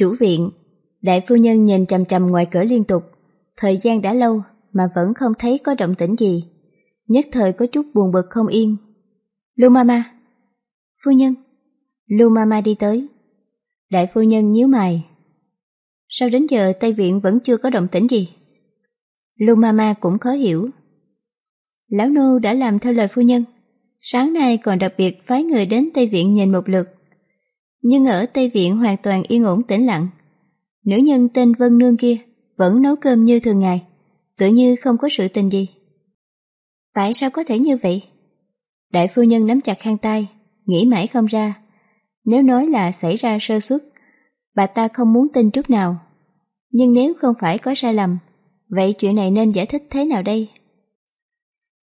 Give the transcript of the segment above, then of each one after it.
Chủ viện, đại phu nhân nhìn chằm chằm ngoài cửa liên tục, thời gian đã lâu mà vẫn không thấy có động tĩnh gì. Nhất thời có chút buồn bực không yên. Lưu Mama! Phu nhân! Lưu Mama đi tới. Đại phu nhân nhíu mày. Sao đến giờ Tây Viện vẫn chưa có động tĩnh gì? Lưu Mama cũng khó hiểu. Lão nô đã làm theo lời phu nhân. Sáng nay còn đặc biệt phái người đến Tây Viện nhìn một lượt. Nhưng ở Tây Viện hoàn toàn yên ổn tĩnh lặng. Nữ nhân tên Vân Nương kia vẫn nấu cơm như thường ngày, tự như không có sự tình gì. Tại sao có thể như vậy? Đại phu nhân nắm chặt khăn tay, nghĩ mãi không ra. Nếu nói là xảy ra sơ suất, bà ta không muốn tin chút nào. Nhưng nếu không phải có sai lầm, vậy chuyện này nên giải thích thế nào đây?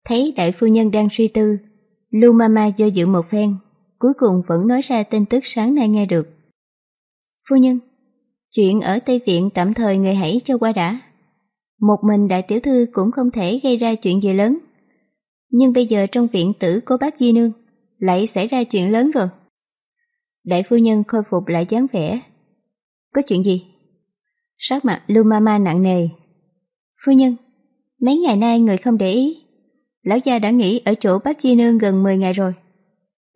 Thấy đại phu nhân đang suy tư, lu Mama do dự một phen, cuối cùng vẫn nói ra tin tức sáng nay nghe được. Phu nhân, chuyện ở Tây Viện tạm thời người hãy cho qua đã. Một mình đại tiểu thư cũng không thể gây ra chuyện gì lớn. Nhưng bây giờ trong viện tử của bác Di Nương lại xảy ra chuyện lớn rồi. Đại phu nhân khôi phục lại dáng vẻ. Có chuyện gì? sắc mặt Lưu Mama nặng nề. Phu nhân, mấy ngày nay người không để ý. Lão gia đã nghỉ ở chỗ bác Di Nương gần 10 ngày rồi.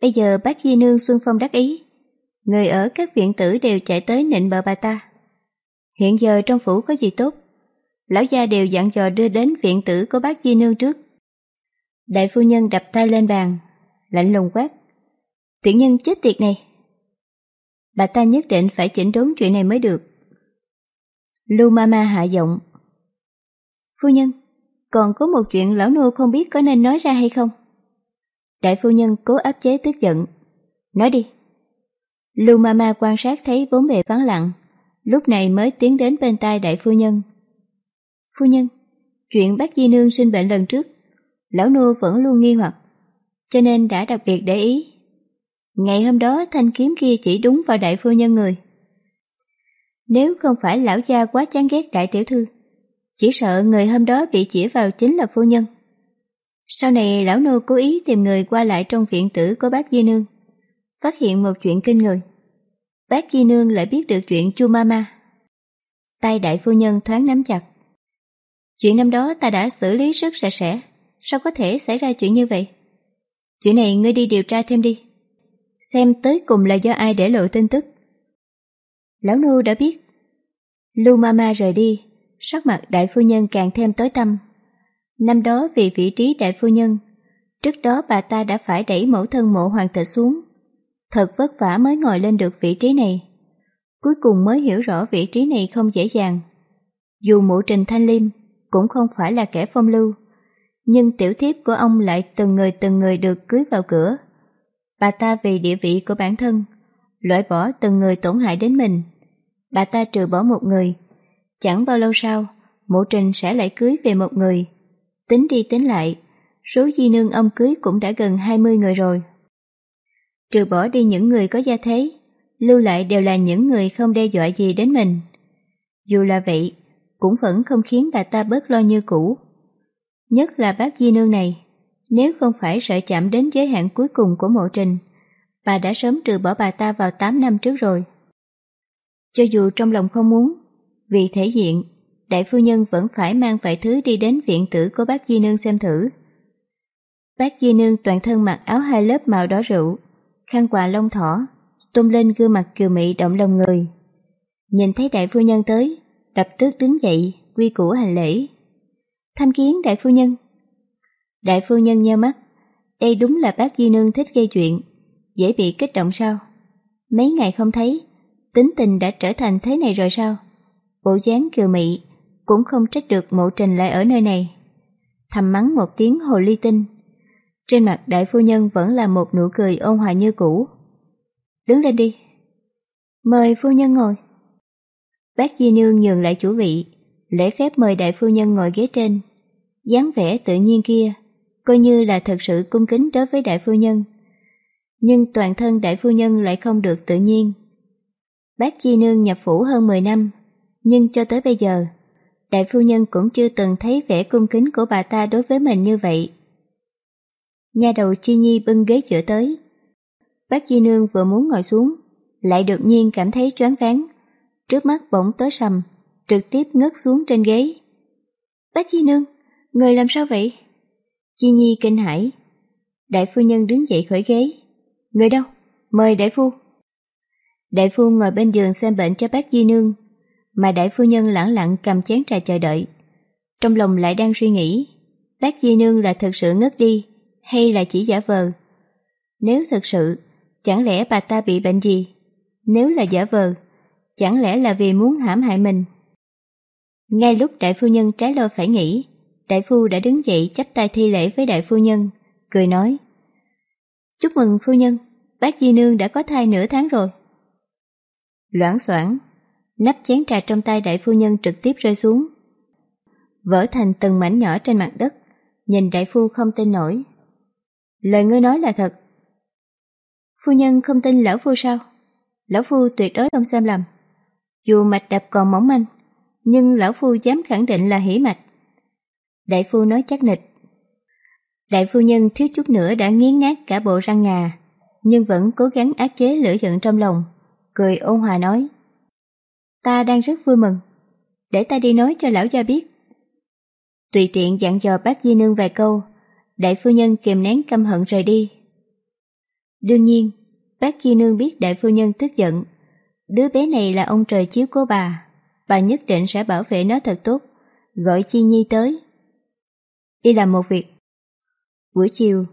Bây giờ bác Di Nương Xuân Phong đắc ý. Người ở các viện tử đều chạy tới nịnh bợ bà ta. Hiện giờ trong phủ có gì tốt? Lão gia đều dặn dò đưa đến viện tử của bác Di Nương trước. Đại phu nhân đập tay lên bàn, lạnh lùng quát. Tiện nhân chết tiệt này. Bà ta nhất định phải chỉnh đốn chuyện này mới được. Lưu Mama hạ giọng. Phu nhân, còn có một chuyện lão nô không biết có nên nói ra hay không? Đại phu nhân cố áp chế tức giận. Nói đi. Lưu Mama quan sát thấy bốn bề vắng lặng, lúc này mới tiến đến bên tai đại phu nhân. Phu nhân, chuyện bác Di Nương sinh bệnh lần trước, lão nô vẫn luôn nghi hoặc, cho nên đã đặc biệt để ý. Ngày hôm đó thanh kiếm kia chỉ đúng vào đại phu nhân người. Nếu không phải lão cha quá chán ghét đại tiểu thư, chỉ sợ người hôm đó bị chỉ vào chính là phu nhân. Sau này lão nô cố ý tìm người qua lại trong viện tử của bác Di Nương, phát hiện một chuyện kinh người. Bác Di Nương lại biết được chuyện chu mama. Tay đại phu nhân thoáng nắm chặt. Chuyện năm đó ta đã xử lý rất sạch sẽ, sao có thể xảy ra chuyện như vậy? Chuyện này ngươi đi điều tra thêm đi. Xem tới cùng là do ai để lộ tin tức. Lão nô đã biết. lu Mama rời đi, sắc mặt đại phu nhân càng thêm tối tăm. Năm đó vì vị trí đại phu nhân, trước đó bà ta đã phải đẩy mẫu thân mộ hoàng tử xuống. Thật vất vả mới ngồi lên được vị trí này. Cuối cùng mới hiểu rõ vị trí này không dễ dàng. Dù mộ trình thanh liêm cũng không phải là kẻ phong lưu, nhưng tiểu thiếp của ông lại từng người từng người được cưới vào cửa. Bà ta vì địa vị của bản thân, loại bỏ từng người tổn hại đến mình. Bà ta trừ bỏ một người, chẳng bao lâu sau, mộ trình sẽ lại cưới về một người. Tính đi tính lại, số di nương ông cưới cũng đã gần 20 người rồi. Trừ bỏ đi những người có gia thế, lưu lại đều là những người không đe dọa gì đến mình. Dù là vậy, cũng vẫn không khiến bà ta bớt lo như cũ. Nhất là bác di nương này, nếu không phải sợ chạm đến giới hạn cuối cùng của mộ trình, bà đã sớm trừ bỏ bà ta vào 8 năm trước rồi. Cho dù trong lòng không muốn, vì thể diện, đại phu nhân vẫn phải mang vài thứ đi đến viện tử của bác Di Nương xem thử. Bác Di Nương toàn thân mặc áo hai lớp màu đỏ rượu, khăn quà lông thỏ, tung lên gương mặt kiều mị động lòng người. Nhìn thấy đại phu nhân tới, lập tức đứng dậy, quy củ hành lễ. Tham kiến đại phu nhân. Đại phu nhân nheo mắt, đây đúng là bác Di Nương thích gây chuyện, dễ bị kích động sao? Mấy ngày không thấy, tính tình đã trở thành thế này rồi sao? Bộ dáng kiều mị, cũng không trách được mộ trình lại ở nơi này. Thầm mắng một tiếng hồ ly tinh. Trên mặt đại phu nhân vẫn là một nụ cười ôn hòa như cũ. Đứng lên đi. Mời phu nhân ngồi. Bác Di Nương nhường lại chủ vị, lễ phép mời đại phu nhân ngồi ghế trên. dáng vẻ tự nhiên kia, coi như là thật sự cung kính đối với đại phu nhân. Nhưng toàn thân đại phu nhân lại không được tự nhiên. Bác Di Nương nhập phủ hơn 10 năm, nhưng cho tới bây giờ, đại phu nhân cũng chưa từng thấy vẻ cung kính của bà ta đối với mình như vậy. Nhà đầu Chi Nhi bưng ghế chữa tới. Bác Di Nương vừa muốn ngồi xuống, lại đột nhiên cảm thấy choáng váng, trước mắt bỗng tối sầm, trực tiếp ngất xuống trên ghế. Bác Di Nương, người làm sao vậy? Chi Nhi kinh hãi. Đại phu nhân đứng dậy khỏi ghế. Người đâu? Mời đại phu. Đại phu ngồi bên giường xem bệnh cho bác Di Nương, mà đại phu nhân lẳng lặng cầm chén trà chờ đợi. Trong lòng lại đang suy nghĩ, bác Di Nương là thật sự ngất đi, hay là chỉ giả vờ? Nếu thật sự, chẳng lẽ bà ta bị bệnh gì? Nếu là giả vờ, chẳng lẽ là vì muốn hãm hại mình? Ngay lúc đại phu nhân trái lo phải nghĩ, đại phu đã đứng dậy chắp tay thi lễ với đại phu nhân, cười nói Chúc mừng phu nhân, bác Di Nương đã có thai nửa tháng rồi. Loãng soảng, nắp chén trà trong tay đại phu nhân trực tiếp rơi xuống. Vỡ thành từng mảnh nhỏ trên mặt đất, nhìn đại phu không tin nổi. Lời ngươi nói là thật. Phu nhân không tin lão phu sao? Lão phu tuyệt đối không xem lầm. Dù mạch đập còn mỏng manh, nhưng lão phu dám khẳng định là hỉ mạch. Đại phu nói chắc nịch. Đại phu nhân thiếu chút nữa đã nghiến nát cả bộ răng ngà, nhưng vẫn cố gắng áp chế lửa giận trong lòng, cười ôn hòa nói. Ta đang rất vui mừng, để ta đi nói cho lão gia biết. Tùy tiện dặn dò bác Di Nương vài câu, đại phu nhân kìm nén căm hận rời đi. Đương nhiên, bác Di Nương biết đại phu nhân tức giận, đứa bé này là ông trời chiếu cố bà, bà nhất định sẽ bảo vệ nó thật tốt, gọi Chi Nhi tới. Đi làm một việc. Buổi chiều,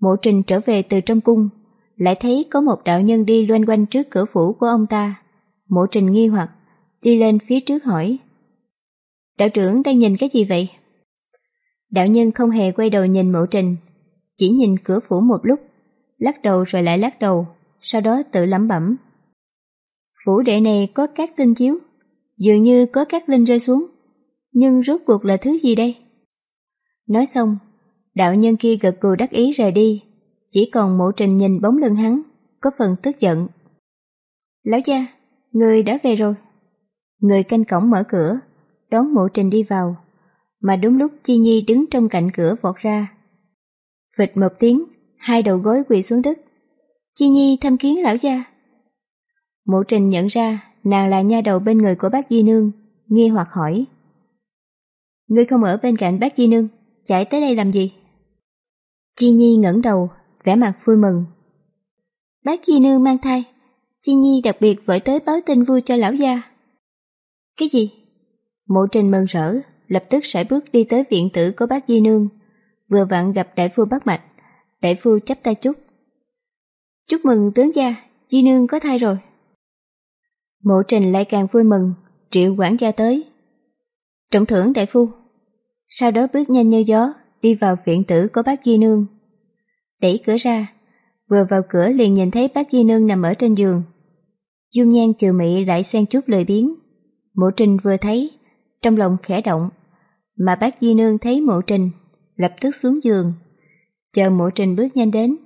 mộ trình trở về từ trong cung, lại thấy có một đạo nhân đi loanh quanh trước cửa phủ của ông ta. Mộ trình nghi hoặc, đi lên phía trước hỏi. Đạo trưởng đang nhìn cái gì vậy? Đạo nhân không hề quay đầu nhìn mẫu trình, chỉ nhìn cửa phủ một lúc, lắc đầu rồi lại lắc đầu, sau đó tự lẩm bẩm. Phủ đệ này có các tinh chiếu, dường như có các linh rơi xuống, nhưng rốt cuộc là thứ gì đây? Nói xong, đạo nhân kia gật cù đắc ý rời đi, chỉ còn mộ trình nhìn bóng lưng hắn, có phần tức giận. Lão gia, người đã về rồi. Người canh cổng mở cửa, đón mộ trình đi vào, mà đúng lúc Chi Nhi đứng trong cạnh cửa vọt ra. Phịch một tiếng, hai đầu gối quỳ xuống đất. Chi Nhi thăm kiến lão gia. Mộ trình nhận ra nàng là nha đầu bên người của bác Di Nương, nghi hoặc hỏi. Ngươi không ở bên cạnh bác Di Nương, chạy tới đây làm gì? Chi Nhi ngẩng đầu, vẻ mặt vui mừng. Bác Di Nương mang thai, Chi Nhi đặc biệt vội tới báo tin vui cho lão gia. Cái gì? Mộ trình mừng rỡ, lập tức sải bước đi tới viện tử của bác Di Nương, vừa vặn gặp đại phu bác mạch, đại phu chắp tay chúc. Chúc mừng tướng gia, Di Nương có thai rồi. Mộ trình lại càng vui mừng, triệu quản gia tới. Trọng thưởng đại phu. Sau đó bước nhanh như gió, đi vào viện tử của bác Di Nương. Đẩy cửa ra, vừa vào cửa liền nhìn thấy bác Di Nương nằm ở trên giường. Dung nhan kiều mị lại xen chút lời biến. Mộ trình vừa thấy, trong lòng khẽ động, mà bác Di Nương thấy mộ trình, lập tức xuống giường. Chờ mộ trình bước nhanh đến,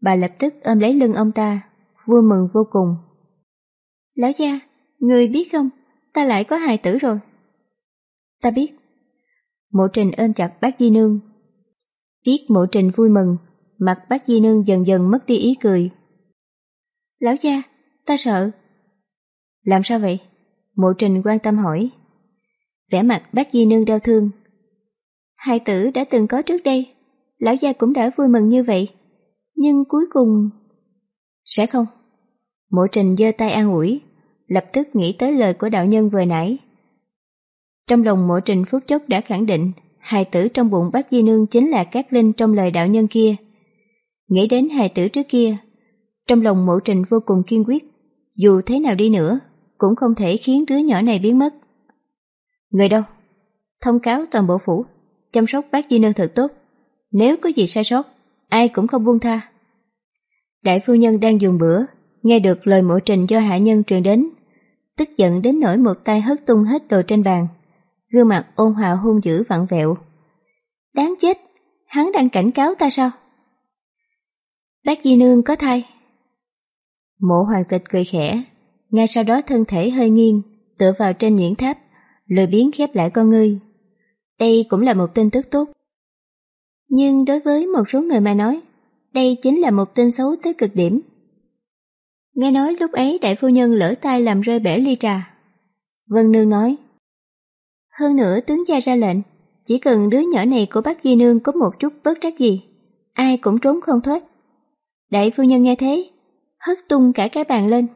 bà lập tức ôm lấy lưng ông ta, vui mừng vô cùng. Lão gia, người biết không, ta lại có hài tử rồi. Ta biết. Mộ trình ôm chặt bác Di Nương. Biết mộ trình vui mừng, mặt bác Di Nương dần dần mất đi ý cười. Lão gia, ta sợ. Làm sao vậy? Mộ trình quan tâm hỏi. Vẻ mặt bác Di Nương đau thương. Hai tử đã từng có trước đây, lão gia cũng đã vui mừng như vậy. Nhưng cuối cùng... Sẽ không. Mộ trình giơ tay an ủi, lập tức nghĩ tới lời của đạo nhân vừa nãy. Trong lòng mộ trình phút chốc đã khẳng định hài tử trong bụng bác Di Nương chính là các linh trong lời đạo nhân kia. Nghĩ đến hài tử trước kia, trong lòng mộ trình vô cùng kiên quyết, dù thế nào đi nữa, cũng không thể khiến đứa nhỏ này biến mất. Người đâu? Thông cáo toàn bộ phủ, chăm sóc bác Di Nương thật tốt. Nếu có gì sai sót, ai cũng không buông tha. Đại phu nhân đang dùng bữa, nghe được lời mộ trình do hạ nhân truyền đến, tức giận đến nỗi một tay hất tung hết đồ trên bàn, gương mặt ôn hòa hung dữ vặn vẹo. Đáng chết, hắn đang cảnh cáo ta sao? Bác Di Nương có thai. Mộ hoàng tịch cười khẽ, ngay sau đó thân thể hơi nghiêng, tựa vào trên nhuyễn tháp, lười biến khép lại con ngươi. Đây cũng là một tin tức tốt. Nhưng đối với một số người mà nói, đây chính là một tin xấu tới cực điểm. Nghe nói lúc ấy đại phu nhân lỡ tay làm rơi bể ly trà, Vân Nương nói. Hơn nữa tướng gia ra lệnh, chỉ cần đứa nhỏ này của bác Di Nương có một chút bớt trách gì, ai cũng trốn không thoát. Đại phu nhân nghe thế, hất tung cả cái bàn lên.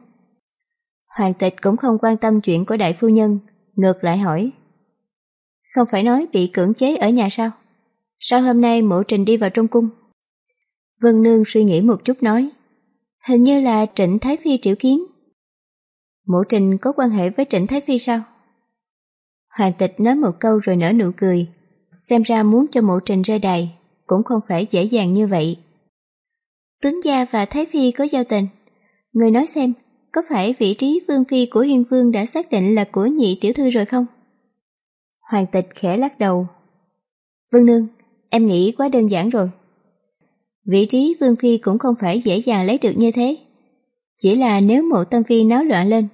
Hoàng tịch cũng không quan tâm chuyện của đại phu nhân, ngược lại hỏi. Không phải nói bị cưỡng chế ở nhà sao? Sao hôm nay mộ trình đi vào trong cung? Vân Nương suy nghĩ một chút nói. Hình như là Trịnh Thái Phi triệu kiến. Mộ trình có quan hệ với Trịnh Thái Phi sao? Hoàng tịch nói một câu rồi nở nụ cười. Xem ra muốn cho mộ trình rơi đài cũng không phải dễ dàng như vậy. Tướng gia và Thái Phi có giao tình. Người nói xem, có phải vị trí vương phi của hiên vương đã xác định là của nhị tiểu thư rồi không? Hoàng tịch khẽ lắc đầu. Vân Nương, em nghĩ quá đơn giản rồi. Vị trí vương phi cũng không phải dễ dàng lấy được như thế. Chỉ là nếu mộ tâm phi náo loạn lên,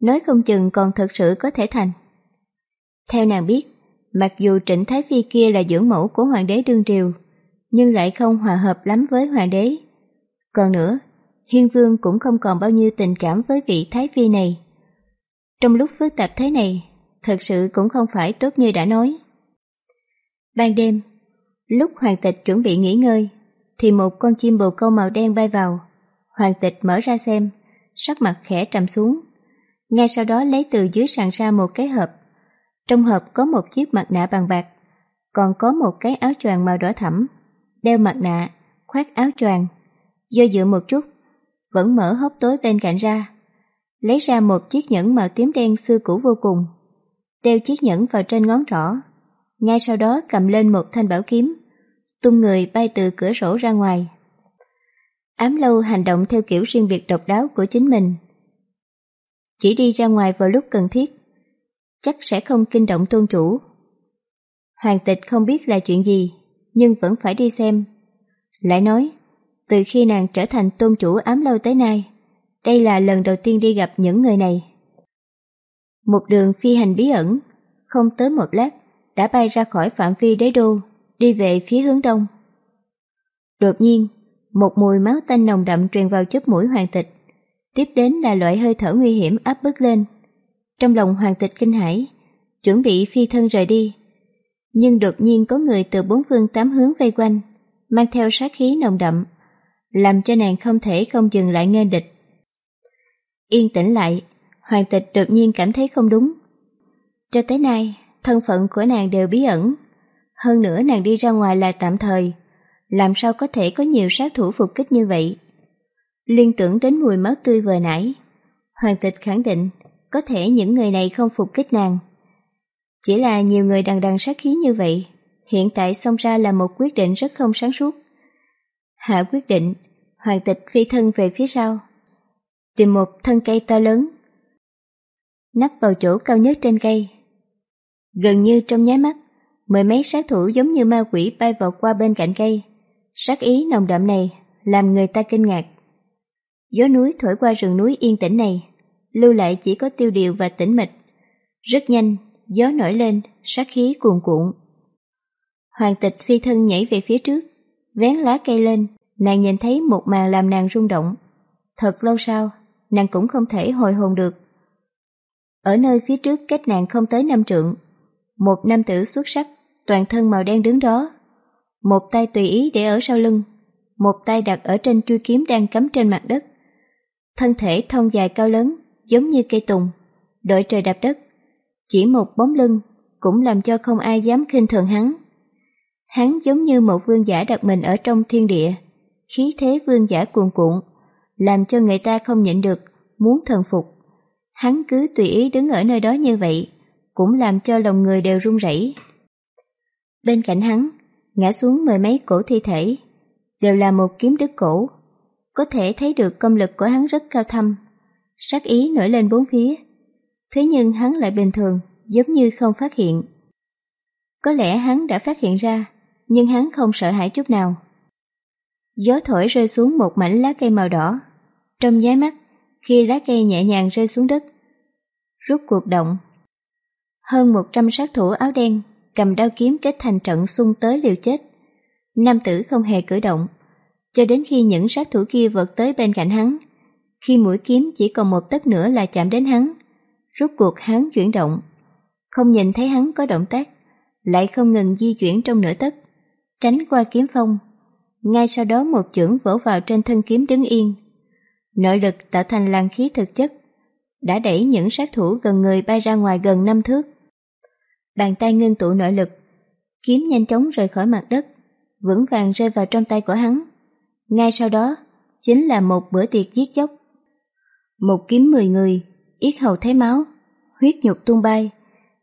nói không chừng còn thật sự có thể thành. Theo nàng biết, mặc dù trịnh Thái Phi kia là dưỡng mẫu của hoàng đế đương triều, nhưng lại không hòa hợp lắm với hoàng đế. Còn nữa, Hiên Vương cũng không còn bao nhiêu tình cảm với vị Thái Phi này. Trong lúc phức tạp thế này, thật sự cũng không phải tốt như đã nói. Ban đêm, lúc hoàng tịch chuẩn bị nghỉ ngơi, thì một con chim bồ câu màu đen bay vào. Hoàng tịch mở ra xem, sắc mặt khẽ trầm xuống. Ngay sau đó lấy từ dưới sàn ra một cái hộp. Trong hộp có một chiếc mặt nạ bằng bạc, còn có một cái áo choàng màu đỏ thẫm. Đeo mặt nạ, khoác áo choàng. Do dự một chút, vẫn mở hốc tối bên cạnh ra. Lấy ra một chiếc nhẫn màu tím đen xưa cũ vô cùng. Đeo chiếc nhẫn vào trên ngón trỏ. Ngay sau đó cầm lên một thanh bảo kiếm, tung người bay từ cửa sổ ra ngoài. Ám lâu hành động theo kiểu riêng biệt độc đáo của chính mình. Chỉ đi ra ngoài vào lúc cần thiết, chắc sẽ không kinh động tôn chủ. Hoàng tịch không biết là chuyện gì, nhưng vẫn phải đi xem. Lại nói, từ khi nàng trở thành tôn chủ ám lâu tới nay, đây là lần đầu tiên đi gặp những người này. Một đường phi hành bí ẩn, không tới một lát, đã bay ra khỏi phạm vi đế đô, đi về phía hướng đông. Đột nhiên, một mùi máu tanh nồng đậm truyền vào chớp mũi hoàng tịch, tiếp đến là loại hơi thở nguy hiểm áp bức lên. Trong lòng hoàng tịch kinh hãi, chuẩn bị phi thân rời đi. Nhưng đột nhiên có người từ bốn phương tám hướng vây quanh, mang theo sát khí nồng đậm, làm cho nàng không thể không dừng lại nghe địch. Yên tĩnh lại, hoàng tịch đột nhiên cảm thấy không đúng. Cho tới nay, thân phận của nàng đều bí ẩn. Hơn nữa nàng đi ra ngoài là tạm thời, làm sao có thể có nhiều sát thủ phục kích như vậy. Liên tưởng đến mùi máu tươi vừa nãy, hoàng tịch khẳng định có thể những người này không phục kích nàng. Chỉ là nhiều người đằng đằng sát khí như vậy, hiện tại xông ra là một quyết định rất không sáng suốt. Hạ quyết định, hoàng tịch phi thân về phía sau, tìm một thân cây to lớn, nắp vào chỗ cao nhất trên cây. Gần như trong nháy mắt, mười mấy sát thủ giống như ma quỷ bay vào qua bên cạnh cây. Sát ý nồng đậm này làm người ta kinh ngạc. Gió núi thổi qua rừng núi yên tĩnh này, lưu lại chỉ có tiêu điều và tĩnh mịch. Rất nhanh, gió nổi lên, sát khí cuồn cuộn. Hoàng tịch phi thân nhảy về phía trước, vén lá cây lên, nàng nhìn thấy một màn làm nàng rung động. Thật lâu sau, nàng cũng không thể hồi hồn được. Ở nơi phía trước cách nàng không tới năm trượng, một nam tử xuất sắc, toàn thân màu đen đứng đó. Một tay tùy ý để ở sau lưng, một tay đặt ở trên chuôi kiếm đang cắm trên mặt đất. Thân thể thon dài cao lớn, giống như cây tùng, đội trời đạp đất. Chỉ một bóng lưng cũng làm cho không ai dám khinh thường hắn. Hắn giống như một vương giả đặt mình ở trong thiên địa, khí thế vương giả cuồn cuộn, làm cho người ta không nhịn được, muốn thần phục. Hắn cứ tùy ý đứng ở nơi đó như vậy, cũng làm cho lòng người đều run rẩy. Bên cạnh hắn, ngã xuống mười mấy cổ thi thể, đều là một kiếm đứt cổ. Có thể thấy được công lực của hắn rất cao thâm, sát ý nổi lên bốn phía. Thế nhưng hắn lại bình thường, giống như không phát hiện. Có lẽ hắn đã phát hiện ra, nhưng hắn không sợ hãi chút nào. Gió thổi rơi xuống một mảnh lá cây màu đỏ. Trong nháy mắt, khi lá cây nhẹ nhàng rơi xuống đất, rút cuộc động. Hơn một trăm sát thủ áo đen cầm đao kiếm kết thành trận xung tới liều chết. Nam tử không hề cử động, cho đến khi những sát thủ kia vượt tới bên cạnh hắn. Khi mũi kiếm chỉ còn một tấc nữa là chạm đến hắn, rút cuộc hắn chuyển động. Không nhìn thấy hắn có động tác, lại không ngừng di chuyển trong nửa tấc, tránh qua kiếm phong. Ngay sau đó một chưởng vỗ vào trên thân kiếm đứng yên. Nội lực tạo thành làn khí thực chất, đã đẩy những sát thủ gần người bay ra ngoài gần năm thước. Bàn tay ngưng tụ nội lực, kiếm nhanh chóng rời khỏi mặt đất, vững vàng rơi vào trong tay của hắn. Ngay sau đó, chính là một bữa tiệc giết chóc. Một kiếm mười người, yết hầu thấy máu, huyết nhục tung bay,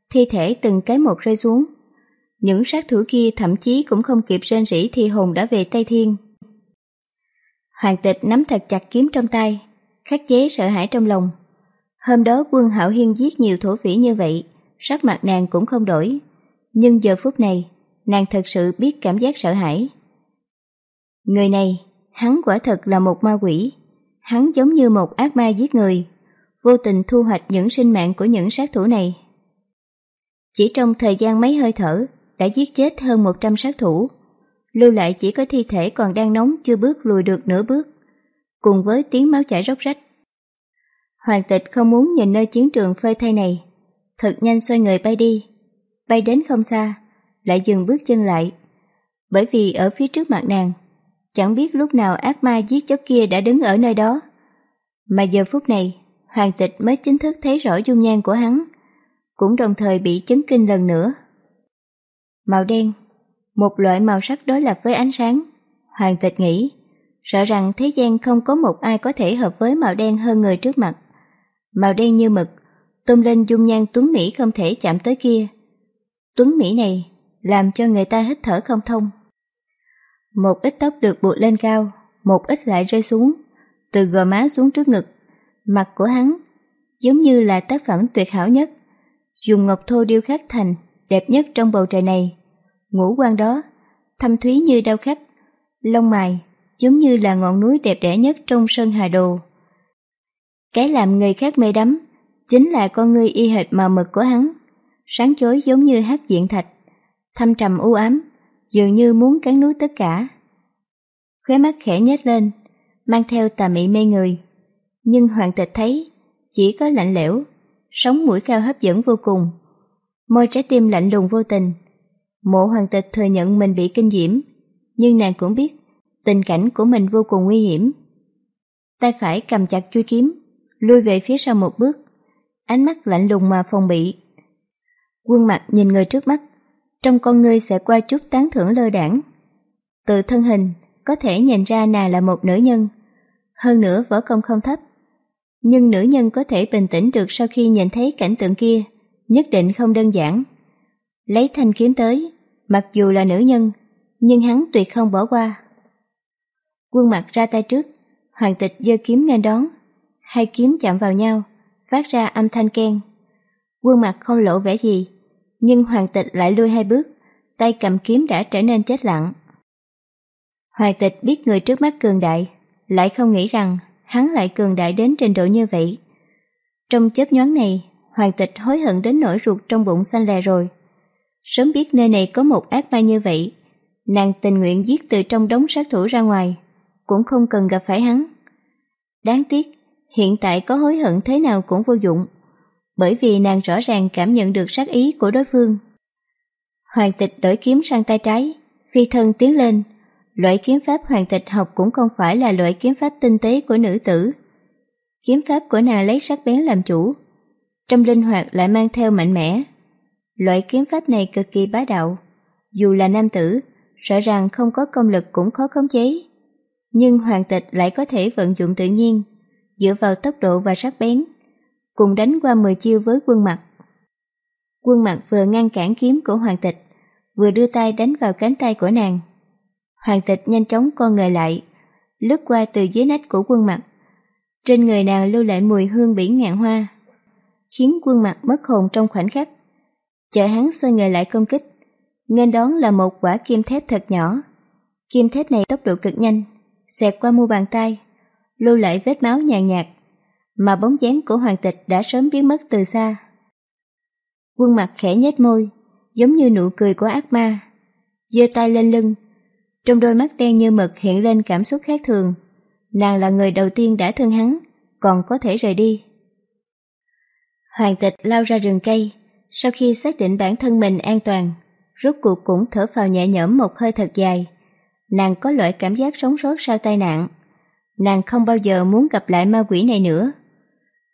thi thể từng cái một rơi xuống. Những sát thủ kia thậm chí cũng không kịp rên rỉ thì hồn đã về Tây Thiên. Hoàng tịch nắm thật chặt kiếm trong tay, khắc chế sợ hãi trong lòng. Hôm đó quân Hạo Hiên giết nhiều thổ phỉ như vậy, sắc mặt nàng cũng không đổi. Nhưng giờ phút này, nàng thật sự biết cảm giác sợ hãi. Người này, hắn quả thật là một ma quỷ. Hắn giống như một ác ma giết người, vô tình thu hoạch những sinh mạng của những sát thủ này. Chỉ trong thời gian mấy hơi thở, đã giết chết hơn 100 sát thủ, lưu lại chỉ có thi thể còn đang nóng chưa bước lùi được nửa bước, cùng với tiếng máu chảy róc rách. Hoàng tịch không muốn nhìn nơi chiến trường phơi thay này, thật nhanh xoay người bay đi, bay đến không xa, lại dừng bước chân lại, bởi vì ở phía trước mặt nàng, chẳng biết lúc nào ác ma giết chóc kia đã đứng ở nơi đó. Mà giờ phút này, Hoàng tịch mới chính thức thấy rõ dung nhan của hắn, cũng đồng thời bị chấn kinh lần nữa. Màu đen, một loại màu sắc đối lập với ánh sáng. Hoàng tịch nghĩ, sợ rằng thế gian không có một ai có thể hợp với màu đen hơn người trước mặt. Màu đen như mực, tôn lên dung nhan Tuấn Mỹ không thể chạm tới kia. Tuấn Mỹ này làm cho người ta hít thở không thông. Một ít tóc được buộc lên cao, một ít lại rơi xuống, từ gò má xuống trước ngực. Mặt của hắn giống như là tác phẩm tuyệt hảo nhất, dùng ngọc thô điêu khắc thành, đẹp nhất trong bầu trời này. Ngũ quan đó, thâm thúy như đau khắc, lông mày giống như là ngọn núi đẹp đẽ nhất trong sơn hà đồ. Cái làm người khác mê đắm chính là con ngươi y hệt màu mực của hắn, sáng chói giống như hát diện thạch, thâm trầm u ám, dường như muốn cắn nuốt tất cả. Khóe mắt khẽ nhếch lên, mang theo tà mị mê người. Nhưng hoàng tịch thấy, chỉ có lạnh lẽo, sống mũi cao hấp dẫn vô cùng. Môi trái tim lạnh lùng vô tình. Mộ hoàng tịch thừa nhận mình bị kinh diễm, nhưng nàng cũng biết tình cảnh của mình vô cùng nguy hiểm. Tay phải cầm chặt chuôi kiếm, lui về phía sau một bước, ánh mắt lạnh lùng mà phòng bị. Quân mặt nhìn người trước mắt, trong con ngươi sẽ qua chút tán thưởng lơ đảng. Từ thân hình, có thể nhìn ra nàng là một nữ nhân, hơn nữa võ công không thấp. Nhưng nữ nhân có thể bình tĩnh được sau khi nhìn thấy cảnh tượng kia, nhất định không đơn giản. Lấy thanh kiếm tới, mặc dù là nữ nhân, nhưng hắn tuyệt không bỏ qua. Quân mặt ra tay trước, hoàng tịch giơ kiếm ngang đón, hai kiếm chạm vào nhau, phát ra âm thanh keng. Quân mặt không lộ vẻ gì, nhưng hoàng tịch lại lui hai bước, tay cầm kiếm đã trở nên chết lặng. Hoàng tịch biết người trước mắt cường đại, lại không nghĩ rằng hắn lại cường đại đến trình độ như vậy. Trong chớp nhoáng này, hoàng tịch hối hận đến nỗi ruột trong bụng xanh lè rồi. Sớm biết nơi này có một ác ma như vậy, nàng tình nguyện giết từ trong đống sát thủ ra ngoài, cũng không cần gặp phải hắn. Đáng tiếc, hiện tại có hối hận thế nào cũng vô dụng, bởi vì nàng rõ ràng cảm nhận được sát ý của đối phương. Hoàng tịch đổi kiếm sang tay trái, phi thân tiến lên, Loại kiếm pháp hoàng tịch học cũng không phải là loại kiếm pháp tinh tế của nữ tử. Kiếm pháp của nàng lấy sắc bén làm chủ, trong linh hoạt lại mang theo mạnh mẽ. Loại kiếm pháp này cực kỳ bá đạo, dù là nam tử, sợ rằng không có công lực cũng khó khống chế. Nhưng hoàng tịch lại có thể vận dụng tự nhiên, dựa vào tốc độ và sắc bén, cùng đánh qua 10 chiêu với quân mặt. Quân mặt vừa ngăn cản kiếm của hoàng tịch, vừa đưa tay đánh vào cánh tay của nàng. Hoàng tịch nhanh chóng co người lại, lướt qua từ dưới nách của quân mặt. Trên người nàng lưu lại mùi hương biển ngạn hoa, khiến quân mặt mất hồn trong khoảnh khắc. Chờ hắn xoay người lại công kích, nên đón là một quả kim thép thật nhỏ. Kim thép này tốc độ cực nhanh, xẹt qua mu bàn tay, lưu lại vết máu nhàn nhạt, mà bóng dáng của hoàng tịch đã sớm biến mất từ xa. Quân mặt khẽ nhếch môi, giống như nụ cười của ác ma, giơ tay lên lưng, trong đôi mắt đen như mực hiện lên cảm xúc khác thường. Nàng là người đầu tiên đã thương hắn, còn có thể rời đi. Hoàng tịch lao ra rừng cây, sau khi xác định bản thân mình an toàn, rốt cuộc cũng thở phào nhẹ nhõm một hơi thật dài. Nàng có loại cảm giác sống sót sau tai nạn. Nàng không bao giờ muốn gặp lại ma quỷ này nữa.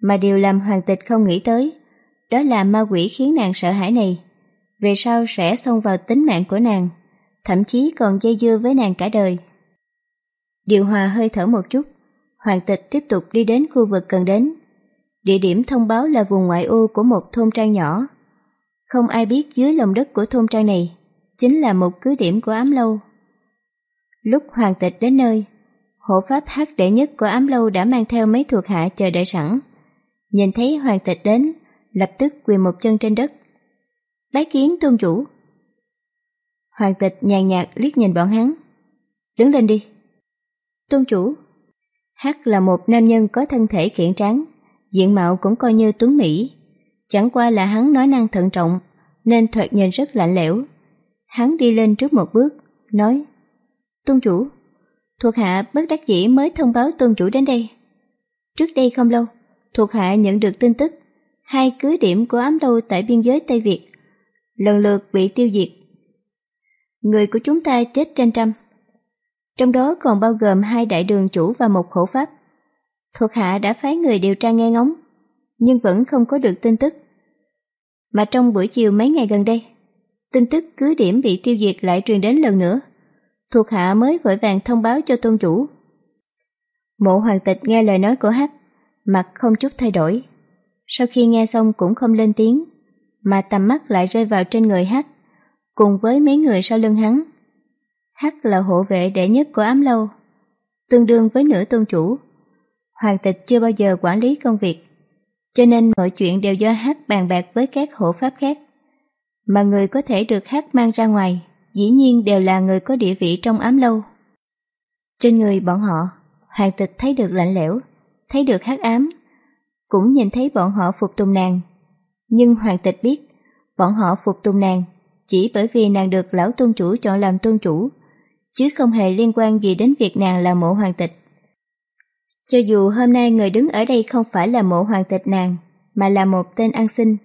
Mà điều làm hoàng tịch không nghĩ tới, đó là ma quỷ khiến nàng sợ hãi này. Về sau sẽ xông vào tính mạng của nàng, thậm chí còn dây dưa với nàng cả đời. Điều hòa hơi thở một chút, hoàng tịch tiếp tục đi đến khu vực cần đến. Địa điểm thông báo là vùng ngoại ô của một thôn trang nhỏ. Không ai biết dưới lòng đất của thôn trang này chính là một cứ điểm của ám lâu. Lúc hoàng tịch đến nơi, hộ pháp hát đệ nhất của ám lâu đã mang theo mấy thuộc hạ chờ đợi sẵn. Nhìn thấy hoàng tịch đến, lập tức quỳ một chân trên đất. Bái kiến tôn chủ. Hoàng tịch nhàn nhạt liếc nhìn bọn hắn. Đứng lên đi. Tôn chủ. Hắc là một nam nhân có thân thể kiện tráng, diện mạo cũng coi như tuấn Mỹ. Chẳng qua là hắn nói năng thận trọng, nên thoạt nhìn rất lạnh lẽo. Hắn đi lên trước một bước, nói Tôn chủ, thuộc hạ bất đắc dĩ mới thông báo tôn chủ đến đây. Trước đây không lâu, thuộc hạ nhận được tin tức hai cứ điểm của ám lâu tại biên giới Tây Việt lần lượt bị tiêu diệt. Người của chúng ta chết trên trăm. Trong đó còn bao gồm hai đại đường chủ và một khổ pháp. Thuộc hạ đã phái người điều tra nghe ngóng, nhưng vẫn không có được tin tức. Mà trong buổi chiều mấy ngày gần đây, tin tức cứ điểm bị tiêu diệt lại truyền đến lần nữa. Thuộc hạ mới vội vàng thông báo cho tôn chủ. Mộ hoàng tịch nghe lời nói của Hắc, mặt không chút thay đổi. Sau khi nghe xong cũng không lên tiếng, mà tầm mắt lại rơi vào trên người Hắc, cùng với mấy người sau lưng hắn. Hắc là hộ vệ đệ nhất của ám lâu, tương đương với nửa tôn chủ. Hoàng tịch chưa bao giờ quản lý công việc, cho nên mọi chuyện đều do hát bàn bạc với các hộ pháp khác. Mà người có thể được hát mang ra ngoài, dĩ nhiên đều là người có địa vị trong ám lâu. Trên người bọn họ, hoàng tịch thấy được lạnh lẽo, thấy được hát ám, cũng nhìn thấy bọn họ phục tùng nàng. Nhưng hoàng tịch biết, bọn họ phục tùng nàng chỉ bởi vì nàng được lão tôn chủ chọn làm tôn chủ, chứ không hề liên quan gì đến việc nàng là mộ hoàng tịch. Cho dù hôm nay người đứng ở đây không phải là mộ hoàng tịch nàng, mà là một tên ăn xin,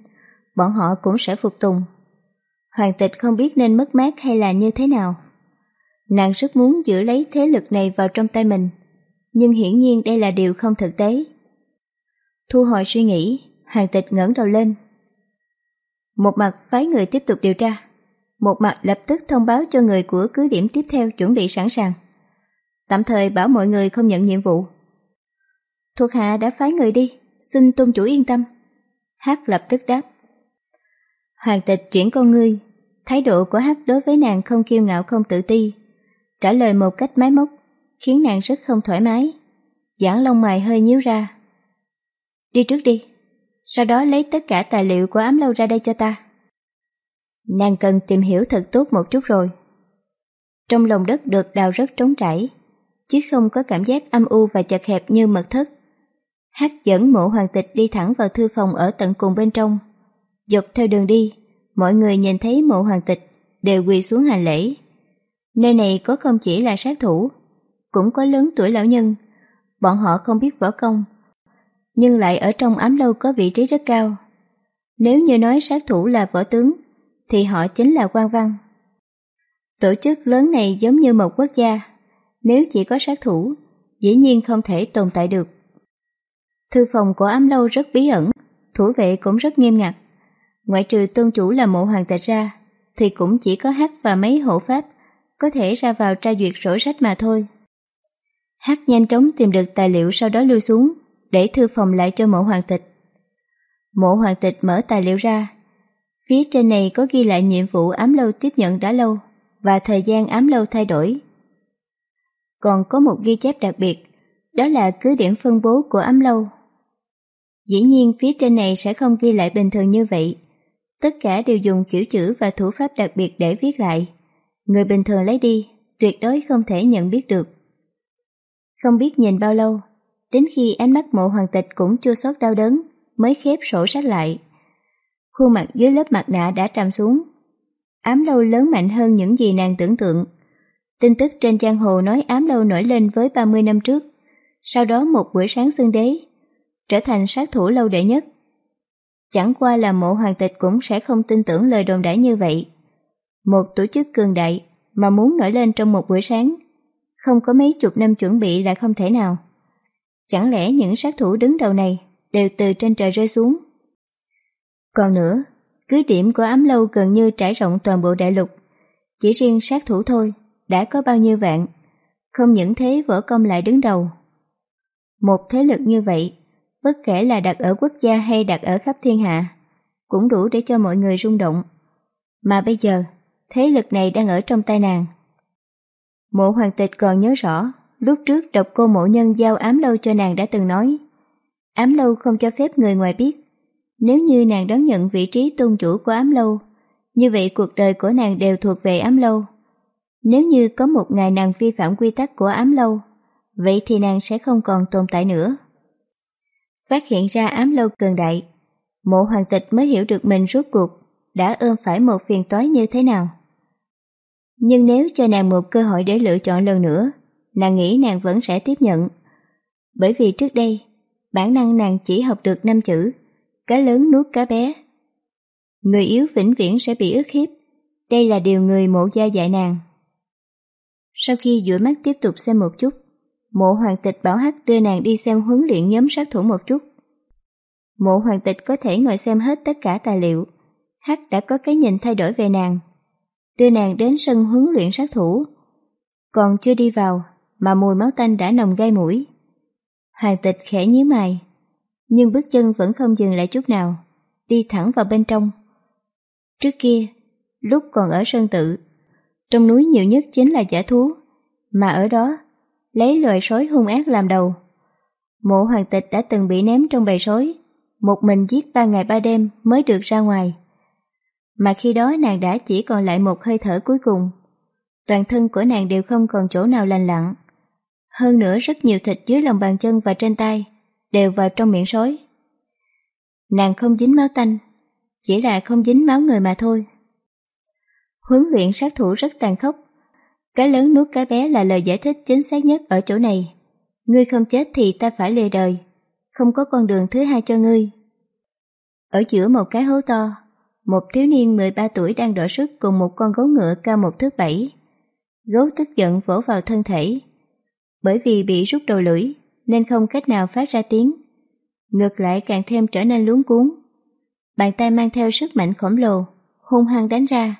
bọn họ cũng sẽ phục tùng. Hoàng tịch không biết nên mất mát hay là như thế nào. Nàng rất muốn giữ lấy thế lực này vào trong tay mình, nhưng hiển nhiên đây là điều không thực tế. Thu hồi suy nghĩ, hoàng tịch ngẩng đầu lên. Một mặt phái người tiếp tục điều tra, một mặt lập tức thông báo cho người của cứ điểm tiếp theo chuẩn bị sẵn sàng. Tạm thời bảo mọi người không nhận nhiệm vụ. Thuộc hạ đã phái người đi, xin tôn chủ yên tâm. Hát lập tức đáp. Hoàng tịch chuyển con ngươi, thái độ của Hát đối với nàng không kiêu ngạo không tự ti, trả lời một cách máy móc, khiến nàng rất không thoải mái. Giảng lông mày hơi nhíu ra. Đi trước đi, sau đó lấy tất cả tài liệu của ám lâu ra đây cho ta. Nàng cần tìm hiểu thật tốt một chút rồi. Trong lòng đất được đào rất trống trải, chứ không có cảm giác âm u và chật hẹp như mật thất. Hát dẫn mộ hoàng tịch đi thẳng vào thư phòng ở tận cùng bên trong. Dọc theo đường đi, mọi người nhìn thấy mộ hoàng tịch đều quỳ xuống hành lễ. Nơi này có không chỉ là sát thủ, cũng có lớn tuổi lão nhân. Bọn họ không biết võ công, nhưng lại ở trong ám lâu có vị trí rất cao. Nếu như nói sát thủ là võ tướng, thì họ chính là quan văn. Tổ chức lớn này giống như một quốc gia, nếu chỉ có sát thủ, dĩ nhiên không thể tồn tại được. Thư phòng của ám lâu rất bí ẩn, thủ vệ cũng rất nghiêm ngặt. Ngoại trừ tôn chủ là mộ hoàng tịch ra, thì cũng chỉ có hát và mấy hộ pháp có thể ra vào tra duyệt sổ sách mà thôi. Hát nhanh chóng tìm được tài liệu sau đó lưu xuống, để thư phòng lại cho mộ hoàng tịch. Mộ hoàng tịch mở tài liệu ra. Phía trên này có ghi lại nhiệm vụ ám lâu tiếp nhận đã lâu và thời gian ám lâu thay đổi. Còn có một ghi chép đặc biệt, đó là cứ điểm phân bố của ám lâu. Dĩ nhiên phía trên này sẽ không ghi lại bình thường như vậy. Tất cả đều dùng kiểu chữ và thủ pháp đặc biệt để viết lại. Người bình thường lấy đi, tuyệt đối không thể nhận biết được. Không biết nhìn bao lâu, đến khi ánh mắt mộ hoàng tịch cũng chua xót đau đớn, mới khép sổ sách lại. Khuôn mặt dưới lớp mặt nạ đã trầm xuống. Ám lâu lớn mạnh hơn những gì nàng tưởng tượng. Tin tức trên giang hồ nói ám lâu nổi lên với 30 năm trước. Sau đó một buổi sáng xương đế, trở thành sát thủ lâu đệ nhất. Chẳng qua là mộ hoàng tịch cũng sẽ không tin tưởng lời đồn đãi như vậy. Một tổ chức cường đại mà muốn nổi lên trong một buổi sáng, không có mấy chục năm chuẩn bị là không thể nào. Chẳng lẽ những sát thủ đứng đầu này đều từ trên trời rơi xuống? Còn nữa, cứ điểm của ám lâu gần như trải rộng toàn bộ đại lục. Chỉ riêng sát thủ thôi, đã có bao nhiêu vạn. Không những thế võ công lại đứng đầu. Một thế lực như vậy, bất kể là đặt ở quốc gia hay đặt ở khắp thiên hạ, cũng đủ để cho mọi người rung động. Mà bây giờ, thế lực này đang ở trong tay nàng. Mộ hoàng tịch còn nhớ rõ, lúc trước độc cô mộ nhân giao ám lâu cho nàng đã từng nói. Ám lâu không cho phép người ngoài biết. Nếu như nàng đón nhận vị trí tôn chủ của ám lâu, như vậy cuộc đời của nàng đều thuộc về ám lâu. Nếu như có một ngày nàng vi phạm quy tắc của ám lâu, vậy thì nàng sẽ không còn tồn tại nữa. Phát hiện ra ám lâu cường đại, mộ hoàng tịch mới hiểu được mình rốt cuộc đã ôm phải một phiền toái như thế nào. Nhưng nếu cho nàng một cơ hội để lựa chọn lần nữa, nàng nghĩ nàng vẫn sẽ tiếp nhận. Bởi vì trước đây, bản năng nàng chỉ học được năm chữ, cá lớn nuốt cá bé. Người yếu vĩnh viễn sẽ bị ức hiếp, đây là điều người mộ gia dạy nàng. Sau khi dụi mắt tiếp tục xem một chút, mộ hoàng tịch bảo Hắc đưa nàng đi xem huấn luyện nhóm sát thủ một chút. Mộ hoàng tịch có thể ngồi xem hết tất cả tài liệu, Hắc đã có cái nhìn thay đổi về nàng, đưa nàng đến sân huấn luyện sát thủ. Còn chưa đi vào, mà mùi máu tanh đã nồng gai mũi. Hoàng tịch khẽ nhíu mày, nhưng bước chân vẫn không dừng lại chút nào, đi thẳng vào bên trong. Trước kia, lúc còn ở sơn tự, trong núi nhiều nhất chính là giả thú, mà ở đó, lấy loài sói hung ác làm đầu. Mộ hoàng tịch đã từng bị ném trong bầy sói, một mình giết ba ngày ba đêm mới được ra ngoài. Mà khi đó nàng đã chỉ còn lại một hơi thở cuối cùng. Toàn thân của nàng đều không còn chỗ nào lành lặn. Hơn nữa rất nhiều thịt dưới lòng bàn chân và trên tay đều vào trong miệng sói. Nàng không dính máu tanh, chỉ là không dính máu người mà thôi. Huấn luyện sát thủ rất tàn khốc. Cái lớn nuốt cái bé là lời giải thích chính xác nhất ở chỗ này. Ngươi không chết thì ta phải lìa đời, không có con đường thứ hai cho ngươi. Ở giữa một cái hố to, một thiếu niên 13 tuổi đang đỏ sức cùng một con gấu ngựa cao một thước bảy. Gấu tức giận vỗ vào thân thể. Bởi vì bị rút đầu lưỡi, nên không cách nào phát ra tiếng. Ngược lại càng thêm trở nên luống cuốn. Bàn tay mang theo sức mạnh khổng lồ, hung hăng đánh ra.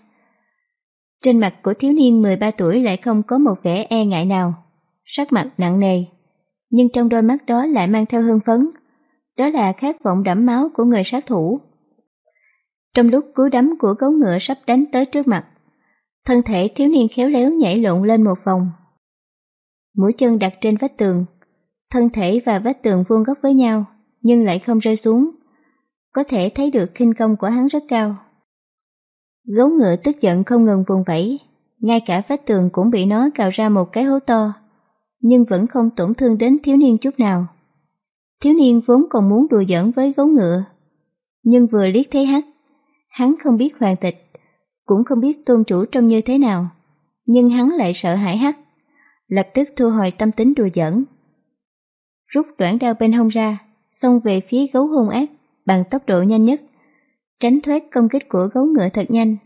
Trên mặt của thiếu niên 13 tuổi lại không có một vẻ e ngại nào, sắc mặt nặng nề. Nhưng trong đôi mắt đó lại mang theo hưng phấn. Đó là khát vọng đẫm máu của người sát thủ. Trong lúc cú đấm của gấu ngựa sắp đánh tới trước mặt, thân thể thiếu niên khéo léo nhảy lộn lên một vòng. Mũi chân đặt trên vách tường, thân thể và vách tường vuông góc với nhau, nhưng lại không rơi xuống. Có thể thấy được khinh công của hắn rất cao. Gấu ngựa tức giận không ngừng vùng vẫy, ngay cả vách tường cũng bị nó cào ra một cái hố to, nhưng vẫn không tổn thương đến thiếu niên chút nào. Thiếu niên vốn còn muốn đùa giỡn với gấu ngựa, nhưng vừa liếc thấy hắc, hắn không biết hoàng tịch, cũng không biết tôn chủ trông như thế nào, nhưng hắn lại sợ hãi hắc, lập tức thu hồi tâm tính đùa giỡn. Rút đoạn đao bên hông ra, xông về phía gấu hung ác bằng tốc độ nhanh nhất, tránh thoát công kích của gấu ngựa thật nhanh,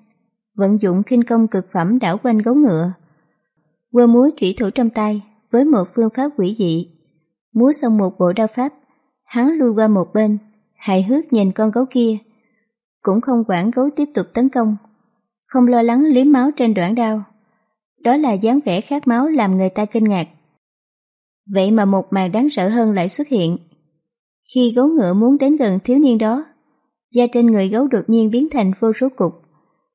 vận dụng khinh công cực phẩm đảo quanh gấu ngựa. Quơ múa chủy thủ trong tay với một phương pháp quỷ dị, múa xong một bộ đao pháp, hắn lui qua một bên, hài hước nhìn con gấu kia, cũng không quản gấu tiếp tục tấn công, không lo lắng liếm máu trên đoạn đao. Đó là dáng vẻ khát máu làm người ta kinh ngạc. Vậy mà một màn đáng sợ hơn lại xuất hiện. Khi gấu ngựa muốn đến gần thiếu niên đó, da trên người gấu đột nhiên biến thành vô số cục,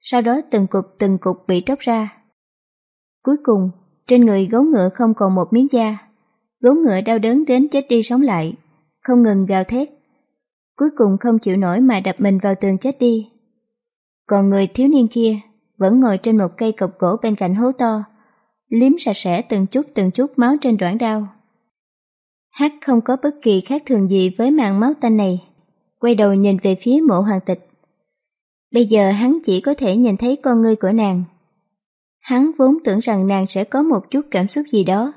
sau đó từng cục từng cục bị tróc ra. Cuối cùng, trên người gấu ngựa không còn một miếng da. Gấu ngựa đau đớn đến chết đi sống lại, không ngừng gào thét. Cuối cùng không chịu nổi mà đập mình vào tường chết đi. Còn người thiếu niên kia vẫn ngồi trên một cây cọc gỗ bên cạnh hố to, liếm sạch sẽ từng chút từng chút máu trên đoạn đao. Hắc không có bất kỳ khác thường gì với màn máu tanh này, quay đầu nhìn về phía mộ hoàng tịch. Bây giờ hắn chỉ có thể nhìn thấy con ngươi của nàng. Hắn vốn tưởng rằng nàng sẽ có một chút cảm xúc gì đó,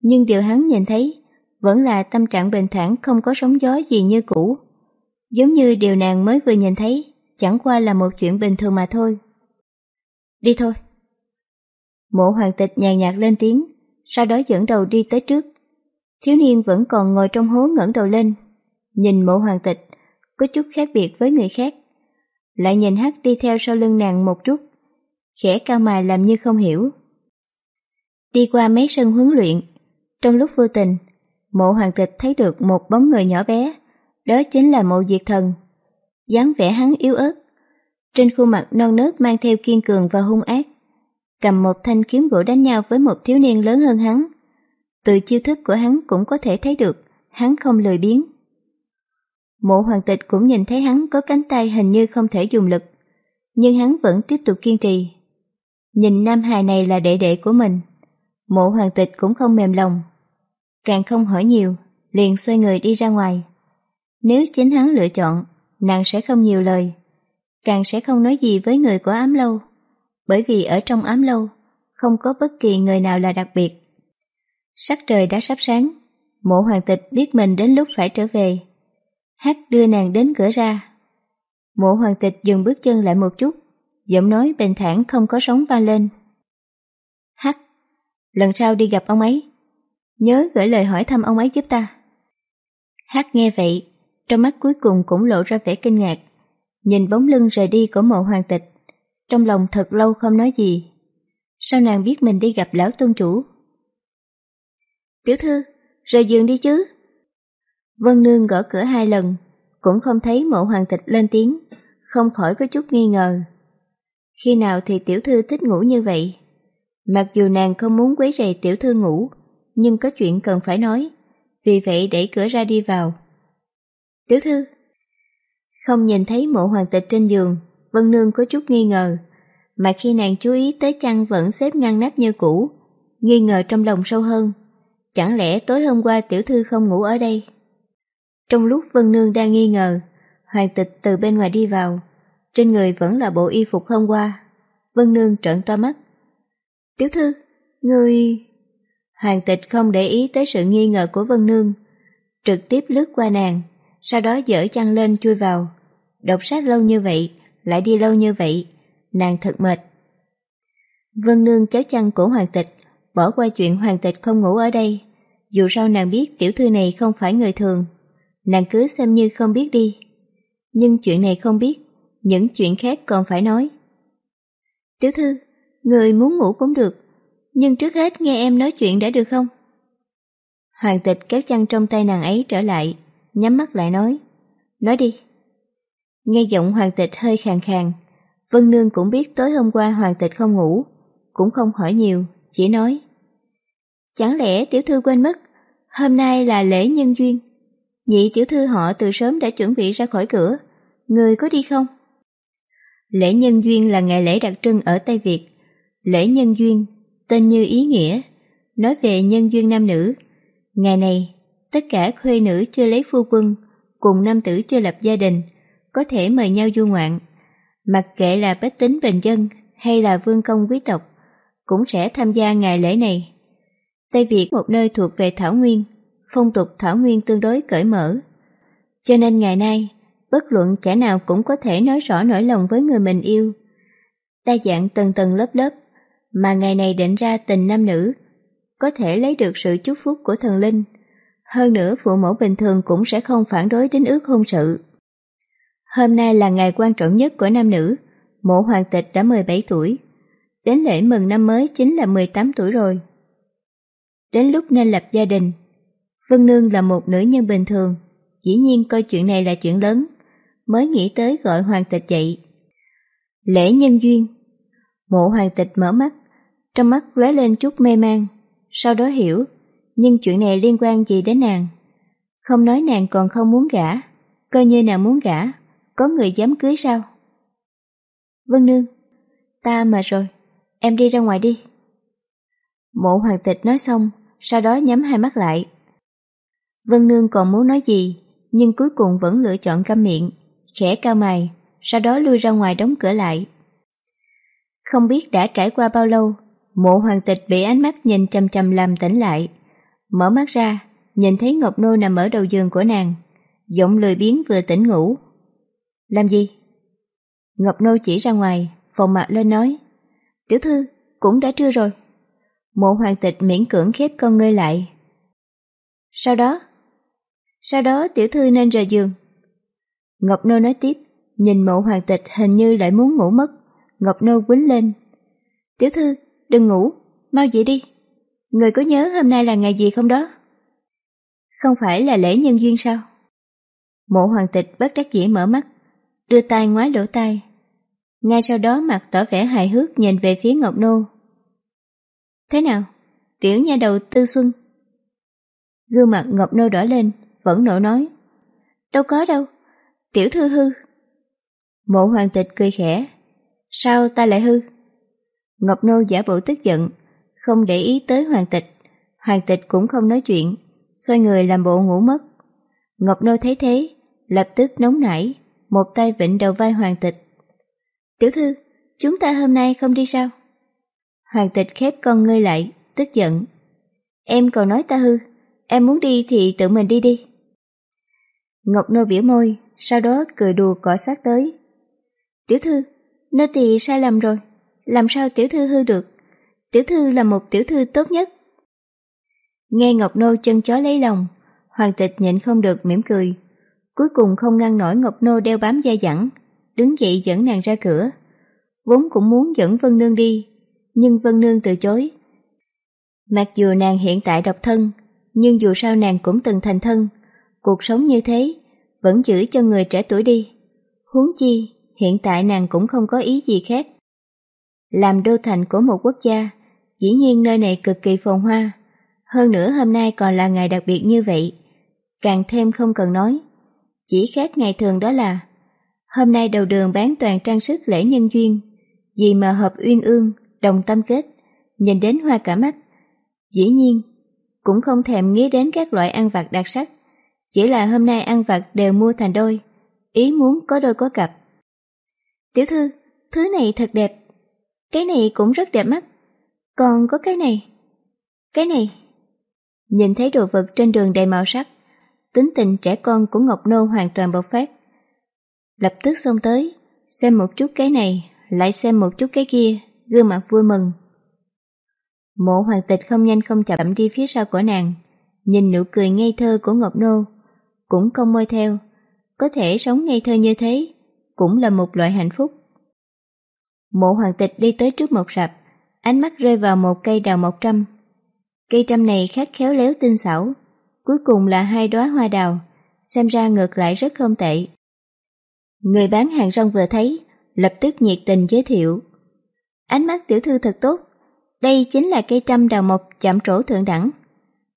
nhưng điều hắn nhìn thấy vẫn là tâm trạng bình thản không có sóng gió gì như cũ. Giống như điều nàng mới vừa nhìn thấy, chẳng qua là một chuyện bình thường mà thôi. Đi thôi. Mộ hoàng tịch nhàn nhạt lên tiếng, sau đó dẫn đầu đi tới trước. Thiếu niên vẫn còn ngồi trong hố ngẩng đầu lên, nhìn mộ hoàng tịch, có chút khác biệt với người khác. Lại nhìn hắc đi theo sau lưng nàng một chút, khẽ cao mài làm như không hiểu. Đi qua mấy sân huấn luyện, trong lúc vô tình, mộ hoàng tịch thấy được một bóng người nhỏ bé, đó chính là mộ diệt thần. dáng vẻ hắn yếu ớt, trên khuôn mặt non nớt mang theo kiên cường và hung ác, cầm một thanh kiếm gỗ đánh nhau với một thiếu niên lớn hơn hắn. Từ chiêu thức của hắn cũng có thể thấy được, hắn không lười biếng. Mộ hoàng tịch cũng nhìn thấy hắn có cánh tay hình như không thể dùng lực, nhưng hắn vẫn tiếp tục kiên trì. Nhìn nam hài này là đệ đệ của mình, mộ hoàng tịch cũng không mềm lòng. Càng không hỏi nhiều, liền xoay người đi ra ngoài. Nếu chính hắn lựa chọn, nàng sẽ không nhiều lời, càng sẽ không nói gì với người của ám lâu, bởi vì ở trong ám lâu, không có bất kỳ người nào là đặc biệt. Sắc trời đã sắp sáng, mộ hoàng tịch biết mình đến lúc phải trở về. Hát đưa nàng đến cửa ra. Mộ hoàng tịch dừng bước chân lại một chút, giọng nói bình thản không có sóng vang lên. Hắc, lần sau đi gặp ông ấy, nhớ gửi lời hỏi thăm ông ấy giúp ta. Hát nghe vậy, trong mắt cuối cùng cũng lộ ra vẻ kinh ngạc, nhìn bóng lưng rời đi của mộ hoàng tịch, trong lòng thật lâu không nói gì. Sao nàng biết mình đi gặp lão tôn chủ? Tiểu thư, rời giường đi chứ. Vân Nương gõ cửa hai lần, cũng không thấy mộ hoàng tịch lên tiếng, không khỏi có chút nghi ngờ. Khi nào thì tiểu thư thích ngủ như vậy? Mặc dù nàng không muốn quấy rầy tiểu thư ngủ, nhưng có chuyện cần phải nói, vì vậy đẩy cửa ra đi vào. Tiểu thư Không nhìn thấy mộ hoàng tịch trên giường, Vân Nương có chút nghi ngờ, mà khi nàng chú ý tới chăn vẫn xếp ngăn nắp như cũ, nghi ngờ trong lòng sâu hơn. Chẳng lẽ tối hôm qua tiểu thư không ngủ ở đây? Trong lúc Vân Nương đang nghi ngờ, Hoàng tịch từ bên ngoài đi vào, trên người vẫn là bộ y phục hôm qua. Vân Nương trợn to mắt. Tiểu thư, người... Hoàng tịch không để ý tới sự nghi ngờ của Vân Nương, trực tiếp lướt qua nàng, sau đó dở chăn lên chui vào. Đọc sách lâu như vậy, lại đi lâu như vậy, nàng thật mệt. Vân Nương kéo chăn của Hoàng tịch, bỏ qua chuyện Hoàng tịch không ngủ ở đây. Dù sao nàng biết tiểu thư này không phải người thường, nàng cứ xem như không biết đi. Nhưng chuyện này không biết, những chuyện khác còn phải nói. Tiểu thư, người muốn ngủ cũng được, nhưng trước hết nghe em nói chuyện đã được không? Hoàng tịch kéo chăn trong tay nàng ấy trở lại, nhắm mắt lại nói. Nói đi. Nghe giọng hoàng tịch hơi khàn khàn, Vân Nương cũng biết tối hôm qua hoàng tịch không ngủ, cũng không hỏi nhiều, chỉ nói. Chẳng lẽ tiểu thư quên mất, hôm nay là lễ nhân duyên. Nhị tiểu thư họ từ sớm đã chuẩn bị ra khỏi cửa, người có đi không? Lễ nhân duyên là ngày lễ đặc trưng ở Tây Việt. Lễ nhân duyên, tên như ý nghĩa, nói về nhân duyên nam nữ. Ngày này, tất cả khuê nữ chưa lấy phu quân, cùng nam tử chưa lập gia đình, có thể mời nhau du ngoạn. Mặc kệ là bách tính bình dân hay là vương công quý tộc, cũng sẽ tham gia ngày lễ này. Tây Việt một nơi thuộc về Thảo Nguyên, phong tục Thảo Nguyên tương đối cởi mở. Cho nên ngày nay, bất luận kẻ nào cũng có thể nói rõ nỗi lòng với người mình yêu. Đa dạng tầng tầng lớp lớp, mà ngày này định ra tình nam nữ, có thể lấy được sự chúc phúc của thần linh. Hơn nữa phụ mẫu bình thường cũng sẽ không phản đối đến ước hôn sự. Hôm nay là ngày quan trọng nhất của nam nữ, mộ hoàng tịch đã 17 tuổi. Đến lễ mừng năm mới chính là 18 tuổi rồi. Đến lúc nên lập gia đình, Vân Nương là một nữ nhân bình thường, dĩ nhiên coi chuyện này là chuyện lớn, mới nghĩ tới gọi hoàng tịch dậy. Lễ nhân duyên Mộ hoàng tịch mở mắt, trong mắt lóe lên chút mê man, sau đó hiểu, nhưng chuyện này liên quan gì đến nàng. Không nói nàng còn không muốn gả, coi như nàng muốn gả, có người dám cưới sao? Vân Nương, ta mà rồi, em đi ra ngoài đi. Mộ hoàng tịch nói xong, sau đó nhắm hai mắt lại. Vân Nương còn muốn nói gì, nhưng cuối cùng vẫn lựa chọn câm miệng, khẽ cao mày, sau đó lui ra ngoài đóng cửa lại. Không biết đã trải qua bao lâu, mộ hoàng tịch bị ánh mắt nhìn chăm chăm làm tỉnh lại. Mở mắt ra, nhìn thấy Ngọc Nô nằm ở đầu giường của nàng. giọng lười biếng vừa tỉnh ngủ. Làm gì? Ngọc Nô chỉ ra ngoài, phòng mặt lên nói. Tiểu thư, cũng đã trưa rồi. Mộ hoàng tịch miễn cưỡng khép con ngươi lại. Sau đó? Sau đó tiểu thư nên rời giường. Ngọc Nô nói tiếp, nhìn mộ hoàng tịch hình như lại muốn ngủ mất. Ngọc Nô quýnh lên. Tiểu thư, đừng ngủ, mau dậy đi. Người có nhớ hôm nay là ngày gì không đó? Không phải là lễ nhân duyên sao? Mộ hoàng tịch bất đắc dĩ mở mắt, đưa tay ngoái lỗ tai. Ngay sau đó mặt tỏ vẻ hài hước nhìn về phía Ngọc Nô. Thế nào? Tiểu nha đầu tư xuân. Gương mặt Ngọc Nô đỏ lên, vẫn nộ nói. Đâu có đâu, tiểu thư hư. Mộ hoàng tịch cười khẽ. Sao ta lại hư? Ngọc Nô giả bộ tức giận, không để ý tới hoàng tịch. Hoàng tịch cũng không nói chuyện, xoay người làm bộ ngủ mất. Ngọc Nô thấy thế, lập tức nóng nảy, một tay vịnh đầu vai hoàng tịch. Tiểu thư, chúng ta hôm nay không đi sao? Hoàng tịch khép con ngươi lại, tức giận. Em còn nói ta hư, em muốn đi thì tự mình đi đi. Ngọc Nô biểu môi, sau đó cười đùa cỏ sát tới. Tiểu thư, nô tỳ sai lầm rồi, làm sao tiểu thư hư được? Tiểu thư là một tiểu thư tốt nhất. Nghe Ngọc Nô chân chó lấy lòng, Hoàng tịch nhịn không được mỉm cười. Cuối cùng không ngăn nổi Ngọc Nô đeo bám dai dẳng, đứng dậy dẫn nàng ra cửa. Vốn cũng muốn dẫn Vân Nương đi, nhưng Vân Nương từ chối. Mặc dù nàng hiện tại độc thân, nhưng dù sao nàng cũng từng thành thân, cuộc sống như thế vẫn giữ cho người trẻ tuổi đi. Huống chi, hiện tại nàng cũng không có ý gì khác. Làm đô thành của một quốc gia, dĩ nhiên nơi này cực kỳ phồn hoa. Hơn nữa hôm nay còn là ngày đặc biệt như vậy. Càng thêm không cần nói. Chỉ khác ngày thường đó là hôm nay đầu đường bán toàn trang sức lễ nhân duyên. Vì mà hợp uyên ương, đồng tâm kết, nhìn đến hoa cả mắt. Dĩ nhiên, cũng không thèm nghĩ đến các loại ăn vặt đặc sắc. Chỉ là hôm nay ăn vặt đều mua thành đôi, ý muốn có đôi có cặp. Tiểu thư, thứ này thật đẹp. Cái này cũng rất đẹp mắt. Còn có cái này. Cái này. Nhìn thấy đồ vật trên đường đầy màu sắc, tính tình trẻ con của Ngọc Nô hoàn toàn bộc phát. Lập tức xông tới, xem một chút cái này, lại xem một chút cái kia, gương mặt vui mừng. Mộ hoàng tịch không nhanh không chậm đi phía sau của nàng, nhìn nụ cười ngây thơ của Ngọc Nô, cũng không môi theo. Có thể sống ngây thơ như thế, cũng là một loại hạnh phúc. Mộ hoàng tịch đi tới trước một rạp, ánh mắt rơi vào một cây đào mộc trăm. Cây trăm này khát khéo léo tinh xảo, cuối cùng là hai đóa hoa đào, xem ra ngược lại rất không tệ. Người bán hàng rong vừa thấy, lập tức nhiệt tình giới thiệu. Ánh mắt tiểu thư thật tốt, đây chính là cây trăm đào mộc chạm trổ thượng đẳng.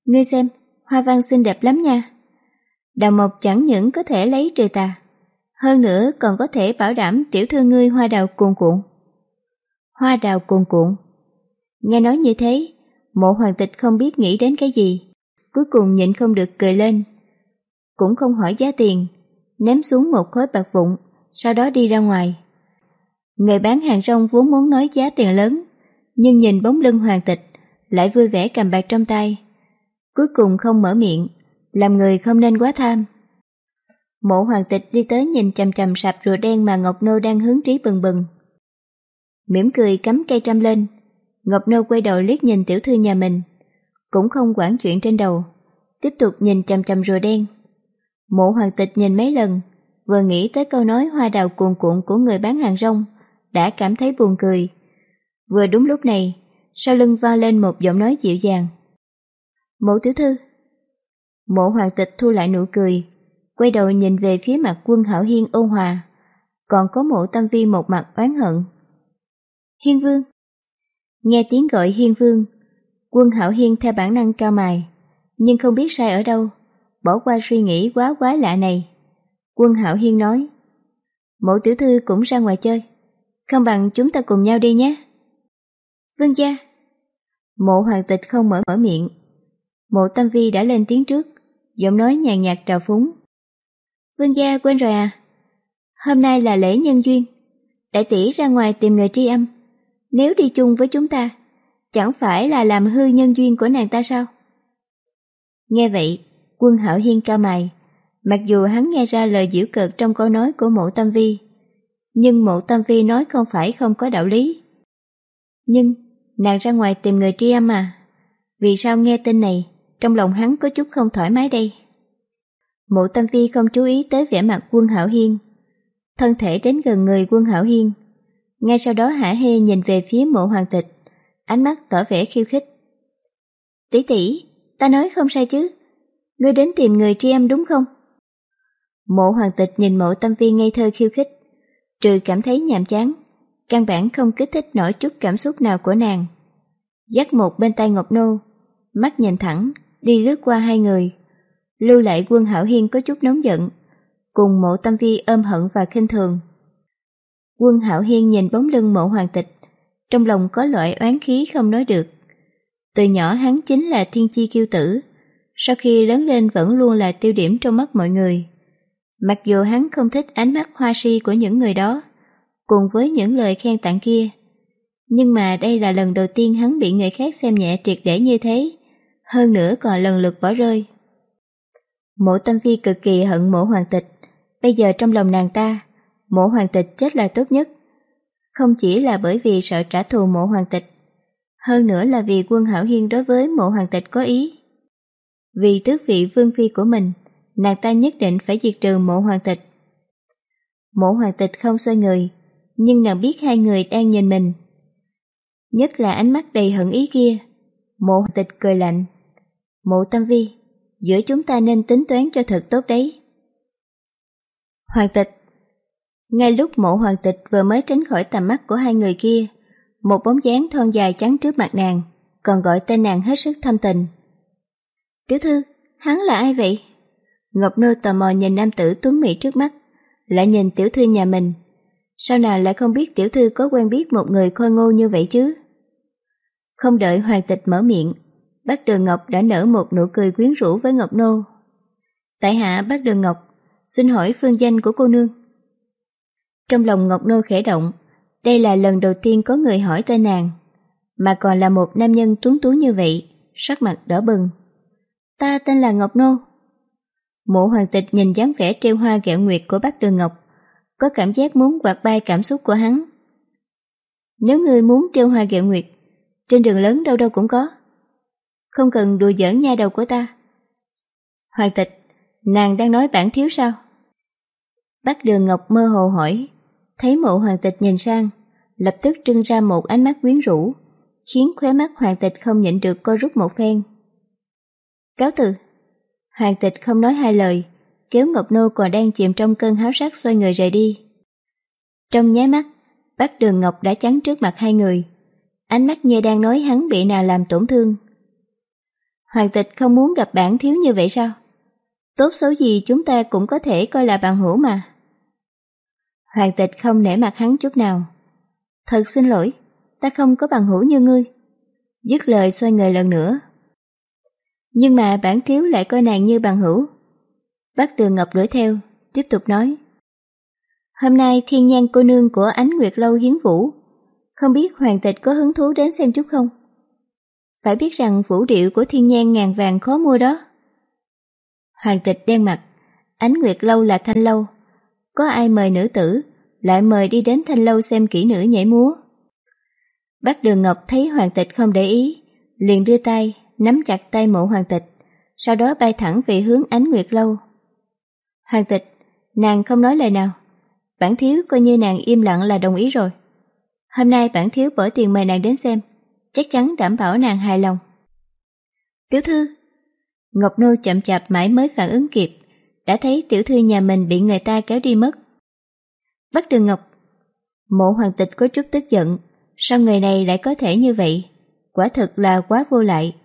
Ngươi xem, hoa văn xinh đẹp lắm nha. Đào mộc chẳng những có thể lấy trừ tà, hơn nữa còn có thể bảo đảm tiểu thư ngươi hoa đào cuồn cuộn. Hoa đào cuồn cuộn. Nghe nói như thế, mộ hoàng tịch không biết nghĩ đến cái gì, cuối cùng nhịn không được cười lên. Cũng không hỏi giá tiền, ném xuống một khối bạc vụn, sau đó đi ra ngoài. Người bán hàng rong vốn muốn nói giá tiền lớn, nhưng nhìn bóng lưng hoàng tịch, lại vui vẻ cầm bạc trong tay. Cuối cùng không mở miệng, làm người không nên quá tham. Mộ hoàng tịch đi tới nhìn chầm chầm sạp rùa đen mà Ngọc Nô đang hướng trí bừng bừng. mỉm cười cắm cây trăm lên, Ngọc Nô quay đầu liếc nhìn tiểu thư nhà mình, cũng không quản chuyện trên đầu, tiếp tục nhìn chầm chầm rùa đen. Mộ hoàng tịch nhìn mấy lần, vừa nghĩ tới câu nói hoa đào cuồn cuộn của người bán hàng rong, đã cảm thấy buồn cười. Vừa đúng lúc này, sau lưng vang lên một giọng nói dịu dàng. Mộ tiểu thư. Mộ hoàng tịch thu lại nụ cười, quay đầu nhìn về phía mặt quân hảo hiên ôn hòa, còn có mộ tâm vi một mặt oán hận. Hiên vương. Nghe tiếng gọi hiên vương, quân hảo hiên theo bản năng cao mài, nhưng không biết sai ở đâu, bỏ qua suy nghĩ quá quái lạ này. Quân hảo hiên nói, mộ tiểu thư cũng ra ngoài chơi, không bằng chúng ta cùng nhau đi nhé. Vương gia. Mộ hoàng tịch không mở mở miệng. Mộ tâm vi đã lên tiếng trước, giọng nói nhàn nhạt trào phúng. Vương gia quên rồi à? Hôm nay là lễ nhân duyên. Đại tỷ ra ngoài tìm người tri âm. Nếu đi chung với chúng ta, chẳng phải là làm hư nhân duyên của nàng ta sao? Nghe vậy, quân hảo hiên cao mày, Mặc dù hắn nghe ra lời giễu cợt trong câu nói của mộ tâm vi, nhưng mộ tâm vi nói không phải không có đạo lý. Nhưng, nàng ra ngoài tìm người tri âm à? Vì sao nghe tin này, trong lòng hắn có chút không thoải mái đây? Mộ tâm phi không chú ý tới vẻ mặt quân hảo hiên. Thân thể đến gần người quân hảo hiên. Ngay sau đó hả hê nhìn về phía mộ hoàng tịch, ánh mắt tỏ vẻ khiêu khích. Tỷ tỷ, ta nói không sai chứ. Ngươi đến tìm người tri âm đúng không? Mộ hoàng tịch nhìn mộ tâm vi ngây thơ khiêu khích, trừ cảm thấy nhàm chán, căn bản không kích thích nổi chút cảm xúc nào của nàng. Dắt một bên tay Ngọc Nô, mắt nhìn thẳng, đi lướt qua hai người. Lưu lại quân hảo hiên có chút nóng giận, cùng mộ tâm vi ôm hận và khinh thường. Quân hảo hiên nhìn bóng lưng mộ hoàng tịch, trong lòng có loại oán khí không nói được. Từ nhỏ hắn chính là thiên chi kiêu tử, sau khi lớn lên vẫn luôn là tiêu điểm trong mắt mọi người. Mặc dù hắn không thích ánh mắt hoa si của những người đó, cùng với những lời khen tặng kia, nhưng mà đây là lần đầu tiên hắn bị người khác xem nhẹ triệt để như thế, hơn nữa còn lần lượt bỏ rơi. Mộ tâm phi cực kỳ hận mộ hoàng tịch, bây giờ trong lòng nàng ta, mộ hoàng tịch chết là tốt nhất. Không chỉ là bởi vì sợ trả thù mộ hoàng tịch, hơn nữa là vì quân hảo hiên đối với mộ hoàng tịch có ý. Vì tước vị vương phi của mình, nàng ta nhất định phải diệt trừ mộ hoàng tịch. Mộ hoàng tịch không xoay người, nhưng nàng biết hai người đang nhìn mình. Nhất là ánh mắt đầy hận ý kia. Mộ hoàng tịch cười lạnh. Mộ tâm vi, giữa chúng ta nên tính toán cho thật tốt đấy. Hoàng tịch Ngay lúc mộ hoàng tịch vừa mới tránh khỏi tầm mắt của hai người kia, một bóng dáng thon dài trắng trước mặt nàng, còn gọi tên nàng hết sức thâm tình. Tiểu thư, hắn là ai vậy? Ngọc Nô tò mò nhìn nam tử tuấn mỹ trước mắt, lại nhìn tiểu thư nhà mình. Sao nào lại không biết tiểu thư có quen biết một người khôi ngô như vậy chứ? Không đợi hoàng tịch mở miệng, bác Đường Ngọc đã nở một nụ cười quyến rũ với Ngọc Nô. Tại hạ bác Đường Ngọc, xin hỏi phương danh của cô nương. Trong lòng Ngọc Nô khẽ động, đây là lần đầu tiên có người hỏi tên nàng, mà còn là một nam nhân tuấn tú như vậy, sắc mặt đỏ bừng. Ta tên là Ngọc Nô. Mộ hoàng tịch nhìn dáng vẻ treo hoa gẹo nguyệt của bác Đường Ngọc, có cảm giác muốn quạt bay cảm xúc của hắn. Nếu ngươi muốn treo hoa gẹo nguyệt, trên đường lớn đâu đâu cũng có. Không cần đùa giỡn nha đầu của ta. Hoàng tịch, nàng đang nói bản thiếu sao? Bác Đường Ngọc mơ hồ hỏi, thấy mộ hoàng tịch nhìn sang, lập tức trưng ra một ánh mắt quyến rũ, khiến khóe mắt hoàng tịch không nhịn được co rút một phen. Cáo từ. Hoàng tịch không nói hai lời, kéo Ngọc Nô còn đang chìm trong cơn háo sắc xoay người rời đi. Trong nháy mắt, bác Đường Ngọc đã chắn trước mặt hai người. Ánh mắt như đang nói hắn bị nào làm tổn thương. Hoàng tịch không muốn gặp bản thiếu như vậy sao? Tốt xấu gì chúng ta cũng có thể coi là bạn hữu mà. Hoàng tịch không nể mặt hắn chút nào. Thật xin lỗi, ta không có bằng hữu như ngươi. Dứt lời xoay người lần nữa. Nhưng mà bản thiếu lại coi nàng như bằng hữu. Bác Đường Ngọc đuổi theo, tiếp tục nói. Hôm nay thiên nhan cô nương của ánh Nguyệt Lâu hiến vũ, không biết hoàng tịch có hứng thú đến xem chút không? Phải biết rằng vũ điệu của thiên nhan ngàn vàng khó mua đó. Hoàng tịch đen mặt, ánh Nguyệt Lâu là thanh lâu. Có ai mời nữ tử, lại mời đi đến thanh lâu xem kỹ nữ nhảy múa. Bác Đường Ngọc thấy hoàng tịch không để ý, liền đưa tay, nắm chặt tay mộ hoàng tịch, sau đó bay thẳng về hướng ánh Nguyệt Lâu. Hoàng tịch, nàng không nói lời nào. Bản thiếu coi như nàng im lặng là đồng ý rồi. Hôm nay bản thiếu bỏ tiền mời nàng đến xem, chắc chắn đảm bảo nàng hài lòng. Tiểu thư Ngọc Nô chậm chạp mãi mới phản ứng kịp, đã thấy tiểu thư nhà mình bị người ta kéo đi mất. Bắt đường Ngọc Mộ hoàng tịch có chút tức giận, sao người này lại có thể như vậy? Quả thực là quá vô lại.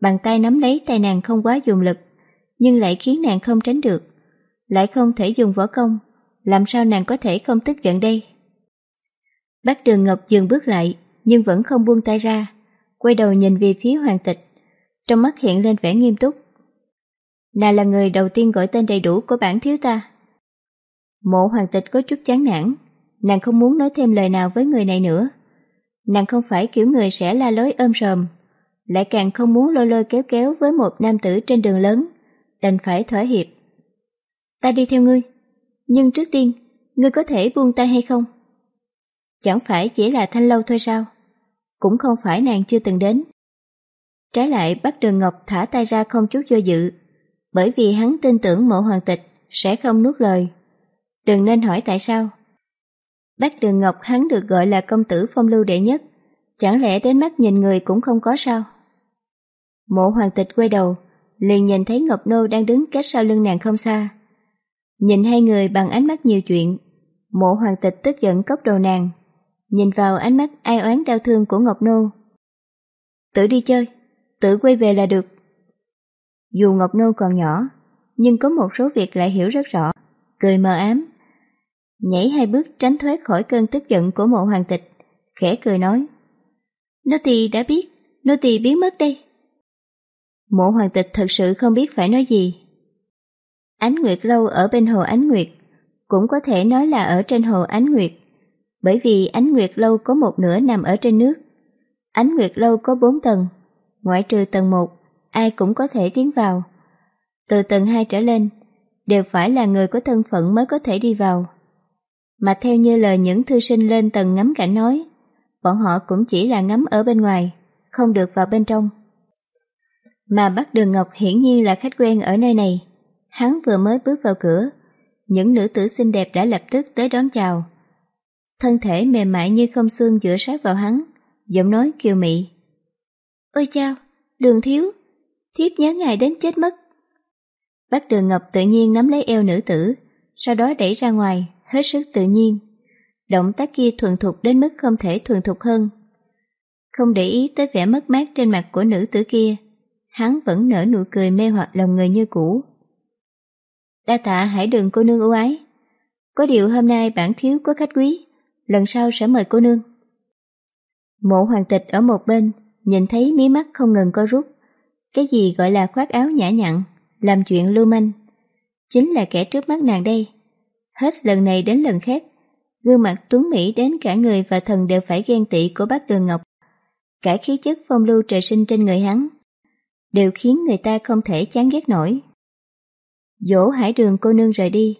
Bàn tay nắm lấy tay nàng không quá dùng lực, nhưng lại khiến nàng không tránh được lại không thể dùng võ công, làm sao nàng có thể không tức giận đây? Bác Đường Ngọc dừng bước lại, nhưng vẫn không buông tay ra, quay đầu nhìn về phía hoàng tịch, trong mắt hiện lên vẻ nghiêm túc. Nàng là người đầu tiên gọi tên đầy đủ của bản thiếu ta. Mộ hoàng tịch có chút chán nản, nàng không muốn nói thêm lời nào với người này nữa. Nàng không phải kiểu người sẽ la lối ôm sờm, lại càng không muốn lôi lôi kéo kéo với một nam tử trên đường lớn, đành phải thỏa hiệp. ta đi theo ngươi. Nhưng trước tiên, ngươi có thể buông tay hay không? Chẳng phải chỉ là thanh lâu thôi sao? Cũng không phải nàng chưa từng đến. Trái lại bác đường Ngọc thả tay ra không chút do dự, bởi vì hắn tin tưởng mộ hoàng tịch sẽ không nuốt lời. Đừng nên hỏi tại sao. Bác đường Ngọc hắn được gọi là công tử phong lưu đệ nhất, chẳng lẽ đến mắt nhìn người cũng không có sao? Mộ hoàng tịch quay đầu, liền nhìn thấy Ngọc Nô đang đứng cách sau lưng nàng không xa. Nhìn hai người bằng ánh mắt nhiều chuyện, mộ hoàng tịch tức giận cốc đầu nàng, nhìn vào ánh mắt ai oán đau thương của Ngọc Nô. Tự đi chơi, tự quay về là được. Dù Ngọc Nô còn nhỏ, nhưng có một số việc lại hiểu rất rõ, cười mờ ám. Nhảy hai bước tránh thoát khỏi cơn tức giận của mộ hoàng tịch, khẽ cười nói. Nô tỳ đã biết, nô tỳ biến mất đây. Mộ hoàng tịch thật sự không biết phải nói gì. Ánh Nguyệt lâu ở bên hồ Ánh Nguyệt, cũng có thể nói là ở trên hồ Ánh Nguyệt, bởi vì Ánh Nguyệt lâu có một nửa nằm ở trên nước. Ánh Nguyệt lâu có bốn tầng, ngoại trừ tầng một, ai cũng có thể tiến vào. Từ tầng hai trở lên, đều phải là người có thân phận mới có thể đi vào. Mà theo như lời những thư sinh lên tầng ngắm cảnh nói, bọn họ cũng chỉ là ngắm ở bên ngoài, không được vào bên trong. Mà bắc Đường Ngọc hiển nhiên là khách quen ở nơi này. Hắn vừa mới bước vào cửa, những nữ tử xinh đẹp đã lập tức tới đón chào. Thân thể mềm mại như không xương dựa sát vào hắn, giọng nói kiều mị. Ôi chao, đường thiếu, thiếp nhớ ngài đến chết mất. Bác Đường Ngọc tự nhiên nắm lấy eo nữ tử, sau đó đẩy ra ngoài, hết sức tự nhiên. Động tác kia thuần thục đến mức không thể thuần thục hơn. Không để ý tới vẻ mất mát trên mặt của nữ tử kia, hắn vẫn nở nụ cười mê hoặc lòng người như cũ. Đa tạ hãy đừng cô nương ưu ái. Có điều hôm nay bản thiếu có khách quý, lần sau sẽ mời cô nương. Mộ hoàng tịch ở một bên, nhìn thấy mí mắt không ngừng co rút. Cái gì gọi là khoác áo nhã nhặn, làm chuyện lưu manh. Chính là kẻ trước mắt nàng đây. Hết lần này đến lần khác, gương mặt tuấn Mỹ đến cả người và thần đều phải ghen tị của bác Đường Ngọc. Cả khí chất phong lưu trời sinh trên người hắn, đều khiến người ta không thể chán ghét nổi. Dỗ hải đường cô nương rời đi,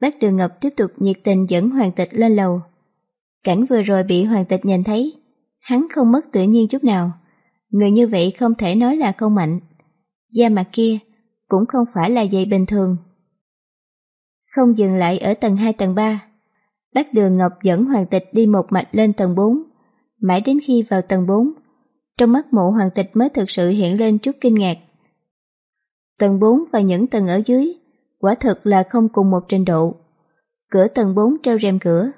bác Đường Ngọc tiếp tục nhiệt tình dẫn hoàng tịch lên lầu. Cảnh vừa rồi bị hoàng tịch nhìn thấy, hắn không mất tự nhiên chút nào. Người như vậy không thể nói là không mạnh. Da mặt kia cũng không phải là dày bình thường. Không dừng lại ở tầng 2 tầng 3, bác Đường Ngọc dẫn hoàng tịch đi một mạch lên tầng 4. Mãi đến khi vào tầng 4, trong mắt mộ hoàng tịch mới thực sự hiện lên chút kinh ngạc. Tầng 4 và những tầng ở dưới, quả thực là không cùng một trình độ. Cửa tầng 4 treo rèm cửa,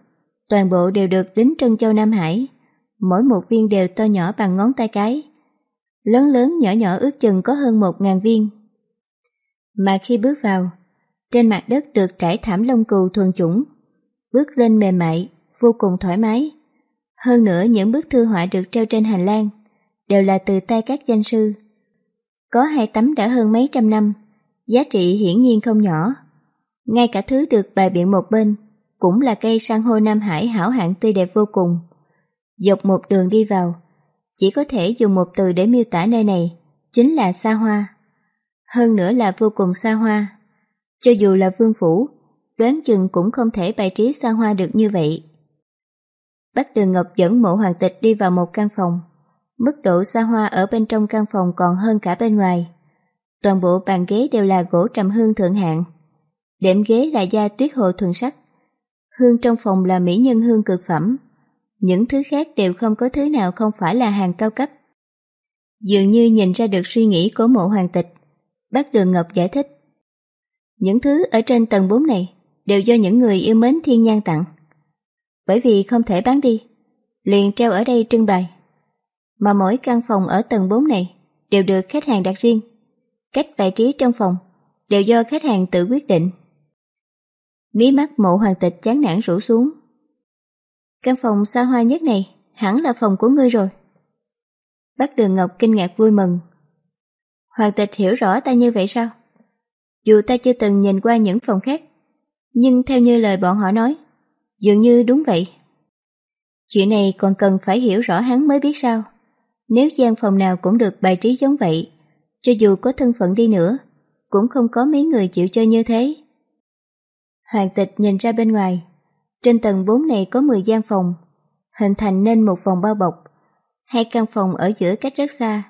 toàn bộ đều được đính trân châu Nam Hải, mỗi một viên đều to nhỏ bằng ngón tay cái. Lớn lớn nhỏ nhỏ ước chừng có hơn một ngàn viên. Mà khi bước vào, trên mặt đất được trải thảm lông cừu thuần chủng, bước lên mềm mại, vô cùng thoải mái. Hơn nữa những bức thư họa được treo trên hành lang đều là từ tay các danh sư. Có hai tấm đã hơn mấy trăm năm, giá trị hiển nhiên không nhỏ. Ngay cả thứ được bài biện một bên, cũng là cây san hô Nam Hải hảo hạng tươi đẹp vô cùng. Dọc một đường đi vào, chỉ có thể dùng một từ để miêu tả nơi này, chính là xa hoa. Hơn nữa là vô cùng xa hoa. Cho dù là vương phủ, đoán chừng cũng không thể bày trí xa hoa được như vậy. Bách Đường Ngọc dẫn mộ hoàng tịch đi vào một căn phòng. Mức độ xa hoa ở bên trong căn phòng còn hơn cả bên ngoài. Toàn bộ bàn ghế đều là gỗ trầm hương thượng hạng. Đệm ghế là da tuyết hồ thuần sắc. Hương trong phòng là mỹ nhân hương cực phẩm. Những thứ khác đều không có thứ nào không phải là hàng cao cấp. Dường như nhìn ra được suy nghĩ của mộ hoàng tịch. Bác Đường Ngọc giải thích. Những thứ ở trên tầng 4 này đều do những người yêu mến thiên nhan tặng. Bởi vì không thể bán đi, liền treo ở đây trưng bày mà mỗi căn phòng ở tầng 4 này đều được khách hàng đặt riêng. Cách bài trí trong phòng đều do khách hàng tự quyết định. Mí mắt mộ hoàng tịch chán nản rủ xuống. Căn phòng xa hoa nhất này hẳn là phòng của ngươi rồi. Bác Đường Ngọc kinh ngạc vui mừng. Hoàng tịch hiểu rõ ta như vậy sao? Dù ta chưa từng nhìn qua những phòng khác, nhưng theo như lời bọn họ nói, dường như đúng vậy. Chuyện này còn cần phải hiểu rõ hắn mới biết sao. Nếu gian phòng nào cũng được bài trí giống vậy, cho dù có thân phận đi nữa, cũng không có mấy người chịu chơi như thế. Hoàng tịch nhìn ra bên ngoài. Trên tầng 4 này có 10 gian phòng, hình thành nên một vòng bao bọc. Hai căn phòng ở giữa cách rất xa,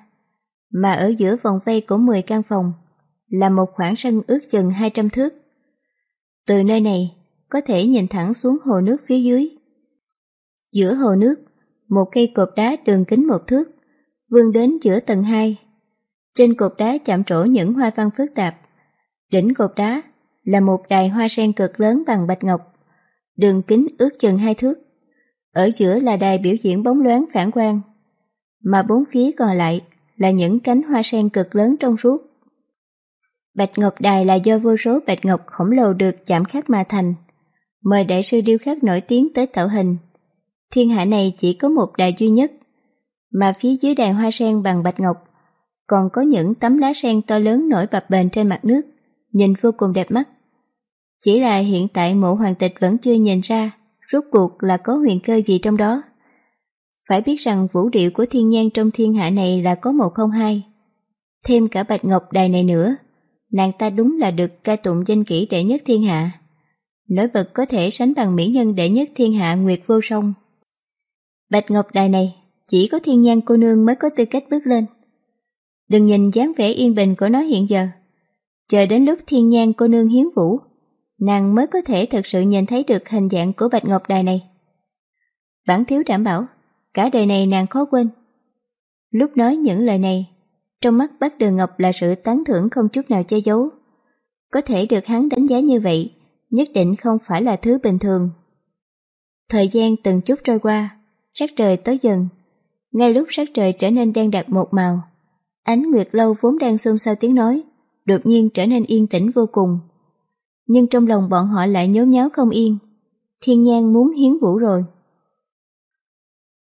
mà ở giữa vòng vây của 10 căn phòng là một khoảng sân ước chừng 200 thước. Từ nơi này, có thể nhìn thẳng xuống hồ nước phía dưới. Giữa hồ nước, một cây cột đá đường kính một thước, vươn đến giữa tầng 2. Trên cột đá chạm trổ những hoa văn phức tạp. Đỉnh cột đá là một đài hoa sen cực lớn bằng bạch ngọc, đường kính ước chừng hai thước. Ở giữa là đài biểu diễn bóng loáng phản quang, mà bốn phía còn lại là những cánh hoa sen cực lớn trong suốt. Bạch Ngọc Đài là do vô số bạch ngọc khổng lồ được chạm khắc mà thành. Mời đại sư điêu khắc nổi tiếng tới tạo hình. Thiên hạ này chỉ có một đài duy nhất, mà phía dưới đài hoa sen bằng bạch ngọc còn có những tấm lá sen to lớn nổi bập bềnh trên mặt nước, nhìn vô cùng đẹp mắt. Chỉ là hiện tại mộ hoàng tịch vẫn chưa nhìn ra rốt cuộc là có huyền cơ gì trong đó. Phải biết rằng vũ điệu của thiên nhan trong thiên hạ này là có một không hai. Thêm cả bạch ngọc đài này nữa, nàng ta đúng là được ca tụng danh kỹ đệ nhất thiên hạ. Nổi bật có thể sánh bằng mỹ nhân đệ nhất thiên hạ Nguyệt Vô Song. Bạch ngọc đài này chỉ có thiên nhan cô nương mới có tư cách bước lên. Đừng nhìn dáng vẻ yên bình của nó hiện giờ. Chờ đến lúc thiên nhan cô nương hiến vũ, nàng mới có thể thực sự nhìn thấy được hình dạng của bạch ngọc đài này. Bản thiếu đảm bảo, cả đời này nàng khó quên. Lúc nói những lời này, trong mắt bác Đường Ngọc là sự tán thưởng không chút nào che giấu. Có thể được hắn đánh giá như vậy, nhất định không phải là thứ bình thường. Thời gian từng chút trôi qua, sắc trời tới dần. Ngay lúc sắc trời trở nên đen đặc một màu, ánh nguyệt lâu vốn đang xôn xao tiếng nói, đột nhiên trở nên yên tĩnh vô cùng. Nhưng trong lòng bọn họ lại nhốn nháo không yên. Thiên nhan muốn hiến vũ rồi.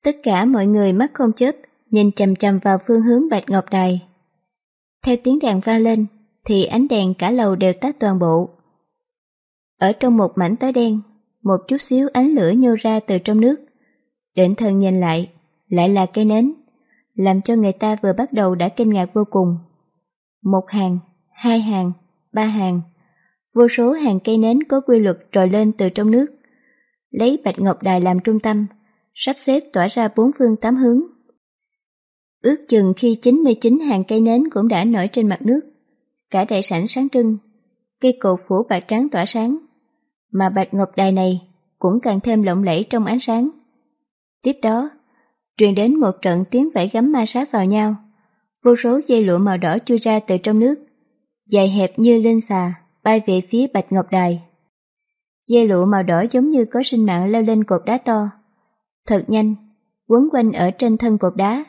Tất cả mọi người mắt không chớp, nhìn chằm chằm vào phương hướng Bạch Ngọc Đài. Theo tiếng đàn va lên, thì ánh đèn cả lầu đều tắt toàn bộ. Ở trong một mảnh tối đen, một chút xíu ánh lửa nhô ra từ trong nước. Định thần nhìn lại, lại là cây nến, làm cho người ta vừa bắt đầu đã kinh ngạc vô cùng. Một hàng, hai hàng, ba hàng, vô số hàng cây nến có quy luật trồi lên từ trong nước. Lấy Bạch Ngọc Đài làm trung tâm, sắp xếp tỏa ra bốn phương tám hướng. Ước chừng khi 99 hàng cây nến cũng đã nổi trên mặt nước, cả đại sảnh sáng trưng, cây cột phủ bạc trắng tỏa sáng, mà bạch ngọc đài này cũng càng thêm lộng lẫy trong ánh sáng. Tiếp đó, truyền đến một trận tiếng vẫy gắm ma sát vào nhau, vô số dây lụa màu đỏ chui ra từ trong nước, dài hẹp như linh xà, bay về phía bạch ngọc đài. Dây lụa màu đỏ giống như có sinh mạng leo lên cột đá to. Thật nhanh, quấn quanh ở trên thân cột đá.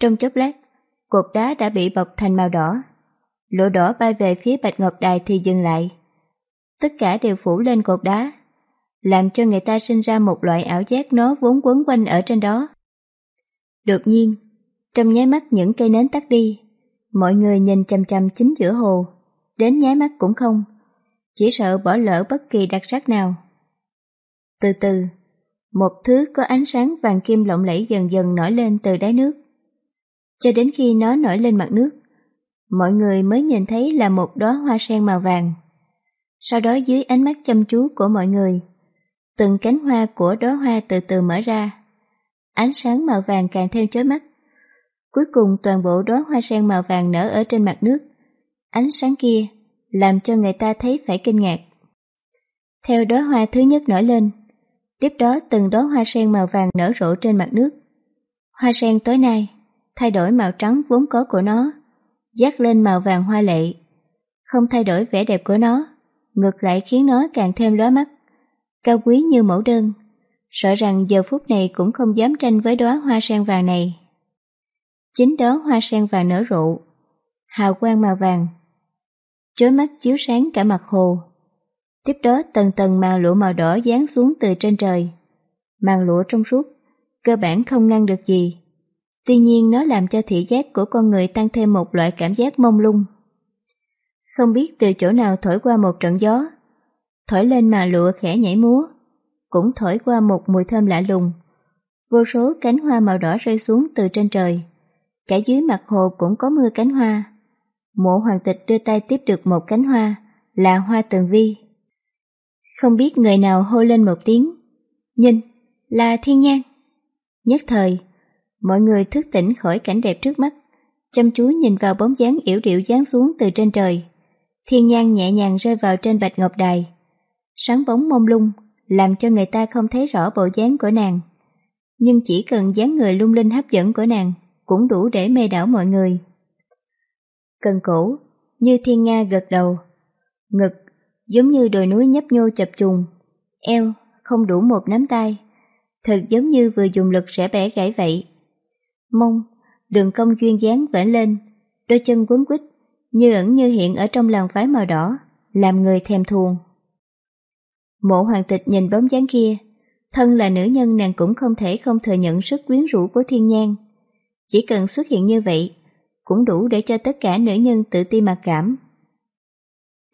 Trong chốc lát, cột đá đã bị bọc thành màu đỏ. Lỗ đỏ bay về phía bạch ngọc đài thì dừng lại. Tất cả đều phủ lên cột đá, làm cho người ta sinh ra một loại ảo giác nó vốn quấn quanh ở trên đó. Đột nhiên, trong nháy mắt những cây nến tắt đi, mọi người nhìn chăm chăm chính giữa hồ, đến nháy mắt cũng không, chỉ sợ bỏ lỡ bất kỳ đặc sắc nào. Từ từ, một thứ có ánh sáng vàng kim lộng lẫy dần dần nổi lên từ đáy nước. Cho đến khi nó nổi lên mặt nước, mọi người mới nhìn thấy là một đóa hoa sen màu vàng. Sau đó dưới ánh mắt chăm chú của mọi người, từng cánh hoa của đóa hoa từ từ mở ra. Ánh sáng màu vàng càng thêm chói mắt. Cuối cùng toàn bộ đóa hoa sen màu vàng nở ở trên mặt nước. Ánh sáng kia làm cho người ta thấy phải kinh ngạc. Theo đóa hoa thứ nhất nổi lên, tiếp đó từng đóa hoa sen màu vàng nở rộ trên mặt nước. Hoa sen tối nay thay đổi màu trắng vốn có của nó, dắt lên màu vàng hoa lệ. Không thay đổi vẻ đẹp của nó, ngược lại khiến nó càng thêm lóa mắt, cao quý như mẫu đơn. Sợ rằng giờ phút này cũng không dám tranh với đóa hoa sen vàng này. Chính đó hoa sen vàng nở rộ, hào quang màu vàng, chói mắt chiếu sáng cả mặt hồ. Tiếp đó tầng tầng màn lụa màu đỏ dán xuống từ trên trời. Màn lụa trong suốt, cơ bản không ngăn được gì. Tuy nhiên nó làm cho thị giác của con người tăng thêm một loại cảm giác mông lung. Không biết từ chỗ nào thổi qua một trận gió, thổi lên mà lụa khẽ nhảy múa, cũng thổi qua một mùi thơm lạ lùng. Vô số cánh hoa màu đỏ rơi xuống từ trên trời. Cả dưới mặt hồ cũng có mưa cánh hoa. Mộ hoàng tịch đưa tay tiếp được một cánh hoa, là hoa tường vi. Không biết người nào hô lên một tiếng. Nhìn, là thiên nhang. Nhất thời, mọi người thức tỉnh khỏi cảnh đẹp trước mắt, chăm chú nhìn vào bóng dáng yểu điệu dáng xuống từ trên trời. Thiên nhang nhẹ nhàng rơi vào trên bạch ngọc đài. Sáng bóng mông lung, làm cho người ta không thấy rõ bộ dáng của nàng. Nhưng chỉ cần dáng người lung linh hấp dẫn của nàng cũng đủ để mê đảo mọi người. Cần cổ, như thiên nga gật đầu. Ngực, giống như đồi núi nhấp nhô chập trùng. Eo, không đủ một nắm tay. Thật giống như vừa dùng lực sẽ bẻ gãy vậy. Mông, đường cong duyên dáng vẽ lên, đôi chân quấn quýt, như ẩn như hiện ở trong làn phái màu đỏ, làm người thèm thuồng. Mộ hoàng tịch nhìn bóng dáng kia, thân là nữ nhân nàng cũng không thể không thừa nhận sức quyến rũ của thiên nhan. Chỉ cần xuất hiện như vậy, cũng đủ để cho tất cả nữ nhân tự ti mặc cảm.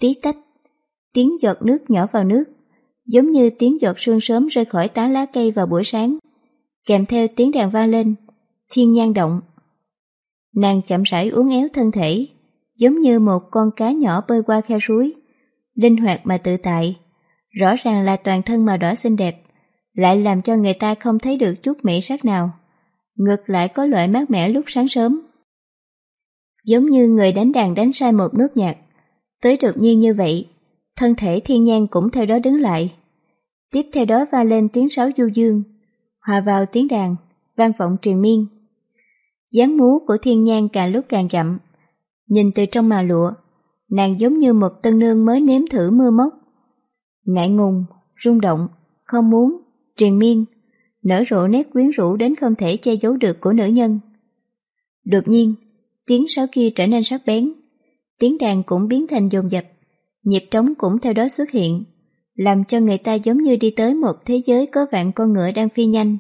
Tí tách, tiếng giọt nước nhỏ vào nước, giống như tiếng giọt sương sớm rơi khỏi tán lá cây vào buổi sáng, kèm theo tiếng đàn vang lên, thiên nhan động. Nàng chậm rãi uốn éo thân thể, giống như một con cá nhỏ bơi qua khe suối, linh hoạt mà tự tại, rõ ràng là toàn thân màu đỏ xinh đẹp, lại làm cho người ta không thấy được chút mỹ sắc nào. Ngược lại có loại mát mẻ lúc sáng sớm. Giống như người đánh đàn đánh sai một nốt nhạc, tới đột nhiên như vậy, thân thể thiên nhan cũng theo đó đứng lại. Tiếp theo đó va lên tiếng sáo du dương, hòa vào tiếng đàn, vang vọng triền miên. dáng múa của thiên nhan càng lúc càng chậm, nhìn từ trong mà lụa, nàng giống như một tân nương mới nếm thử mưa mốc. Ngại ngùng, rung động, không muốn, triền miên, nở rộ nét quyến rũ đến không thể che giấu được của nữ nhân. Đột nhiên, tiếng sáo kia trở nên sắc bén, tiếng đàn cũng biến thành dồn dập, nhịp trống cũng theo đó xuất hiện, làm cho người ta giống như đi tới một thế giới có vạn con ngựa đang phi nhanh.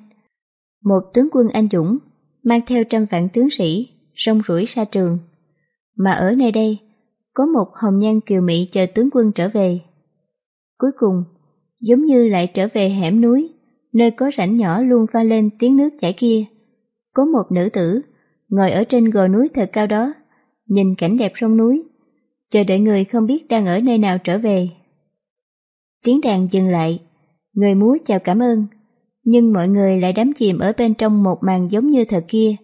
Một tướng quân anh dũng, mang theo trăm vạn tướng sĩ, rong rủi xa trường. Mà ở nơi đây, có một hồng nhan kiều mị chờ tướng quân trở về. Cuối cùng, giống như lại trở về hẻm núi, nơi có rãnh nhỏ luôn pha lên tiếng nước chảy kia. Có một nữ tử, ngồi ở trên gò núi thật cao đó, nhìn cảnh đẹp sông núi, chờ đợi người không biết đang ở nơi nào trở về. Tiếng đàn dừng lại, người múa chào cảm ơn, nhưng mọi người lại đắm chìm ở bên trong một màn giống như thật kia,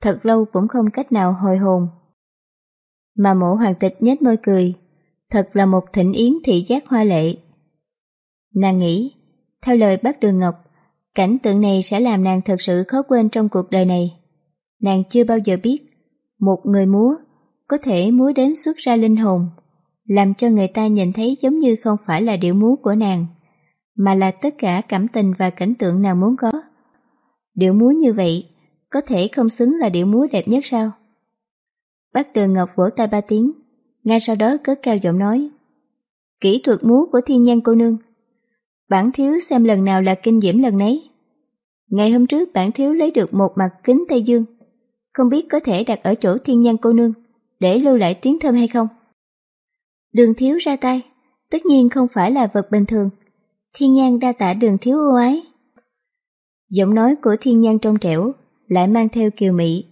thật lâu cũng không cách nào hồi hồn. Mà mộ hoàng tịch nhếch môi cười, thật là một thịnh yến thị giác hoa lệ. Nàng nghĩ, theo lời bác Đường Ngọc, cảnh tượng này sẽ làm nàng thật sự khó quên trong cuộc đời này. Nàng chưa bao giờ biết, một người múa có thể múa đến xuất ra linh hồn, làm cho người ta nhìn thấy giống như không phải là điệu múa của nàng, mà là tất cả cảm tình và cảnh tượng nàng muốn có. Điệu múa như vậy, có thể không xứng là điệu múa đẹp nhất sao? Bác Đường Ngọc vỗ tay ba tiếng, ngay sau đó cất cao giọng nói. Kỹ thuật múa của thiên nhân cô nương. Bản thiếu xem lần nào là kinh diễm lần nấy. Ngày hôm trước bản thiếu lấy được một mặt kính Tây Dương, không biết có thể đặt ở chỗ thiên nhân cô nương để lưu lại tiếng thơm hay không. Đường thiếu ra tay, tất nhiên không phải là vật bình thường. Thiên nhan đa tạ đường thiếu ưu ái. Giọng nói của thiên nhan trong trẻo lại mang theo kiều mị,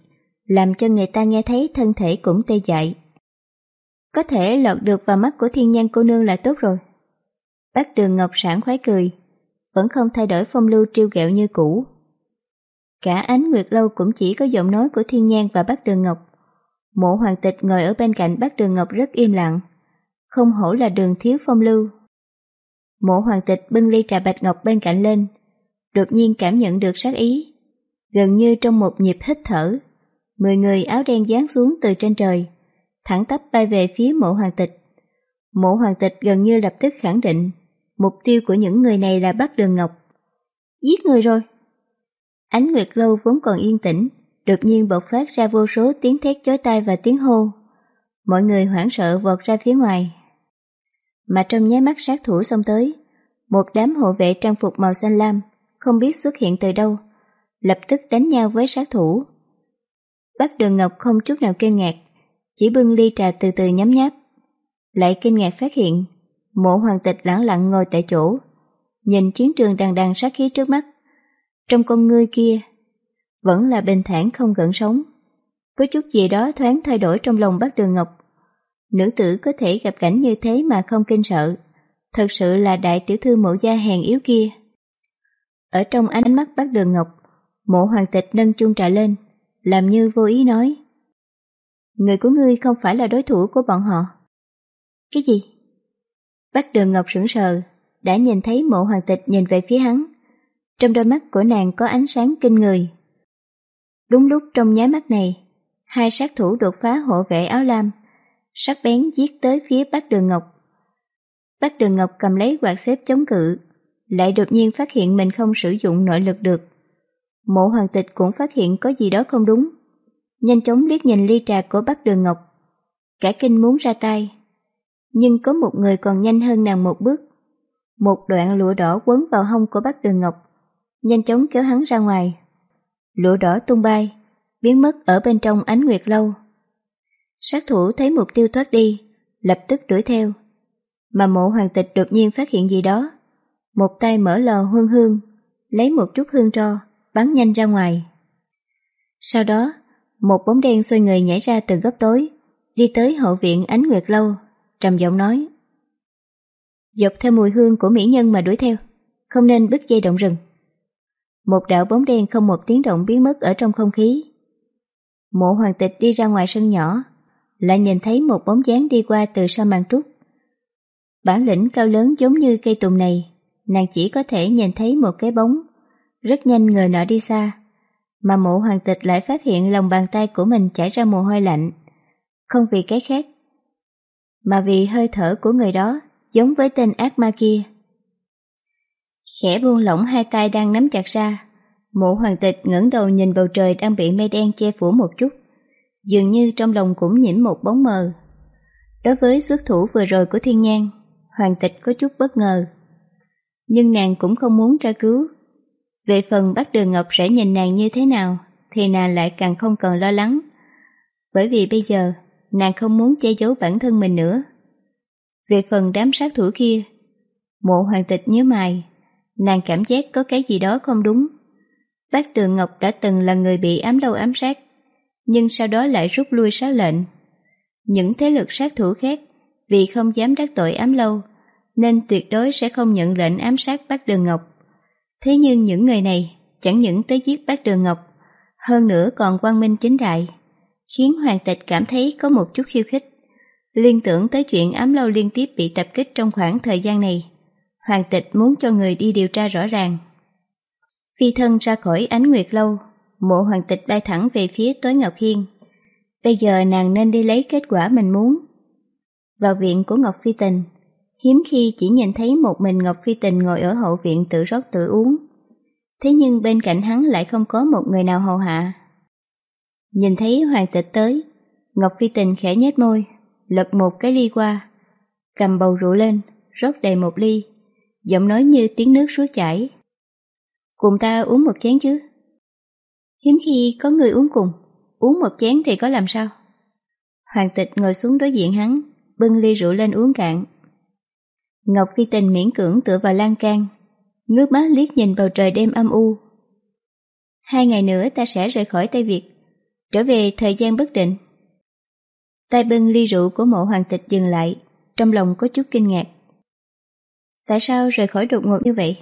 làm cho người ta nghe thấy thân thể cũng tê dại. Có thể lọt được vào mắt của thiên nhan cô nương là tốt rồi. Bác đường ngọc sản khoái cười, vẫn không thay đổi phong lưu triêu ghẹo như cũ. Cả ánh nguyệt lâu cũng chỉ có giọng nói của thiên nhan và bác đường ngọc. Mộ hoàng tịch ngồi ở bên cạnh bác đường ngọc rất im lặng, không hổ là đường thiếu phong lưu. Mộ hoàng tịch bưng ly trà bạch ngọc bên cạnh lên, đột nhiên cảm nhận được sát ý. Gần như trong một nhịp hít thở, mười người áo đen giáng xuống từ trên trời, thẳng tắp bay về phía mộ hoàng tịch. Mộ hoàng tịch gần như lập tức khẳng định, mục tiêu của những người này là bắt đường ngọc. Giết người rồi! Ánh Nguyệt Lâu vốn còn yên tĩnh, đột nhiên bộc phát ra vô số tiếng thét chói tai và tiếng hô. Mọi người hoảng sợ vọt ra phía ngoài. Mà trong nháy mắt sát thủ xông tới, một đám hộ vệ trang phục màu xanh lam, không biết xuất hiện từ đâu, lập tức đánh nhau với sát thủ. Bác Đường Ngọc không chút nào kinh ngạc, chỉ bưng ly trà từ từ nhắm nháp. Lại kinh ngạc phát hiện, mộ hoàng tịch lẳng lặng ngồi tại chỗ, nhìn chiến trường đằng đằng sát khí trước mắt. Trong con ngươi kia, vẫn là bình thản không gợn sống. Có chút gì đó thoáng thay đổi trong lòng bác Đường Ngọc. Nữ tử có thể gặp cảnh như thế mà không kinh sợ, thật sự là đại tiểu thư mộ gia hèn yếu kia. Ở trong ánh mắt bác đường ngọc, mộ hoàng tịch nâng chung trà lên, làm như vô ý nói. Người của ngươi không phải là đối thủ của bọn họ. Cái gì? Bác đường ngọc sững sờ, đã nhìn thấy mộ hoàng tịch nhìn về phía hắn. Trong đôi mắt của nàng có ánh sáng kinh người. Đúng lúc trong nháy mắt này, hai sát thủ đột phá hộ vệ áo lam, sắc bén giết tới phía bác đường ngọc. Bác đường ngọc cầm lấy quạt xếp chống cự, lại đột nhiên phát hiện mình không sử dụng nội lực được. Mộ hoàng tịch cũng phát hiện có gì đó không đúng. Nhanh chóng liếc nhìn ly trà của bác đường ngọc. Cả kinh muốn ra tay. Nhưng có một người còn nhanh hơn nàng một bước. Một đoạn lụa đỏ quấn vào hông của bác đường ngọc. Nhanh chóng kéo hắn ra ngoài. Lụa đỏ tung bay, biến mất ở bên trong ánh nguyệt lâu. Sát thủ thấy mục tiêu thoát đi, lập tức đuổi theo. Mà mộ hoàng tịch đột nhiên phát hiện gì đó. Một tay mở lò hương hương, lấy một chút hương tro, bắn nhanh ra ngoài. Sau đó, một bóng đen xoay người nhảy ra từ góc tối, đi tới hậu viện ánh nguyệt lâu, trầm giọng nói. Dọc theo mùi hương của mỹ nhân mà đuổi theo, không nên bứt dây động rừng. Một đạo bóng đen không một tiếng động biến mất ở trong không khí. Mộ hoàng tịch đi ra ngoài sân nhỏ, lại nhìn thấy một bóng dáng đi qua từ sau màn trúc. Bản lĩnh cao lớn giống như cây tùng này, nàng chỉ có thể nhìn thấy một cái bóng. Rất nhanh người nọ đi xa, mà mộ hoàng tịch lại phát hiện lòng bàn tay của mình chảy ra mồ hôi lạnh. Không vì cái khác, mà vì hơi thở của người đó giống với tên ác ma kia. Khẽ buông lỏng hai tay đang nắm chặt ra, mộ hoàng tịch ngẩng đầu nhìn bầu trời đang bị mây đen che phủ một chút dường như trong lòng cũng nhiễm một bóng mờ. Đối với xuất thủ vừa rồi của thiên nhan, hoàng tịch có chút bất ngờ. Nhưng nàng cũng không muốn tra cứu. Về phần bắt đường Ngọc sẽ nhìn nàng như thế nào, thì nàng lại càng không cần lo lắng. Bởi vì bây giờ, nàng không muốn che giấu bản thân mình nữa. Về phần đám sát thủ kia, mộ hoàng tịch nhớ mày, nàng cảm giác có cái gì đó không đúng. Bác Đường Ngọc đã từng là người bị ám lâu ám sát, nhưng sau đó lại rút lui sát lệnh. Những thế lực sát thủ khác, vì không dám đắc tội ám lâu, nên tuyệt đối sẽ không nhận lệnh ám sát bác Đường Ngọc. Thế nhưng những người này chẳng những tới giết bác Đường Ngọc, hơn nữa còn quang minh chính đại, khiến Hoàng Tịch cảm thấy có một chút khiêu khích. Liên tưởng tới chuyện ám lâu liên tiếp bị tập kích trong khoảng thời gian này, Hoàng Tịch muốn cho người đi điều tra rõ ràng. Phi thân ra khỏi ánh nguyệt lâu, mộ hoàng tịch bay thẳng về phía tối Ngọc Hiên. Bây giờ nàng nên đi lấy kết quả mình muốn. Vào viện của Ngọc Phi Tình, hiếm khi chỉ nhìn thấy một mình Ngọc Phi Tình ngồi ở hậu viện tự rót tự uống. Thế nhưng bên cạnh hắn lại không có một người nào hầu hạ. Nhìn thấy hoàng tịch tới, Ngọc Phi Tình khẽ nhếch môi, lật một cái ly qua, cầm bầu rượu lên, rót đầy một ly, giọng nói như tiếng nước suối chảy. Cùng ta uống một chén chứ? Hiếm khi có người uống cùng, uống một chén thì có làm sao? Hoàng tịch ngồi xuống đối diện hắn, bưng ly rượu lên uống cạn. Ngọc Phi Tình miễn cưỡng tựa vào lan can, ngước mắt liếc nhìn bầu trời đêm âm u. Hai ngày nữa ta sẽ rời khỏi Tây Việt, trở về thời gian bất định. Tay bưng ly rượu của mộ hoàng tịch dừng lại, trong lòng có chút kinh ngạc. Tại sao rời khỏi đột ngột như vậy?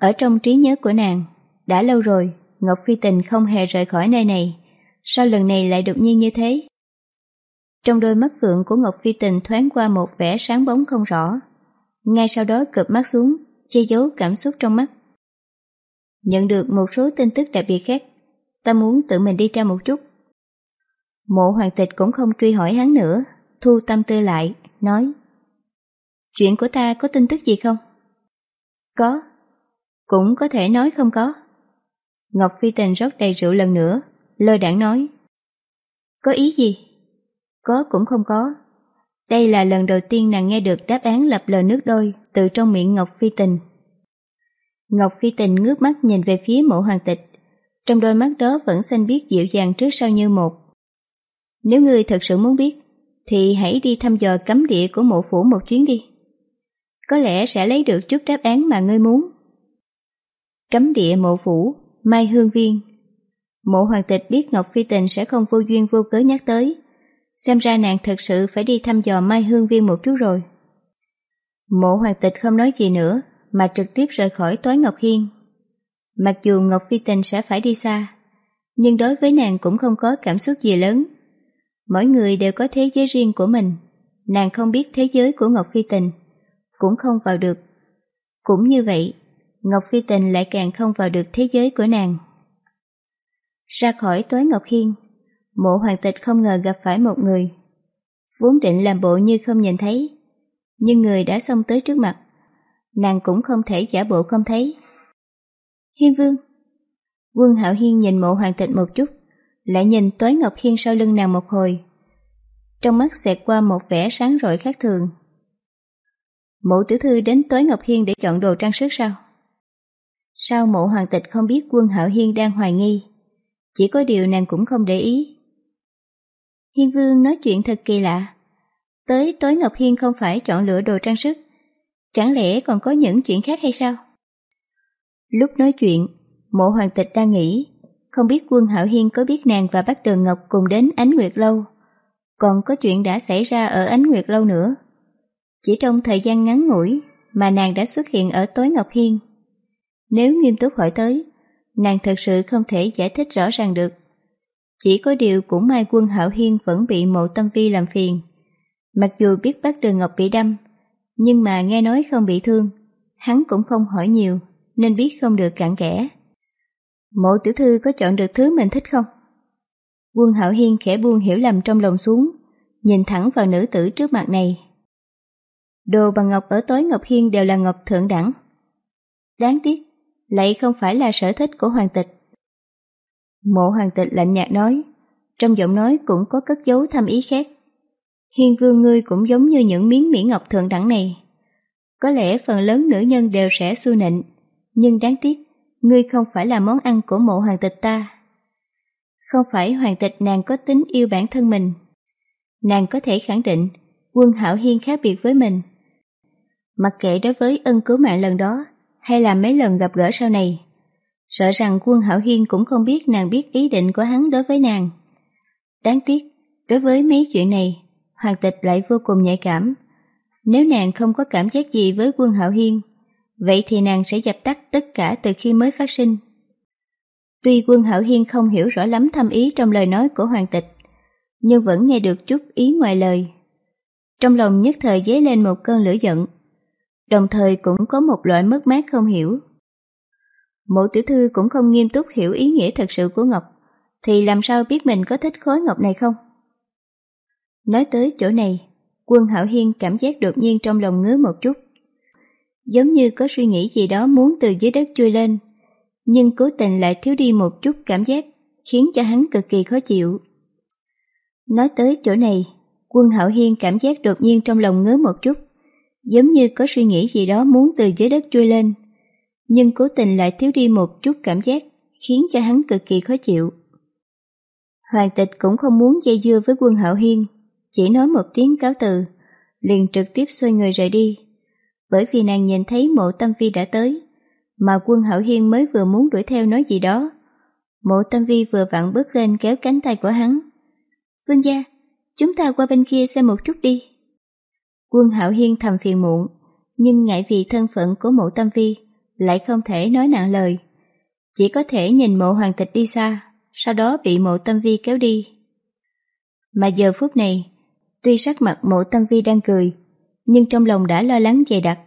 Ở trong trí nhớ của nàng, đã lâu rồi Ngọc Phi Tình không hề rời khỏi nơi này, sao lần này lại đột nhiên như thế? Trong đôi mắt phượng của Ngọc Phi Tình thoáng qua một vẻ sáng bóng không rõ. Ngay sau đó cụp mắt xuống, che giấu cảm xúc trong mắt. Nhận được một số tin tức đặc biệt khác, ta muốn tự mình đi tra một chút. Mộ hoàng tịch cũng không truy hỏi hắn nữa, thu tâm tư lại, nói Chuyện của ta có tin tức gì không? Có, cũng có thể nói không có. Ngọc Phi Tình rót đầy rượu lần nữa, lơ đảng nói. Có ý gì? Có cũng không có. Đây là lần đầu tiên nàng nghe được đáp án lập lờ nước đôi từ trong miệng Ngọc Phi Tình. Ngọc Phi Tình ngước mắt nhìn về phía mộ hoàng tịch, trong đôi mắt đó vẫn xanh biết dịu dàng trước sau như một. Nếu ngươi thật sự muốn biết, thì hãy đi thăm dò cấm địa của mộ phủ một chuyến đi. Có lẽ sẽ lấy được chút đáp án mà ngươi muốn. Cấm địa mộ phủ Mai Hương Viên Mộ hoàng tịch biết Ngọc Phi Tình sẽ không vô duyên vô cớ nhắc tới. Xem ra nàng thật sự phải đi thăm dò Mai Hương Viên một chút rồi. Mộ hoàng tịch không nói gì nữa mà trực tiếp rời khỏi toái Ngọc Hiên. Mặc dù Ngọc Phi Tình sẽ phải đi xa, nhưng đối với nàng cũng không có cảm xúc gì lớn. Mỗi người đều có thế giới riêng của mình, nàng không biết thế giới của Ngọc Phi Tình, cũng không vào được. Cũng như vậy, Ngọc Phi Tình lại càng không vào được thế giới của nàng. Ra khỏi tối Ngọc Hiên, mộ hoàng tịch không ngờ gặp phải một người. Vốn định làm bộ như không nhìn thấy, nhưng người đã xông tới trước mặt. Nàng cũng không thể giả bộ không thấy. Hiên vương Quân Hạo Hiên nhìn mộ hoàng tịch một chút, lại nhìn toái Ngọc Hiên sau lưng nàng một hồi. Trong mắt xẹt qua một vẻ sáng rọi khác thường. Mộ tiểu thư đến tối Ngọc Hiên để chọn đồ trang sức sao? Sao mộ hoàng tịch không biết quân Hạo Hiên đang hoài nghi? Chỉ có điều nàng cũng không để ý. Hiên vương nói chuyện thật kỳ lạ. Tới tối Ngọc Hiên không phải chọn lựa đồ trang sức. Chẳng lẽ còn có những chuyện khác hay sao? Lúc nói chuyện, mộ hoàng tịch đang nghĩ, không biết quân Hạo Hiên có biết nàng và bác Đường Ngọc cùng đến Ánh Nguyệt Lâu. Còn có chuyện đã xảy ra ở Ánh Nguyệt Lâu nữa. Chỉ trong thời gian ngắn ngủi mà nàng đã xuất hiện ở tối Ngọc Hiên. Nếu nghiêm túc hỏi tới, nàng thật sự không thể giải thích rõ ràng được. Chỉ có điều cũng may quân Hạo Hiên vẫn bị mộ tâm vi làm phiền. Mặc dù biết bác Đường Ngọc bị đâm, nhưng mà nghe nói không bị thương, hắn cũng không hỏi nhiều, nên biết không được cạn kẽ. Mộ tiểu thư có chọn được thứ mình thích không? Quân Hạo Hiên khẽ buông hiểu lầm trong lòng xuống, nhìn thẳng vào nữ tử trước mặt này. Đồ bằng ngọc ở tối Ngọc Hiên đều là ngọc thượng đẳng. Đáng tiếc, lại không phải là sở thích của hoàng tịch. Mộ hoàng tịch lạnh nhạt nói, trong giọng nói cũng có cất dấu thâm ý khác. Hiên vương ngươi cũng giống như những miếng mỹ ngọc thượng đẳng này. Có lẽ phần lớn nữ nhân đều sẽ xu nịnh, nhưng đáng tiếc, ngươi không phải là món ăn của mộ hoàng tịch ta. Không phải hoàng tịch nàng có tính yêu bản thân mình. Nàng có thể khẳng định, quân hảo hiên khác biệt với mình. Mặc kệ đối với ân cứu mạng lần đó, hay là mấy lần gặp gỡ sau này. Sợ rằng quân Hảo Hiên cũng không biết nàng biết ý định của hắn đối với nàng. Đáng tiếc, đối với mấy chuyện này, Hoàng tịch lại vô cùng nhạy cảm. Nếu nàng không có cảm giác gì với quân Hạo Hiên, vậy thì nàng sẽ dập tắt tất cả từ khi mới phát sinh. Tuy quân Hạo Hiên không hiểu rõ lắm thâm ý trong lời nói của Hoàng tịch, nhưng vẫn nghe được chút ý ngoài lời. Trong lòng nhất thời dấy lên một cơn lửa giận, đồng thời cũng có một loại mất mát không hiểu. Mộ tiểu thư cũng không nghiêm túc hiểu ý nghĩa thật sự của Ngọc, thì làm sao biết mình có thích khối Ngọc này không? Nói tới chỗ này, quân Hạo Hiên cảm giác đột nhiên trong lòng ngứa một chút. Giống như có suy nghĩ gì đó muốn từ dưới đất chui lên, nhưng cố tình lại thiếu đi một chút cảm giác, khiến cho hắn cực kỳ khó chịu. Nói tới chỗ này, quân Hạo Hiên cảm giác đột nhiên trong lòng ngứa một chút, giống như có suy nghĩ gì đó muốn từ dưới đất chui lên, nhưng cố tình lại thiếu đi một chút cảm giác, khiến cho hắn cực kỳ khó chịu. Hoàng tịch cũng không muốn dây dưa với quân Hạo Hiên, chỉ nói một tiếng cáo từ, liền trực tiếp xoay người rời đi. Bởi vì nàng nhìn thấy mộ tâm vi đã tới, mà quân Hạo Hiên mới vừa muốn đuổi theo nói gì đó. Mộ tâm vi vừa vặn bước lên kéo cánh tay của hắn. Vương gia, chúng ta qua bên kia xem một chút đi. Quân Hạo Hiên thầm phiền muộn, nhưng ngại vì thân phận của mộ tâm vi, lại không thể nói nặng lời. Chỉ có thể nhìn mộ hoàng tịch đi xa, sau đó bị mộ tâm vi kéo đi. Mà giờ phút này, tuy sắc mặt mộ tâm vi đang cười, nhưng trong lòng đã lo lắng dày đặc.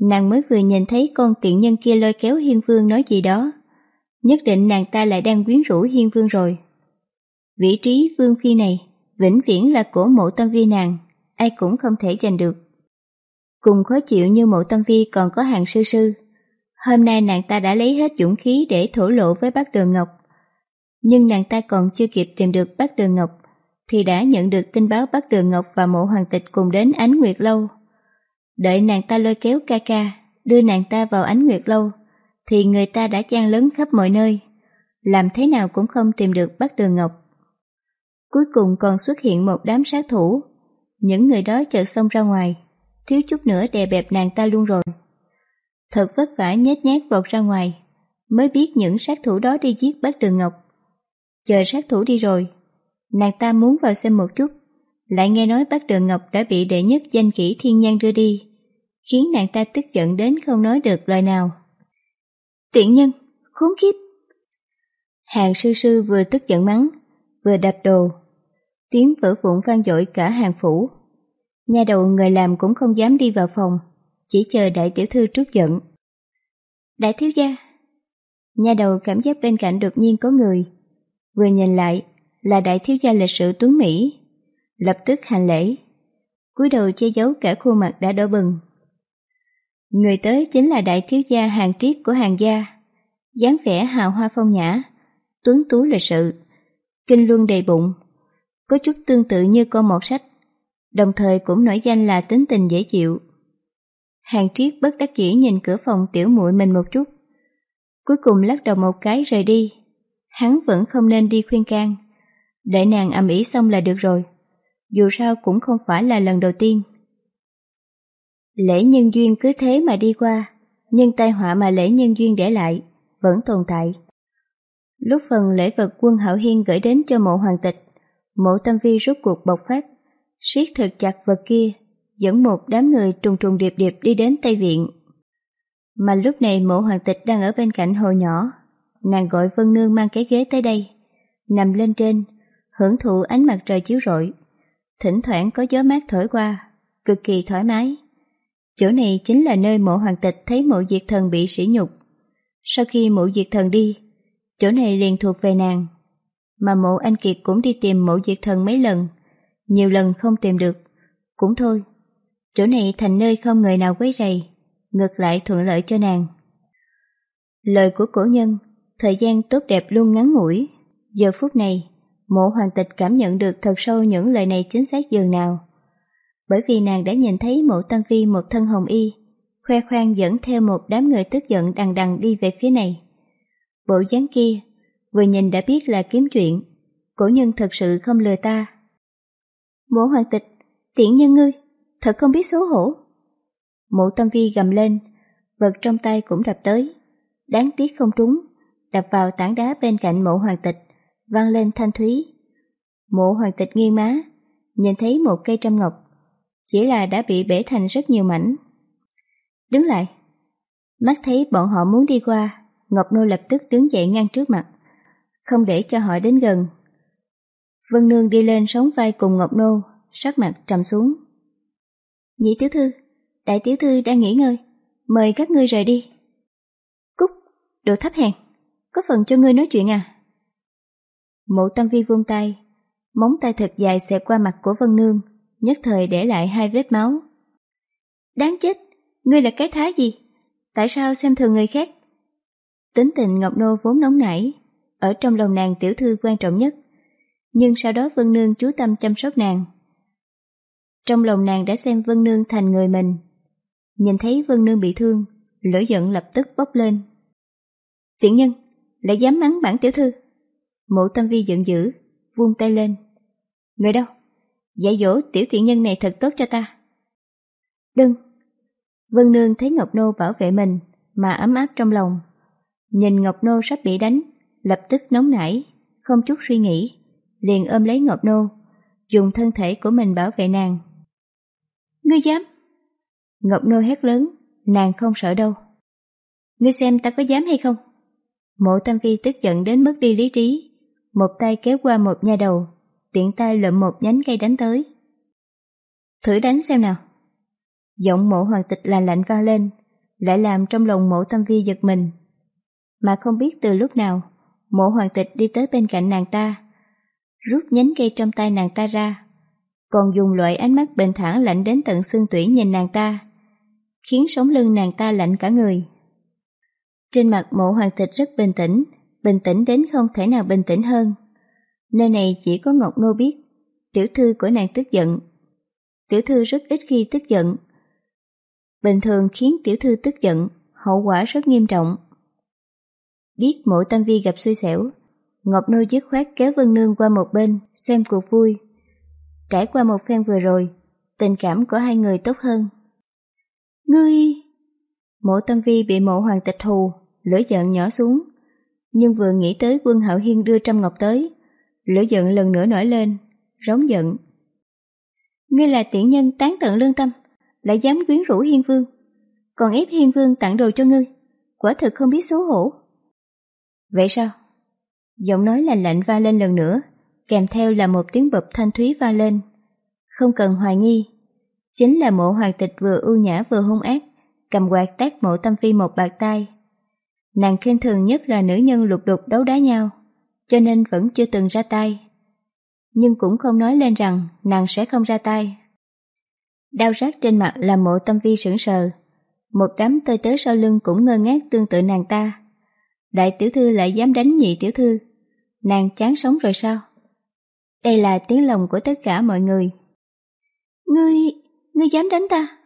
Nàng mới vừa nhìn thấy con tiện nhân kia lôi kéo hiên vương nói gì đó. Nhất định nàng ta lại đang quyến rũ hiên vương rồi. Vị trí vương phi này, vĩnh viễn là của mộ tâm vi nàng, ai cũng không thể giành được. Cùng khó chịu như mộ tâm vi còn có hàng sư sư. Hôm nay nàng ta đã lấy hết dũng khí để thổ lộ với bác Đường Ngọc. Nhưng nàng ta còn chưa kịp tìm được bác Đường Ngọc, thì đã nhận được tin báo bác Đường Ngọc và mộ hoàng tịch cùng đến Ánh Nguyệt Lâu. Đợi nàng ta lôi kéo ca ca, đưa nàng ta vào Ánh Nguyệt Lâu, thì người ta đã chan lớn khắp mọi nơi, làm thế nào cũng không tìm được bác Đường Ngọc. Cuối cùng còn xuất hiện một đám sát thủ, những người đó chợt xông ra ngoài, thiếu chút nữa đè bẹp nàng ta luôn rồi. Thật vất vả nhét nhát vọt ra ngoài, mới biết những sát thủ đó đi giết bác Đường Ngọc. Chờ sát thủ đi rồi, nàng ta muốn vào xem một chút, lại nghe nói bác Đường Ngọc đã bị đệ nhất danh kỹ thiên nhân đưa đi, khiến nàng ta tức giận đến không nói được lời nào. Tiện nhân, khốn kiếp! Hàng sư sư vừa tức giận mắng, vừa đập đồ. Tiếng vỡ vụn vang dội cả hàng phủ. Nhà đầu người làm cũng không dám đi vào phòng, chỉ chờ đại tiểu thư trút giận. Đại thiếu gia! Nhà đầu cảm giác bên cạnh đột nhiên có người. Vừa nhìn lại là đại thiếu gia lịch sự tuấn Mỹ. Lập tức hành lễ. cúi đầu che giấu cả khuôn mặt đã đỏ bừng. Người tới chính là đại thiếu gia hàng triết của hàng gia. dáng vẻ hào hoa phong nhã, tuấn tú lịch sự, kinh luân đầy bụng, có chút tương tự như con một sách, đồng thời cũng nổi danh là tính tình dễ chịu. Hàng triết bất đắc dĩ nhìn cửa phòng tiểu muội mình một chút, cuối cùng lắc đầu một cái rời đi. Hắn vẫn không nên đi khuyên can, để nàng ầm ĩ xong là được rồi, dù sao cũng không phải là lần đầu tiên. Lễ nhân duyên cứ thế mà đi qua, nhưng tai họa mà lễ nhân duyên để lại vẫn tồn tại. Lúc phần lễ vật quân Hạo Hiên gửi đến cho mộ hoàng tịch, mộ tâm vi rút cuộc bộc phát, siết thật chặt vật kia, dẫn một đám người trùng trùng điệp điệp đi đến Tây Viện. Mà lúc này mộ hoàng tịch đang ở bên cạnh hồ nhỏ, nàng gọi Vân Nương mang cái ghế tới đây, nằm lên trên, hưởng thụ ánh mặt trời chiếu rọi. Thỉnh thoảng có gió mát thổi qua, cực kỳ thoải mái. Chỗ này chính là nơi mộ hoàng tịch thấy mộ diệt thần bị sỉ nhục. Sau khi mộ diệt thần đi, chỗ này liền thuộc về nàng. Mà mộ anh Kiệt cũng đi tìm mộ diệt thần mấy lần, nhiều lần không tìm được. Cũng thôi, chỗ này thành nơi không người nào quấy rầy, ngược lại thuận lợi cho nàng. Lời của cổ nhân, thời gian tốt đẹp luôn ngắn ngủi. Giờ phút này, mộ hoàng tịch cảm nhận được thật sâu những lời này chính xác dường nào bởi vì nàng đã nhìn thấy mộ tâm phi một thân hồng y, khoe khoang dẫn theo một đám người tức giận đằng đằng đi về phía này. Bộ dáng kia, vừa nhìn đã biết là kiếm chuyện, cổ nhân thật sự không lừa ta. Mộ hoàng tịch, tiện nhân ngươi, thật không biết xấu hổ. Mộ tâm vi gầm lên, vật trong tay cũng đập tới, đáng tiếc không trúng, đập vào tảng đá bên cạnh mộ hoàng tịch, vang lên thanh thúy. Mộ hoàng tịch nghiêng má, nhìn thấy một cây trăm ngọc chỉ là đã bị bể thành rất nhiều mảnh. Đứng lại. Mắt thấy bọn họ muốn đi qua, Ngọc Nô lập tức đứng dậy ngăn trước mặt, không để cho họ đến gần. Vân Nương đi lên sống vai cùng Ngọc Nô, sắc mặt trầm xuống. Nhị tiểu thư, đại tiểu thư đang nghỉ ngơi, mời các ngươi rời đi. Cúc, đồ thấp hèn, có phần cho ngươi nói chuyện à? Mộ tâm vi vung tay, móng tay thật dài xẹt qua mặt của Vân Nương, nhất thời để lại hai vết máu. Đáng chết, ngươi là cái thái gì? Tại sao xem thường người khác? Tính tình Ngọc Nô vốn nóng nảy, ở trong lòng nàng tiểu thư quan trọng nhất, nhưng sau đó Vân Nương chú tâm chăm sóc nàng. Trong lòng nàng đã xem Vân Nương thành người mình. Nhìn thấy Vân Nương bị thương, lửa giận lập tức bốc lên. Tiện nhân, lại dám mắng bản tiểu thư. Mộ tâm vi giận dữ, vung tay lên. Người đâu? dạy dỗ tiểu tiện nhân này thật tốt cho ta. Đừng! Vân Nương thấy Ngọc Nô bảo vệ mình mà ấm áp trong lòng. Nhìn Ngọc Nô sắp bị đánh, lập tức nóng nảy, không chút suy nghĩ, liền ôm lấy Ngọc Nô, dùng thân thể của mình bảo vệ nàng. Ngươi dám? Ngọc Nô hét lớn, nàng không sợ đâu. Ngươi xem ta có dám hay không? Mộ Tam Phi tức giận đến mất đi lý trí, một tay kéo qua một nha đầu, tiện tay lượm một nhánh cây đánh tới. Thử đánh xem nào. Giọng mộ hoàng tịch là lạnh vang lên, lại làm trong lòng mộ tam vi giật mình. Mà không biết từ lúc nào, mộ hoàng tịch đi tới bên cạnh nàng ta, rút nhánh cây trong tay nàng ta ra, còn dùng loại ánh mắt bình thản lạnh đến tận xương tủy nhìn nàng ta, khiến sống lưng nàng ta lạnh cả người. Trên mặt mộ hoàng tịch rất bình tĩnh, bình tĩnh đến không thể nào bình tĩnh hơn. Nơi này chỉ có Ngọc Nô biết, tiểu thư của nàng tức giận. Tiểu thư rất ít khi tức giận. Bình thường khiến tiểu thư tức giận, hậu quả rất nghiêm trọng. Biết mỗi tâm vi gặp xui xẻo, Ngọc Nô dứt khoát kéo Vân Nương qua một bên, xem cuộc vui. Trải qua một phen vừa rồi, tình cảm của hai người tốt hơn. Ngươi... Mộ tâm vi bị mộ hoàng tịch hù, lửa giận nhỏ xuống. Nhưng vừa nghĩ tới quân hạo hiên đưa trăm ngọc tới, Lửa giận lần nữa nổi lên, rống giận. Ngươi là tiện nhân tán tận lương tâm, lại dám quyến rũ hiên vương, còn ép hiên vương tặng đồ cho ngươi, quả thực không biết xấu hổ. Vậy sao? Giọng nói lạnh lạnh va lên lần nữa, kèm theo là một tiếng bập thanh thúy va lên. Không cần hoài nghi, chính là mộ hoàng tịch vừa ưu nhã vừa hung ác, cầm quạt tác mộ tâm phi một bạc tay. Nàng khinh thường nhất là nữ nhân lục đục đấu đá nhau, cho nên vẫn chưa từng ra tay. Nhưng cũng không nói lên rằng nàng sẽ không ra tay. Đau rát trên mặt là mộ tâm phi sững sờ. Một đám tôi tớ sau lưng cũng ngơ ngác tương tự nàng ta. Đại tiểu thư lại dám đánh nhị tiểu thư. Nàng chán sống rồi sao? Đây là tiếng lòng của tất cả mọi người. Ngươi, ngươi dám đánh ta?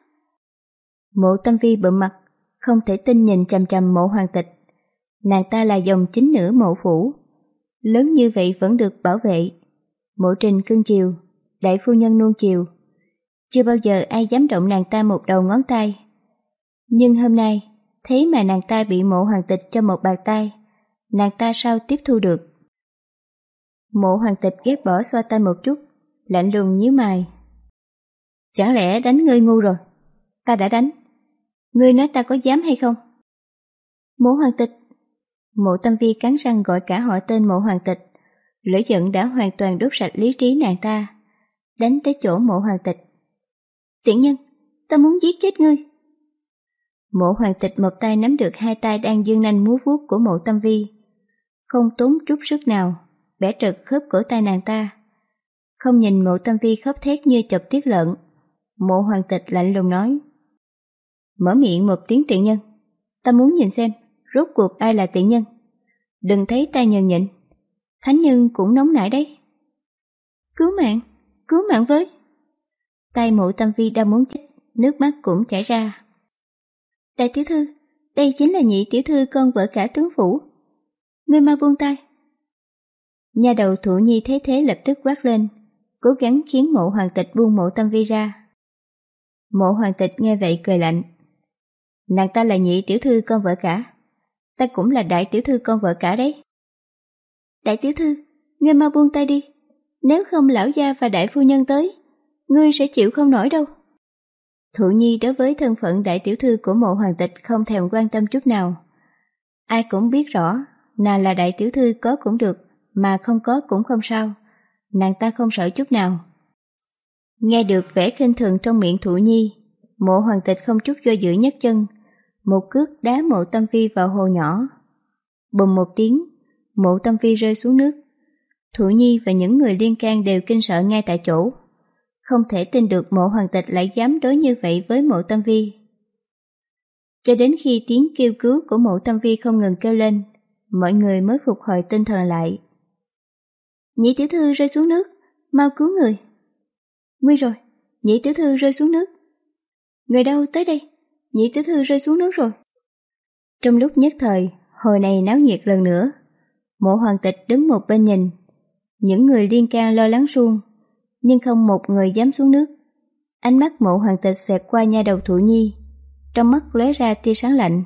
Mộ tâm Vi bụm mặt, không thể tin nhìn chằm chằm mộ hoàng tịch. Nàng ta là dòng chính nữ mộ phủ. Lớn như vậy vẫn được bảo vệ. Mộ trình cưng chiều, đại phu nhân nuông chiều. Chưa bao giờ ai dám động nàng ta một đầu ngón tay. Nhưng hôm nay, thế mà nàng ta bị mộ hoàng tịch cho một bàn tay. Nàng ta sao tiếp thu được? Mộ hoàng tịch ghét bỏ xoa tay một chút, lạnh lùng nhíu mày. Chẳng lẽ đánh ngươi ngu rồi? Ta đã đánh. Ngươi nói ta có dám hay không? Mộ hoàng tịch. Mộ tâm vi cắn răng gọi cả họ tên mộ hoàng tịch. Lửa giận đã hoàn toàn đốt sạch lý trí nàng ta. Đánh tới chỗ mộ hoàng tịch. Tiện nhân, ta muốn giết chết ngươi. Mộ hoàng tịch một tay nắm được hai tay đang dương nanh múa vuốt của mộ tâm vi. Không tốn chút sức nào, bẻ trật khớp cổ tay nàng ta. Không nhìn mộ tâm vi khóc thét như chọc tiết lợn. Mộ hoàng tịch lạnh lùng nói. Mở miệng một tiếng tiện nhân. Ta muốn nhìn xem, rốt cuộc ai là tiện nhân. Đừng thấy ta nhường nhịn. Thánh nhân cũng nóng nảy đấy. Cứu mạng, cứu mạng với. Tay mộ tâm vi đang muốn chết, nước mắt cũng chảy ra. Đại tiểu thư, đây chính là nhị tiểu thư con vợ cả tướng phủ. Ngươi mau buông tay. Nhà đầu thủ nhi thế thế lập tức quát lên, cố gắng khiến mộ hoàng tịch buông mộ tâm vi ra. Mộ hoàng tịch nghe vậy cười lạnh. Nàng ta là nhị tiểu thư con vợ cả. Ta cũng là đại tiểu thư con vợ cả đấy. Đại tiểu thư, ngươi mau buông tay đi. Nếu không lão gia và đại phu nhân tới, ngươi sẽ chịu không nổi đâu. Thụ nhi đối với thân phận đại tiểu thư của mộ hoàng tịch không thèm quan tâm chút nào. Ai cũng biết rõ, nàng là đại tiểu thư có cũng được, mà không có cũng không sao. Nàng ta không sợ chút nào. Nghe được vẻ khinh thường trong miệng thụ nhi, mộ hoàng tịch không chút do dự nhất chân, một cước đá mộ tâm phi vào hồ nhỏ. Bùm một tiếng, mộ tâm phi rơi xuống nước. Thụ nhi và những người liên can đều kinh sợ ngay tại chỗ. Không thể tin được mộ hoàng tịch lại dám đối như vậy với mộ tâm vi. Cho đến khi tiếng kêu cứu của mộ tâm vi không ngừng kêu lên, mọi người mới phục hồi tinh thần lại. Nhị tiểu thư rơi xuống nước, mau cứu người. Nguy rồi, nhị tiểu thư rơi xuống nước. Người đâu tới đây? Nhị tiểu thư rơi xuống nước rồi. Trong lúc nhất thời, hồi này náo nhiệt lần nữa. Mộ hoàng tịch đứng một bên nhìn. Những người liên can lo lắng suông, nhưng không một người dám xuống nước. Ánh mắt mộ hoàng tịch xẹt qua nha đầu thụ nhi. Trong mắt lóe ra tia sáng lạnh.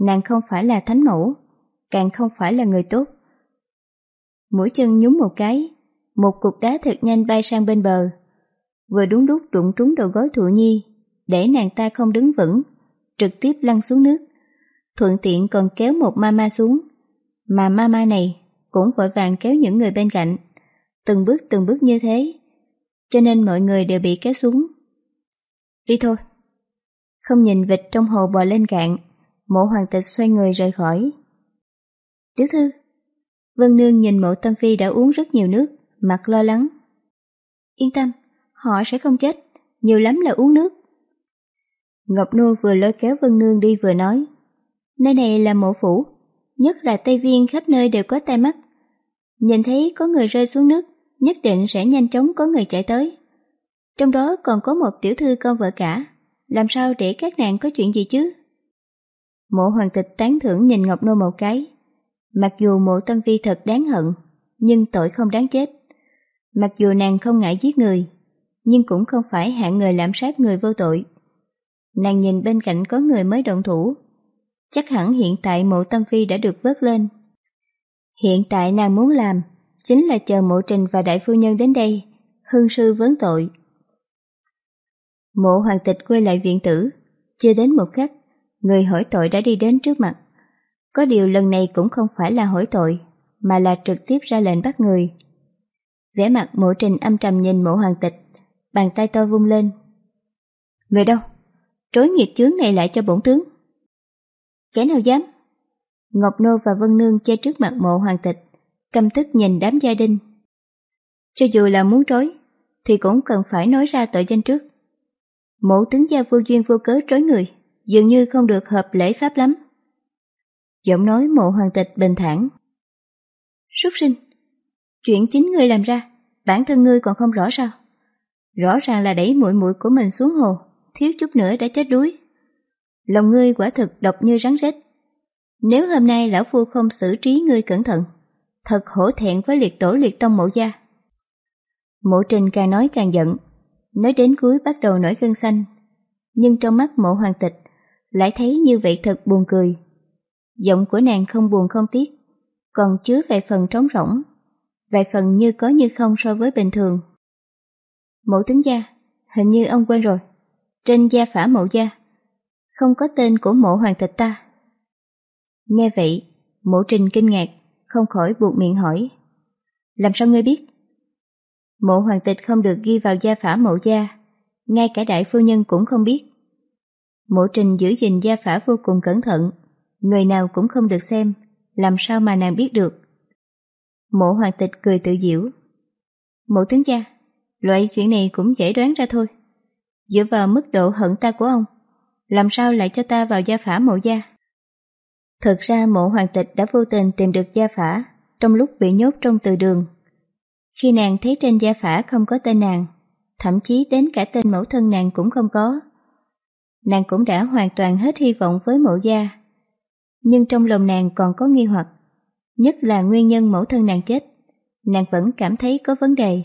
Nàng không phải là thánh mẫu, càng không phải là người tốt. Mũi chân nhúng một cái, một cục đá thật nhanh bay sang bên bờ. Vừa đúng lúc đụng trúng đầu gối thụ nhi, để nàng ta không đứng vững, trực tiếp lăn xuống nước. Thuận tiện còn kéo một mama xuống, mà mama này cũng vội vàng kéo những người bên cạnh. Từng bước từng bước như thế, cho nên mọi người đều bị kéo xuống. Đi thôi. Không nhìn vịt trong hồ bò lên cạn, mộ hoàng tịch xoay người rời khỏi. Tiểu thư, Vân Nương nhìn mộ tâm phi đã uống rất nhiều nước, mặt lo lắng. Yên tâm, họ sẽ không chết, nhiều lắm là uống nước. Ngọc Nô vừa lôi kéo Vân Nương đi vừa nói. Nơi này là mộ phủ, nhất là Tây Viên khắp nơi đều có tai mắt. Nhìn thấy có người rơi xuống nước, nhất định sẽ nhanh chóng có người chạy tới. Trong đó còn có một tiểu thư con vợ cả, làm sao để các nàng có chuyện gì chứ? Mộ hoàng tịch tán thưởng nhìn Ngọc Nô một cái. Mặc dù mộ tâm vi thật đáng hận, nhưng tội không đáng chết. Mặc dù nàng không ngại giết người, nhưng cũng không phải hạng người lạm sát người vô tội. Nàng nhìn bên cạnh có người mới động thủ. Chắc hẳn hiện tại mộ tâm phi đã được vớt lên. Hiện tại nàng muốn làm chính là chờ mộ trình và đại phu nhân đến đây, hương sư vấn tội. Mộ hoàng tịch quay lại viện tử, chưa đến một khắc, người hỏi tội đã đi đến trước mặt. Có điều lần này cũng không phải là hỏi tội, mà là trực tiếp ra lệnh bắt người. Vẻ mặt mộ trình âm trầm nhìn mộ hoàng tịch, bàn tay to vung lên. Người đâu? Trối nghiệp chướng này lại cho bổn tướng. Kẻ nào dám? Ngọc Nô và Vân Nương che trước mặt mộ hoàng tịch, căm tức nhìn đám gia đình. Cho dù là muốn trối, thì cũng cần phải nói ra tội danh trước. Mộ tướng gia vô duyên vô cớ trối người, dường như không được hợp lễ pháp lắm. Giọng nói mộ hoàng tịch bình thản. Súc sinh, chuyện chính ngươi làm ra, bản thân ngươi còn không rõ sao? Rõ ràng là đẩy mũi mũi của mình xuống hồ, thiếu chút nữa đã chết đuối. Lòng ngươi quả thực độc như rắn rết. Nếu hôm nay lão phu không xử trí ngươi cẩn thận, thật hổ thẹn với liệt tổ liệt tông mộ gia. Mộ trình càng nói càng giận, nói đến cuối bắt đầu nổi gân xanh. Nhưng trong mắt mộ hoàng tịch, lại thấy như vậy thật buồn cười. Giọng của nàng không buồn không tiếc, còn chứa vài phần trống rỗng, vài phần như có như không so với bình thường. Mộ tướng gia, hình như ông quên rồi, trên gia phả mộ gia, không có tên của mộ hoàng tịch ta. Nghe vậy, mộ trình kinh ngạc, không khỏi buộc miệng hỏi. Làm sao ngươi biết? Mộ hoàng tịch không được ghi vào gia phả mộ gia, ngay cả đại phu nhân cũng không biết. Mộ trình giữ gìn gia phả vô cùng cẩn thận, người nào cũng không được xem, làm sao mà nàng biết được. Mộ hoàng tịch cười tự diễu. Mộ tướng gia, loại chuyện này cũng dễ đoán ra thôi. Dựa vào mức độ hận ta của ông, làm sao lại cho ta vào gia phả mộ gia? Thật ra mộ hoàng tịch đã vô tình tìm được gia phả trong lúc bị nhốt trong từ đường. Khi nàng thấy trên gia phả không có tên nàng, thậm chí đến cả tên mẫu thân nàng cũng không có. Nàng cũng đã hoàn toàn hết hy vọng với mộ gia. Nhưng trong lòng nàng còn có nghi hoặc, nhất là nguyên nhân mẫu thân nàng chết. Nàng vẫn cảm thấy có vấn đề,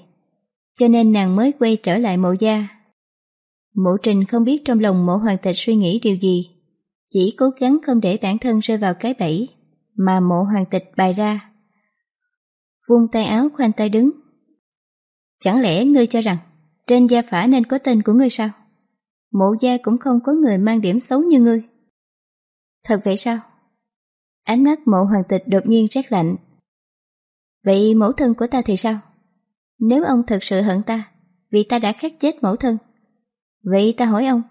cho nên nàng mới quay trở lại mộ gia. Mộ trình không biết trong lòng mộ hoàng tịch suy nghĩ điều gì, chỉ cố gắng không để bản thân rơi vào cái bẫy mà mộ hoàng tịch bày ra. Vung tay áo khoanh tay đứng. Chẳng lẽ ngươi cho rằng trên gia phả nên có tên của ngươi sao? Mộ gia cũng không có người mang điểm xấu như ngươi. Thật vậy sao? Ánh mắt mộ hoàng tịch đột nhiên rét lạnh. Vậy mẫu thân của ta thì sao? Nếu ông thật sự hận ta, vì ta đã khắc chết mẫu thân, vậy ta hỏi ông,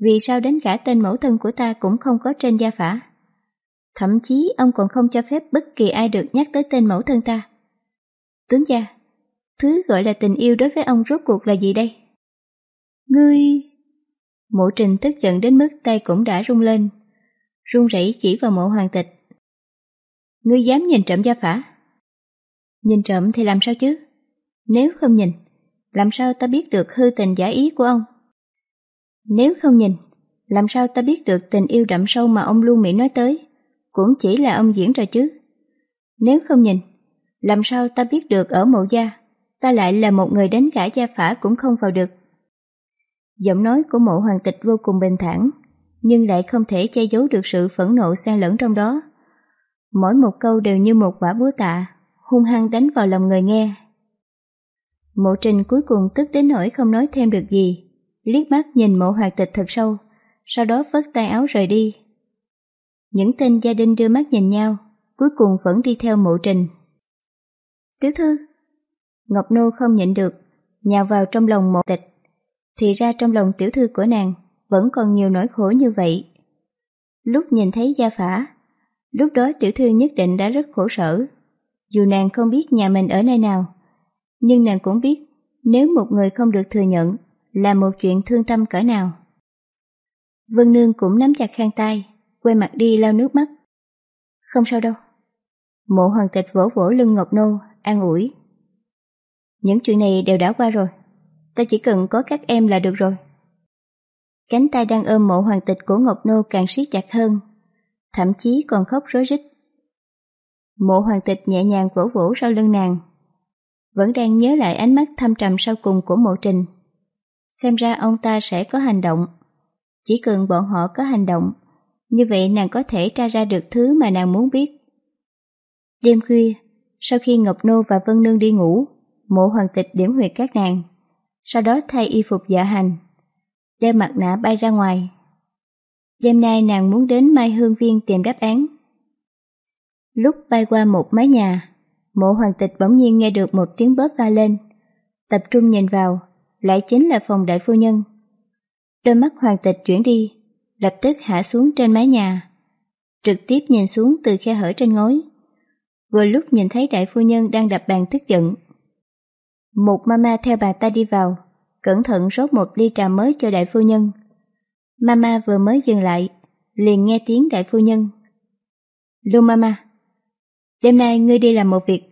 vì sao đến cả tên mẫu thân của ta cũng không có trên gia phả? Thậm chí ông còn không cho phép bất kỳ ai được nhắc tới tên mẫu thân ta. Tướng gia, thứ gọi là tình yêu đối với ông rốt cuộc là gì đây? Ngươi... Mộ trình tức giận đến mức tay cũng đã rung lên, run rẩy chỉ vào mộ hoàng tịch. Ngươi dám nhìn trộm gia phả? Nhìn trộm thì làm sao chứ? Nếu không nhìn, làm sao ta biết được hư tình giả ý của ông? Nếu không nhìn, làm sao ta biết được tình yêu đậm sâu mà ông luôn miệng nói tới, cũng chỉ là ông diễn rồi chứ. Nếu không nhìn, làm sao ta biết được ở mộ gia, ta lại là một người đánh cả gia phả cũng không vào được. Giọng nói của mộ hoàng tịch vô cùng bình thản, nhưng lại không thể che giấu được sự phẫn nộ xen lẫn trong đó. Mỗi một câu đều như một quả búa tạ, hung hăng đánh vào lòng người nghe. Mộ trình cuối cùng tức đến nỗi không nói thêm được gì, liếc mắt nhìn mộ hoạt tịch thật sâu, sau đó vớt tay áo rời đi. Những tên gia đình đưa mắt nhìn nhau, cuối cùng vẫn đi theo mộ trình. Tiểu thư, Ngọc Nô không nhịn được, nhào vào trong lòng mộ tịch. Thì ra trong lòng tiểu thư của nàng vẫn còn nhiều nỗi khổ như vậy. Lúc nhìn thấy gia phả, lúc đó tiểu thư nhất định đã rất khổ sở. Dù nàng không biết nhà mình ở nơi nào, nhưng nàng cũng biết nếu một người không được thừa nhận là một chuyện thương tâm cỡ nào. Vân Nương cũng nắm chặt khăn tay, quay mặt đi lau nước mắt. Không sao đâu. Mộ hoàng tịch vỗ vỗ lưng Ngọc Nô, an ủi. Những chuyện này đều đã qua rồi. Ta chỉ cần có các em là được rồi. Cánh tay đang ôm mộ hoàng tịch của Ngọc Nô càng siết chặt hơn, thậm chí còn khóc rối rít. Mộ hoàng tịch nhẹ nhàng vỗ vỗ sau lưng nàng, vẫn đang nhớ lại ánh mắt thâm trầm sau cùng của mộ trình. Xem ra ông ta sẽ có hành động. Chỉ cần bọn họ có hành động, như vậy nàng có thể tra ra được thứ mà nàng muốn biết. Đêm khuya, sau khi Ngọc Nô và Vân Nương đi ngủ, mộ hoàng tịch điểm huyệt các nàng, sau đó thay y phục dạ hành, đeo mặt nạ bay ra ngoài. Đêm nay nàng muốn đến Mai Hương Viên tìm đáp án. Lúc bay qua một mái nhà, mộ hoàng tịch bỗng nhiên nghe được một tiếng bóp va lên. Tập trung nhìn vào, lại chính là phòng đại phu nhân. Đôi mắt hoàng tịch chuyển đi, lập tức hạ xuống trên mái nhà, trực tiếp nhìn xuống từ khe hở trên ngói. Vừa lúc nhìn thấy đại phu nhân đang đập bàn tức giận. Một mama theo bà ta đi vào, cẩn thận rót một ly trà mới cho đại phu nhân. Mama vừa mới dừng lại, liền nghe tiếng đại phu nhân. Lưu mama, đêm nay ngươi đi làm một việc.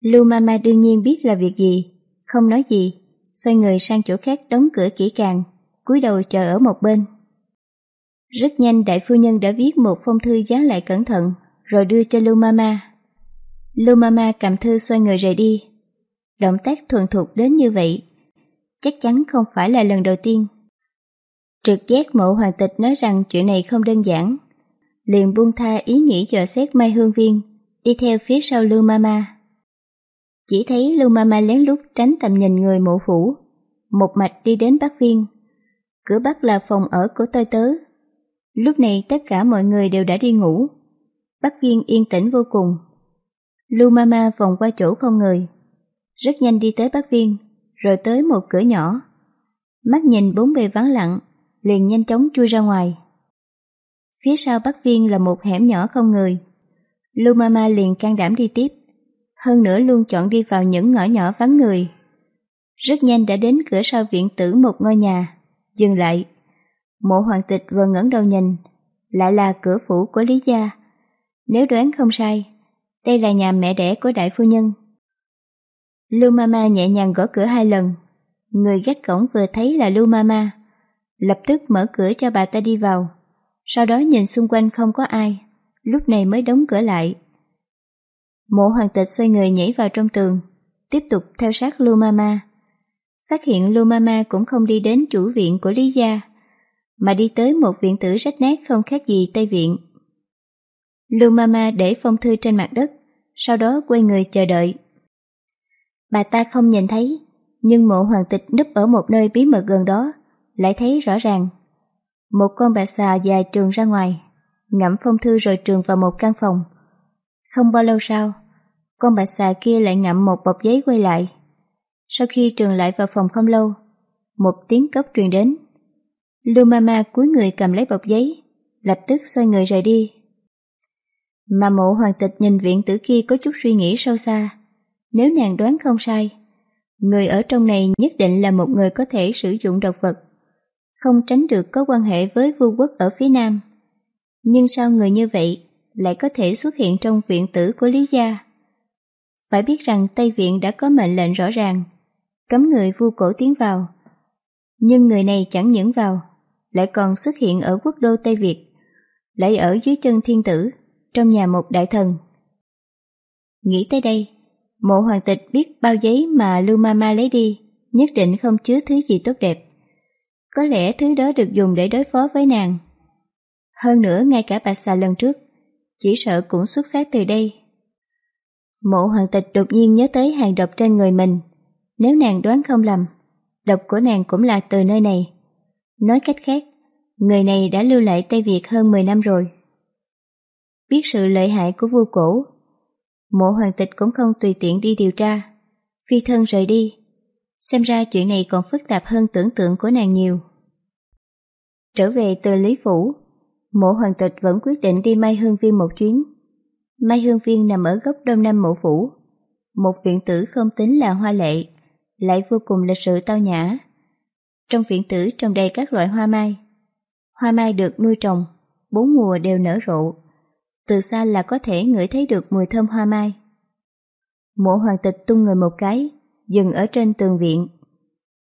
Lưu mama đương nhiên biết là việc gì, không nói gì, xoay người sang chỗ khác đóng cửa kỹ càng, cúi đầu chờ ở một bên. Rất nhanh đại phu nhân đã viết một phong thư giá lại cẩn thận, rồi đưa cho Lưu Mama. Lưu Mama cầm thư xoay người rời đi. Động tác thuần thục đến như vậy, chắc chắn không phải là lần đầu tiên. Trực giác mộ hoàng tịch nói rằng chuyện này không đơn giản. Liền buông tha ý nghĩ dò xét Mai Hương Viên, đi theo phía sau Lưu Mama. Chỉ thấy Lưu Mama lén lút tránh tầm nhìn người mộ phủ, một mạch đi đến Bắc Viên. Cửa Bắc là phòng ở của tôi tớ. Lúc này tất cả mọi người đều đã đi ngủ. Bắc Viên yên tĩnh vô cùng. Lưu Mama vòng qua chỗ không người. Rất nhanh đi tới Bắc Viên, rồi tới một cửa nhỏ. Mắt nhìn bốn bề vắng lặng, liền nhanh chóng chui ra ngoài. Phía sau Bắc Viên là một hẻm nhỏ không người. lumama liền can đảm đi tiếp, hơn nữa luôn chọn đi vào những ngõ nhỏ vắng người. Rất nhanh đã đến cửa sau viện tử một ngôi nhà, dừng lại. Mộ hoàng tịch vừa ngẩng đầu nhìn, lại là cửa phủ của Lý Gia. Nếu đoán không sai, đây là nhà mẹ đẻ của đại phu nhân. Lưu Mama nhẹ nhàng gõ cửa hai lần. Người gác cổng vừa thấy là Lưu Mama, lập tức mở cửa cho bà ta đi vào. Sau đó nhìn xung quanh không có ai, lúc này mới đóng cửa lại. Mộ hoàng tịch xoay người nhảy vào trong tường, tiếp tục theo sát Lưu Mama. Phát hiện Lưu Mama cũng không đi đến chủ viện của Lý Gia, mà đi tới một viện tử rách nát không khác gì Tây Viện. Lưu Mama để phong thư trên mặt đất, sau đó quay người chờ đợi. Bà ta không nhìn thấy, nhưng mộ hoàng tịch núp ở một nơi bí mật gần đó, lại thấy rõ ràng. Một con bà xà dài trường ra ngoài, ngẫm phong thư rồi trường vào một căn phòng. Không bao lâu sau, con bà xà kia lại ngậm một bọc giấy quay lại. Sau khi trường lại vào phòng không lâu, một tiếng cốc truyền đến. Lưu Mama cúi người cầm lấy bọc giấy, lập tức xoay người rời đi. Mà mộ hoàng tịch nhìn viện tử kia có chút suy nghĩ sâu xa. Nếu nàng đoán không sai, người ở trong này nhất định là một người có thể sử dụng độc vật, không tránh được có quan hệ với vua quốc ở phía nam. Nhưng sao người như vậy lại có thể xuất hiện trong viện tử của Lý Gia? Phải biết rằng Tây Viện đã có mệnh lệnh rõ ràng, cấm người vua cổ tiến vào. Nhưng người này chẳng những vào, lại còn xuất hiện ở quốc đô Tây Việt, lại ở dưới chân thiên tử, trong nhà một đại thần. Nghĩ tới đây, mộ hoàng tịch biết bao giấy mà Lưu Mama lấy đi, nhất định không chứa thứ gì tốt đẹp. Có lẽ thứ đó được dùng để đối phó với nàng. Hơn nữa ngay cả bà xà lần trước, chỉ sợ cũng xuất phát từ đây. Mộ hoàng tịch đột nhiên nhớ tới hàng độc trên người mình. Nếu nàng đoán không lầm, độc của nàng cũng là từ nơi này. Nói cách khác, người này đã lưu lại Tây Việt hơn 10 năm rồi. Biết sự lợi hại của vua cổ, mộ hoàng tịch cũng không tùy tiện đi điều tra. Phi thân rời đi, xem ra chuyện này còn phức tạp hơn tưởng tượng của nàng nhiều. Trở về từ Lý Phủ, mộ hoàng tịch vẫn quyết định đi Mai Hương Viên một chuyến. Mai Hương Viên nằm ở góc đông nam mộ phủ, một viện tử không tính là hoa lệ, lại vô cùng lịch sự tao nhã. Trong viện tử trồng đầy các loại hoa mai. Hoa mai được nuôi trồng, bốn mùa đều nở rộ. Từ xa là có thể ngửi thấy được mùi thơm hoa mai. Mộ hoàng tịch tung người một cái, dừng ở trên tường viện.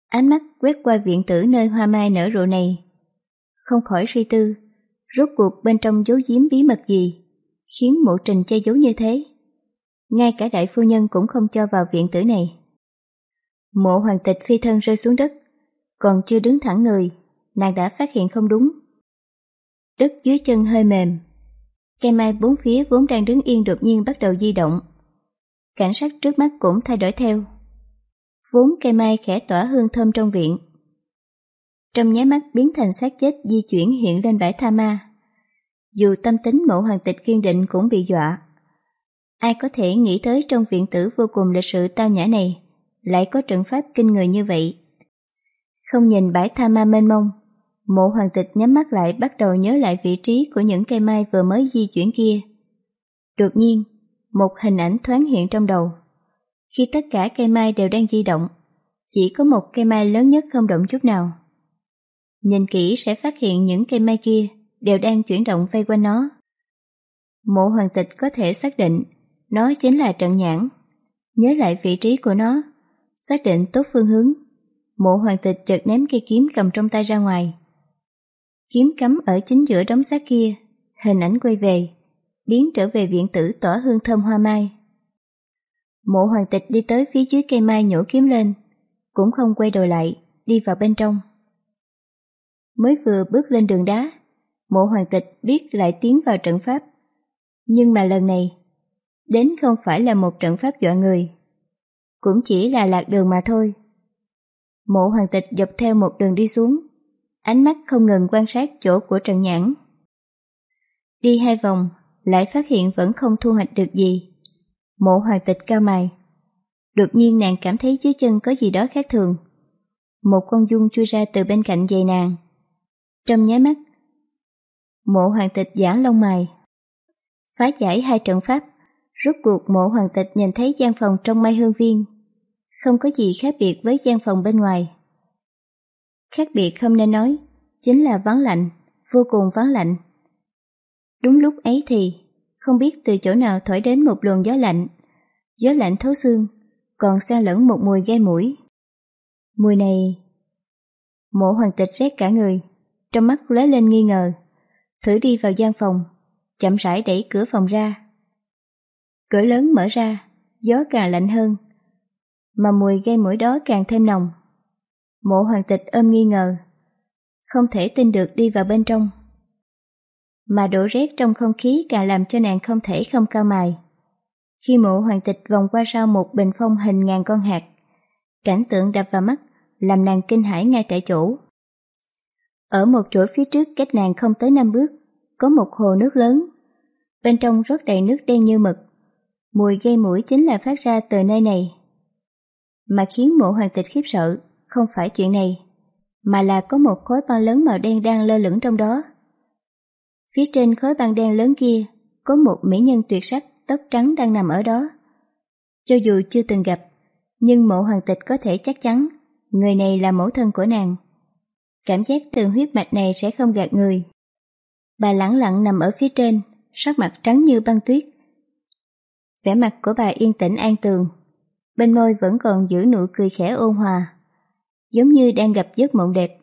Ánh mắt quét qua viện tử nơi hoa mai nở rộ này. Không khỏi suy tư, rốt cuộc bên trong giấu giếm bí mật gì, khiến mộ trình che giấu như thế. Ngay cả đại phu nhân cũng không cho vào viện tử này. Mộ hoàng tịch phi thân rơi xuống đất, còn chưa đứng thẳng người, nàng đã phát hiện không đúng. Đất dưới chân hơi mềm. Cây mai bốn phía vốn đang đứng yên đột nhiên bắt đầu di động. Cảnh sát trước mắt cũng thay đổi theo. Vốn cây mai khẽ tỏa hương thơm trong viện trong nháy mắt biến thành xác chết di chuyển hiện lên bãi tha ma. Dù tâm tính mộ hoàng tịch kiên định cũng bị dọa. Ai có thể nghĩ tới trong viện tử vô cùng lịch sự tao nhã này lại có trận pháp kinh người như vậy. Không nhìn bãi tha ma mênh mông, mộ hoàng tịch nhắm mắt lại bắt đầu nhớ lại vị trí của những cây mai vừa mới di chuyển kia. Đột nhiên, một hình ảnh thoáng hiện trong đầu. Khi tất cả cây mai đều đang di động, chỉ có một cây mai lớn nhất không động chút nào. Nhìn kỹ sẽ phát hiện những cây mai kia đều đang chuyển động vây quanh nó. Mộ hoàng tịch có thể xác định nó chính là trận nhãn. Nhớ lại vị trí của nó, xác định tốt phương hướng. Mộ hoàng tịch chợt ném cây kiếm cầm trong tay ra ngoài. Kiếm cắm ở chính giữa đống xác kia, hình ảnh quay về, biến trở về viện tử tỏa hương thơm hoa mai. Mộ hoàng tịch đi tới phía dưới cây mai nhổ kiếm lên, cũng không quay đầu lại, đi vào bên trong. Mới vừa bước lên đường đá, mộ hoàng tịch biết lại tiến vào trận pháp. Nhưng mà lần này, đến không phải là một trận pháp dọa người, cũng chỉ là lạc đường mà thôi. Mộ hoàng tịch dọc theo một đường đi xuống, ánh mắt không ngừng quan sát chỗ của Trần Nhãn. Đi hai vòng, lại phát hiện vẫn không thu hoạch được gì. Mộ hoàng tịch cao mày. Đột nhiên nàng cảm thấy dưới chân có gì đó khác thường. Một con dung chui ra từ bên cạnh giày nàng. Trong nháy mắt, mộ hoàng tịch giãn lông mày. Phá giải hai trận pháp, rốt cuộc mộ hoàng tịch nhìn thấy gian phòng trong mai hương viên. Không có gì khác biệt với gian phòng bên ngoài. Khác biệt không nên nói, chính là vắng lạnh, vô cùng vắng lạnh. Đúng lúc ấy thì, không biết từ chỗ nào thổi đến một luồng gió lạnh. Gió lạnh thấu xương, còn xa lẫn một mùi gai mũi. Mùi này... Mộ hoàng tịch rét cả người, trong mắt lóe lên nghi ngờ. Thử đi vào gian phòng, chậm rãi đẩy cửa phòng ra. Cửa lớn mở ra, gió càng lạnh hơn, mà mùi gây mũi đó càng thêm nồng. Mộ hoàng tịch ôm nghi ngờ, không thể tin được đi vào bên trong. Mà đổ rét trong không khí càng làm cho nàng không thể không cao mài. Khi mộ hoàng tịch vòng qua sau một bình phong hình ngàn con hạt, cảnh tượng đập vào mắt, làm nàng kinh hãi ngay tại chỗ. Ở một chỗ phía trước cách nàng không tới năm bước, có một hồ nước lớn. Bên trong rất đầy nước đen như mực. Mùi gây mũi chính là phát ra từ nơi này. Mà khiến mộ hoàng tịch khiếp sợ, không phải chuyện này, mà là có một khối băng lớn màu đen đang lơ lửng trong đó. Phía trên khối băng đen lớn kia, có một mỹ nhân tuyệt sắc tóc trắng đang nằm ở đó. Cho dù chưa từng gặp, nhưng mộ hoàng tịch có thể chắc chắn người này là mẫu thân của nàng. Cảm giác từ huyết mạch này sẽ không gạt người. Bà lẳng lặng nằm ở phía trên, sắc mặt trắng như băng tuyết. Vẻ mặt của bà yên tĩnh an tường, bên môi vẫn còn giữ nụ cười khẽ ôn hòa, giống như đang gặp giấc mộng đẹp.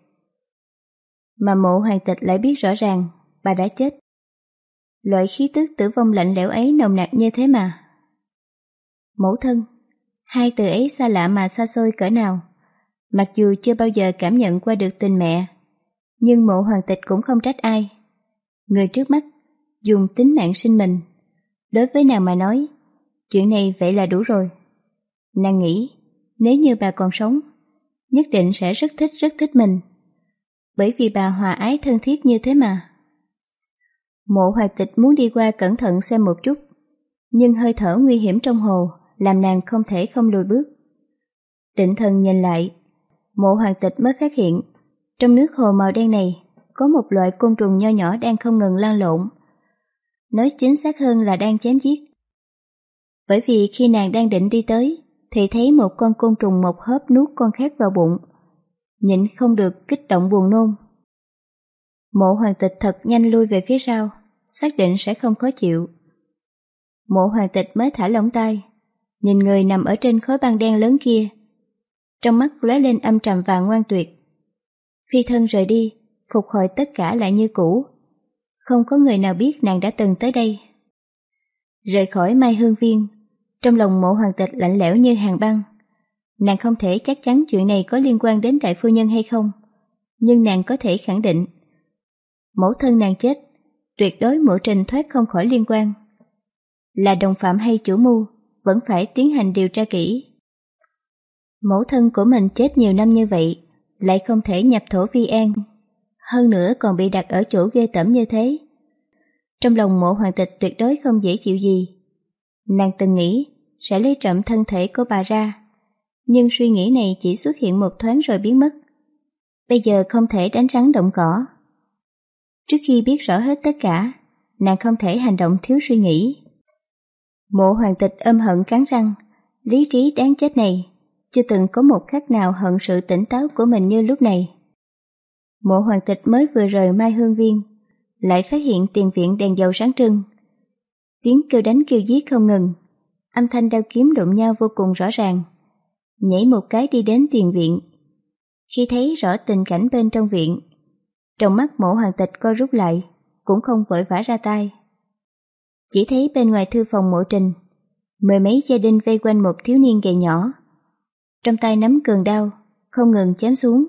Mà mộ hoàng tịch lại biết rõ ràng bà đã chết. Loại khí tức tử vong lạnh lẽo ấy nồng nặc như thế mà. Mẫu thân, hai từ ấy xa lạ mà xa xôi cỡ nào. Mặc dù chưa bao giờ cảm nhận qua được tình mẹ, nhưng mộ hoàng tịch cũng không trách ai. Người trước mắt dùng tính mạng sinh mình. Đối với nàng mà nói, chuyện này vậy là đủ rồi. Nàng nghĩ, nếu như bà còn sống, nhất định sẽ rất thích rất thích mình. Bởi vì bà hòa ái thân thiết như thế mà. Mộ hoàng tịch muốn đi qua cẩn thận xem một chút, nhưng hơi thở nguy hiểm trong hồ làm nàng không thể không lùi bước. Định thần nhìn lại, mộ hoàng tịch mới phát hiện trong nước hồ màu đen này có một loại côn trùng nho nhỏ đang không ngừng lan lộn. Nói chính xác hơn là đang chém giết. Bởi vì khi nàng đang định đi tới, thì thấy một con côn trùng một hớp nuốt con khác vào bụng. Nhịn không được kích động buồn nôn. Mộ hoàng tịch thật nhanh lui về phía sau, xác định sẽ không khó chịu. Mộ hoàng tịch mới thả lỏng tay, nhìn người nằm ở trên khối băng đen lớn kia. Trong mắt lóe lên âm trầm và ngoan tuyệt. Phi thân rời đi, phục hồi tất cả lại như cũ. Không có người nào biết nàng đã từng tới đây. Rời khỏi Mai Hương Viên, trong lòng mộ hoàng tịch lạnh lẽo như hàng băng. Nàng không thể chắc chắn chuyện này có liên quan đến đại phu nhân hay không, nhưng nàng có thể khẳng định. Mẫu thân nàng chết, tuyệt đối mộ trình thoát không khỏi liên quan. Là đồng phạm hay chủ mưu, vẫn phải tiến hành điều tra kỹ. Mẫu thân của mình chết nhiều năm như vậy, lại không thể nhập thổ vi an. Hơn nữa còn bị đặt ở chỗ ghê tẩm như thế. Trong lòng mộ hoàng tịch tuyệt đối không dễ chịu gì. Nàng từng nghĩ sẽ lấy trộm thân thể của bà ra. Nhưng suy nghĩ này chỉ xuất hiện một thoáng rồi biến mất. Bây giờ không thể đánh rắn động cỏ. Trước khi biết rõ hết tất cả, nàng không thể hành động thiếu suy nghĩ. Mộ hoàng tịch âm hận cắn răng, lý trí đáng chết này, chưa từng có một khắc nào hận sự tỉnh táo của mình như lúc này. Mộ hoàng tịch mới vừa rời Mai Hương Viên, lại phát hiện tiền viện đèn dầu sáng trưng. Tiếng kêu đánh kêu giết không ngừng, âm thanh đao kiếm đụng nhau vô cùng rõ ràng. Nhảy một cái đi đến tiền viện. Khi thấy rõ tình cảnh bên trong viện, trong mắt mộ hoàng tịch co rút lại, cũng không vội vã ra tay. Chỉ thấy bên ngoài thư phòng mộ trình, mười mấy gia đình vây quanh một thiếu niên gầy nhỏ. Trong tay nắm cường đao, không ngừng chém xuống.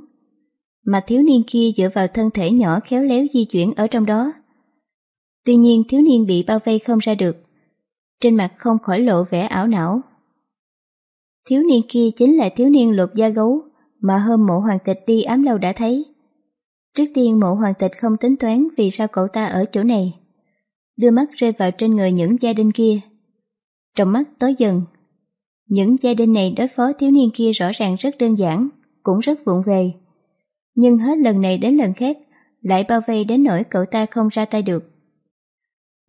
Mà thiếu niên kia dựa vào thân thể nhỏ khéo léo di chuyển ở trong đó. Tuy nhiên thiếu niên bị bao vây không ra được. Trên mặt không khỏi lộ vẻ ảo não. Thiếu niên kia chính là thiếu niên lột da gấu mà hôm mộ hoàng tịch đi ám lâu đã thấy. Trước tiên mộ hoàng tịch không tính toán vì sao cậu ta ở chỗ này. Đưa mắt rơi vào trên người những gia đình kia. Trong mắt tối dần. Những gia đình này đối phó thiếu niên kia rõ ràng rất đơn giản, cũng rất vụng về. Nhưng hết lần này đến lần khác, lại bao vây đến nỗi cậu ta không ra tay được.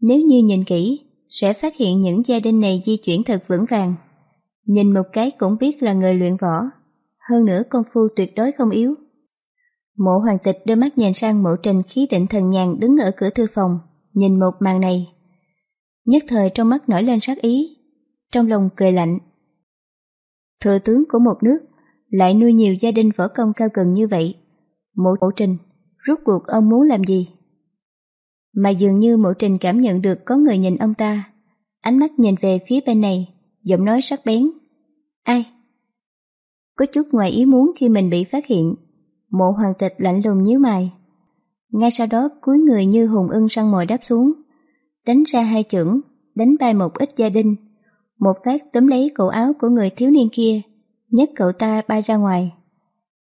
Nếu như nhìn kỹ, sẽ phát hiện những gia đình này di chuyển thật vững vàng. Nhìn một cái cũng biết là người luyện võ, hơn nữa công phu tuyệt đối không yếu. Mộ hoàng tịch đưa mắt nhìn sang mộ trình khí định thần nhàn đứng ở cửa thư phòng, nhìn một màn này. Nhất thời trong mắt nổi lên sát ý, trong lòng cười lạnh. Thừa tướng của một nước lại nuôi nhiều gia đình võ công cao cường như vậy. Mộ, mộ trình, rút cuộc ông muốn làm gì? Mà dường như mộ trình cảm nhận được có người nhìn ông ta, ánh mắt nhìn về phía bên này, giọng nói sắc bén. Ai? Có chút ngoài ý muốn khi mình bị phát hiện, Mộ hoàng tịch lạnh lùng nhíu mày. Ngay sau đó cúi người như hùng ưng săn mồi đáp xuống, đánh ra hai chưởng, đánh bay một ít gia đình, một phát túm lấy cổ áo của người thiếu niên kia, nhấc cậu ta bay ra ngoài.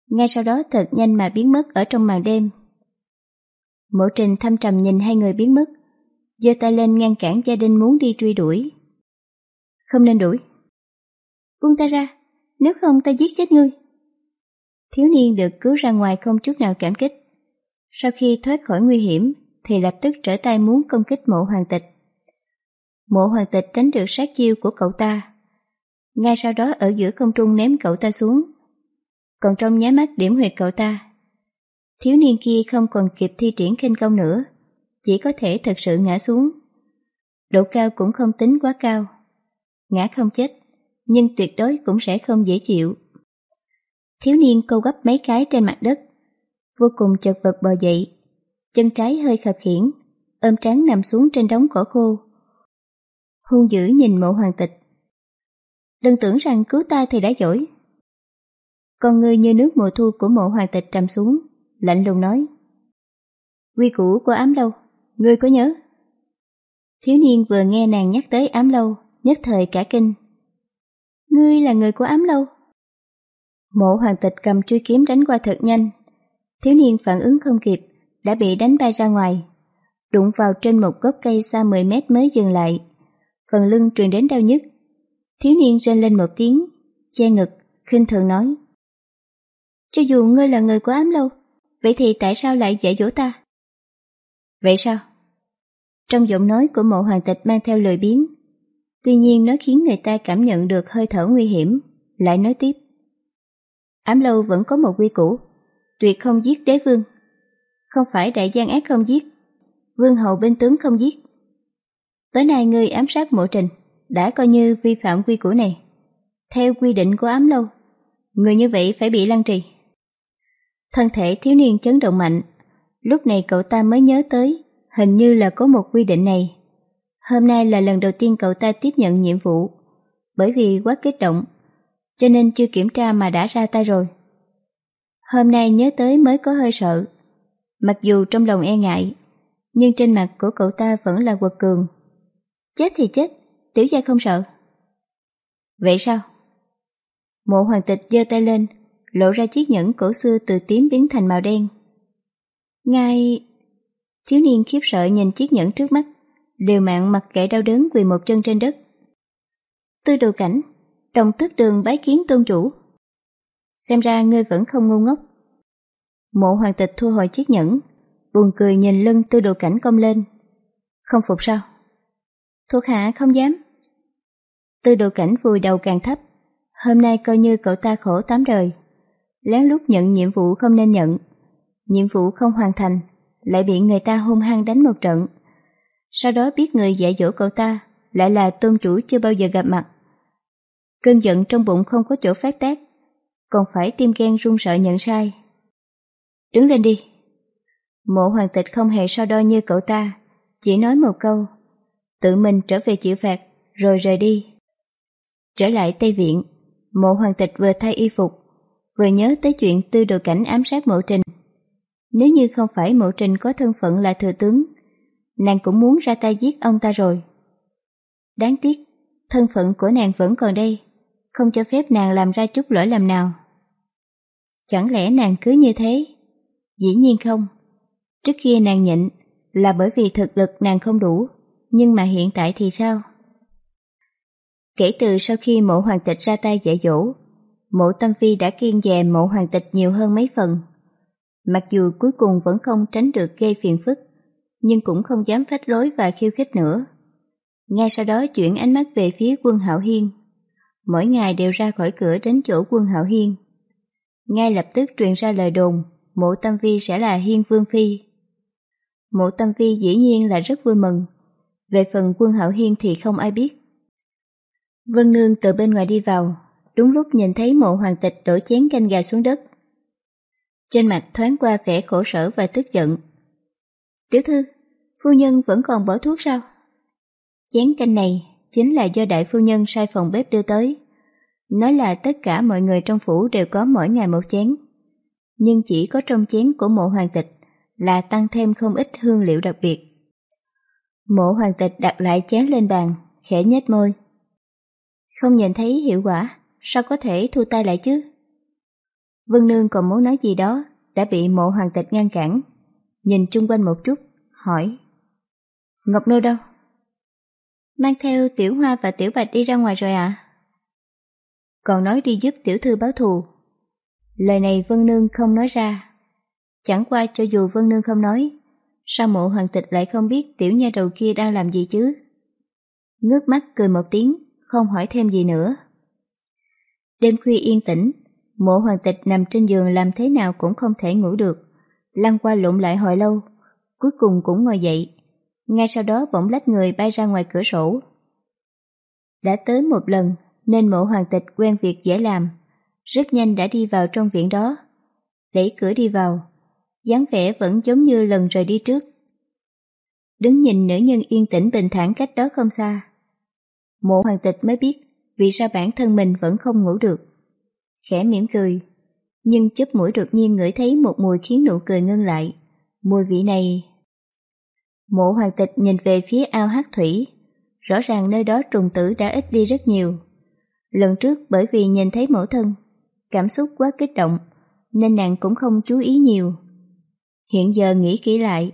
Ngay sau đó thật nhanh mà biến mất ở trong màn đêm. Mộ trình thâm trầm nhìn hai người biến mất, giơ tay lên ngăn cản gia đình muốn đi truy đuổi. Không nên đuổi. Buông ta ra, nếu không ta giết chết ngươi thiếu niên được cứu ra ngoài không chút nào cảm kích. Sau khi thoát khỏi nguy hiểm, thì lập tức trở tay muốn công kích mộ hoàng tịch. Mộ hoàng tịch tránh được sát chiêu của cậu ta. Ngay sau đó ở giữa không trung ném cậu ta xuống. Còn trong nháy mắt điểm huyệt cậu ta. Thiếu niên kia không còn kịp thi triển khinh công nữa, chỉ có thể thật sự ngã xuống. Độ cao cũng không tính quá cao. Ngã không chết, nhưng tuyệt đối cũng sẽ không dễ chịu. Thiếu niên câu gấp mấy cái trên mặt đất, vô cùng chật vật bò dậy, chân trái hơi khập khiển, ôm trắng nằm xuống trên đống cỏ khô. Hung dữ nhìn mộ hoàng tịch. Đừng tưởng rằng cứu ta thì đã giỏi. Con người như nước mùa thu của mộ hoàng tịch trầm xuống, lạnh lùng nói. Quy củ của ám lâu, ngươi có nhớ? Thiếu niên vừa nghe nàng nhắc tới ám lâu, nhất thời cả kinh. Ngươi là người của ám lâu? Mộ hoàng tịch cầm chuôi kiếm đánh qua thật nhanh. Thiếu niên phản ứng không kịp, đã bị đánh bay ra ngoài. Đụng vào trên một gốc cây xa 10 mét mới dừng lại. Phần lưng truyền đến đau nhức. Thiếu niên rên lên một tiếng, che ngực, khinh thường nói. Cho dù ngươi là người của ám lâu, vậy thì tại sao lại dạy dỗ ta? Vậy sao? Trong giọng nói của mộ hoàng tịch mang theo lời biến. Tuy nhiên nó khiến người ta cảm nhận được hơi thở nguy hiểm, lại nói tiếp. Ám lâu vẫn có một quy củ, tuyệt không giết đế vương. Không phải đại gian ác không giết, vương hầu bên tướng không giết. Tối nay ngươi ám sát mộ trình, đã coi như vi phạm quy củ này. Theo quy định của ám lâu, người như vậy phải bị lăng trì. Thân thể thiếu niên chấn động mạnh, lúc này cậu ta mới nhớ tới, hình như là có một quy định này. Hôm nay là lần đầu tiên cậu ta tiếp nhận nhiệm vụ, bởi vì quá kích động cho nên chưa kiểm tra mà đã ra tay rồi. Hôm nay nhớ tới mới có hơi sợ. Mặc dù trong lòng e ngại, nhưng trên mặt của cậu ta vẫn là quật cường. Chết thì chết, tiểu gia không sợ. Vậy sao? Mộ hoàng tịch giơ tay lên, lộ ra chiếc nhẫn cổ xưa từ tím biến thành màu đen. Ngay... Thiếu niên khiếp sợ nhìn chiếc nhẫn trước mắt, liều mạng mặt kệ đau đớn quỳ một chân trên đất. Tư đồ cảnh, đồng tức đường bái kiến tôn chủ. Xem ra ngươi vẫn không ngu ngốc. Mộ hoàng tịch thu hồi chiếc nhẫn, buồn cười nhìn lưng tư đồ cảnh cong lên. Không phục sao? Thuộc hạ không dám. Tư đồ cảnh vùi đầu càng thấp, hôm nay coi như cậu ta khổ tám đời. Lén lút nhận nhiệm vụ không nên nhận, nhiệm vụ không hoàn thành, lại bị người ta hung hăng đánh một trận. Sau đó biết người dạy dỗ cậu ta lại là tôn chủ chưa bao giờ gặp mặt. Cơn giận trong bụng không có chỗ phát tác, còn phải tim ghen run sợ nhận sai. Đứng lên đi. Mộ hoàng tịch không hề so đo như cậu ta, chỉ nói một câu, tự mình trở về chịu phạt, rồi rời đi. Trở lại Tây Viện, mộ hoàng tịch vừa thay y phục, vừa nhớ tới chuyện tư đồ cảnh ám sát mộ trình. Nếu như không phải mộ trình có thân phận là thừa tướng, nàng cũng muốn ra tay giết ông ta rồi. Đáng tiếc, thân phận của nàng vẫn còn đây, không cho phép nàng làm ra chút lỗi lầm nào. Chẳng lẽ nàng cứ như thế? Dĩ nhiên không. Trước kia nàng nhịn là bởi vì thực lực nàng không đủ, nhưng mà hiện tại thì sao? Kể từ sau khi mộ hoàng tịch ra tay dạy dỗ, mộ tâm phi đã kiên dè mộ hoàng tịch nhiều hơn mấy phần. Mặc dù cuối cùng vẫn không tránh được gây phiền phức, nhưng cũng không dám phách lối và khiêu khích nữa. Ngay sau đó chuyển ánh mắt về phía quân Hạo Hiên. Mỗi ngày đều ra khỏi cửa đến chỗ quân Hạo Hiên. Ngay lập tức truyền ra lời đồn, mộ tâm vi sẽ là Hiên Vương Phi. Mộ tâm vi dĩ nhiên là rất vui mừng. Về phần quân hảo Hiên thì không ai biết. Vân Nương từ bên ngoài đi vào, đúng lúc nhìn thấy mộ hoàng tịch đổ chén canh gà xuống đất. Trên mặt thoáng qua vẻ khổ sở và tức giận. Tiểu thư, phu nhân vẫn còn bỏ thuốc sao? Chén canh này chính là do đại phu nhân sai phòng bếp đưa tới. Nói là tất cả mọi người trong phủ đều có mỗi ngày một chén. Nhưng chỉ có trong chén của mộ hoàng tịch là tăng thêm không ít hương liệu đặc biệt. Mộ hoàng tịch đặt lại chén lên bàn, khẽ nhếch môi. Không nhìn thấy hiệu quả, sao có thể thu tay lại chứ? Vân Nương còn muốn nói gì đó, đã bị mộ hoàng tịch ngăn cản. Nhìn chung quanh một chút, hỏi. Ngọc Nô đâu? Mang theo Tiểu Hoa và Tiểu Bạch đi ra ngoài rồi ạ? À? Còn nói đi giúp Tiểu Thư báo thù. Lời này Vân Nương không nói ra. Chẳng qua cho dù Vân Nương không nói, sao mộ hoàng tịch lại không biết Tiểu Nha đầu kia đang làm gì chứ? Ngước mắt cười một tiếng, không hỏi thêm gì nữa. Đêm khuya yên tĩnh, mộ hoàng tịch nằm trên giường làm thế nào cũng không thể ngủ được, lăn qua lộn lại hồi lâu, cuối cùng cũng ngồi dậy. Ngay sau đó bỗng lách người bay ra ngoài cửa sổ. Đã tới một lần nên mộ hoàng tịch quen việc dễ làm, rất nhanh đã đi vào trong viện đó. Đẩy cửa đi vào, dáng vẻ vẫn giống như lần rời đi trước. Đứng nhìn nữ nhân yên tĩnh bình thản cách đó không xa. Mộ hoàng tịch mới biết vì sao bản thân mình vẫn không ngủ được. Khẽ mỉm cười, nhưng chớp mũi đột nhiên ngửi thấy một mùi khiến nụ cười ngưng lại. Mùi vị này... Mộ hoàng tịch nhìn về phía ao hát thủy, rõ ràng nơi đó trùng tử đã ít đi rất nhiều. Lần trước bởi vì nhìn thấy mẫu thân, cảm xúc quá kích động, nên nàng cũng không chú ý nhiều. Hiện giờ nghĩ kỹ lại,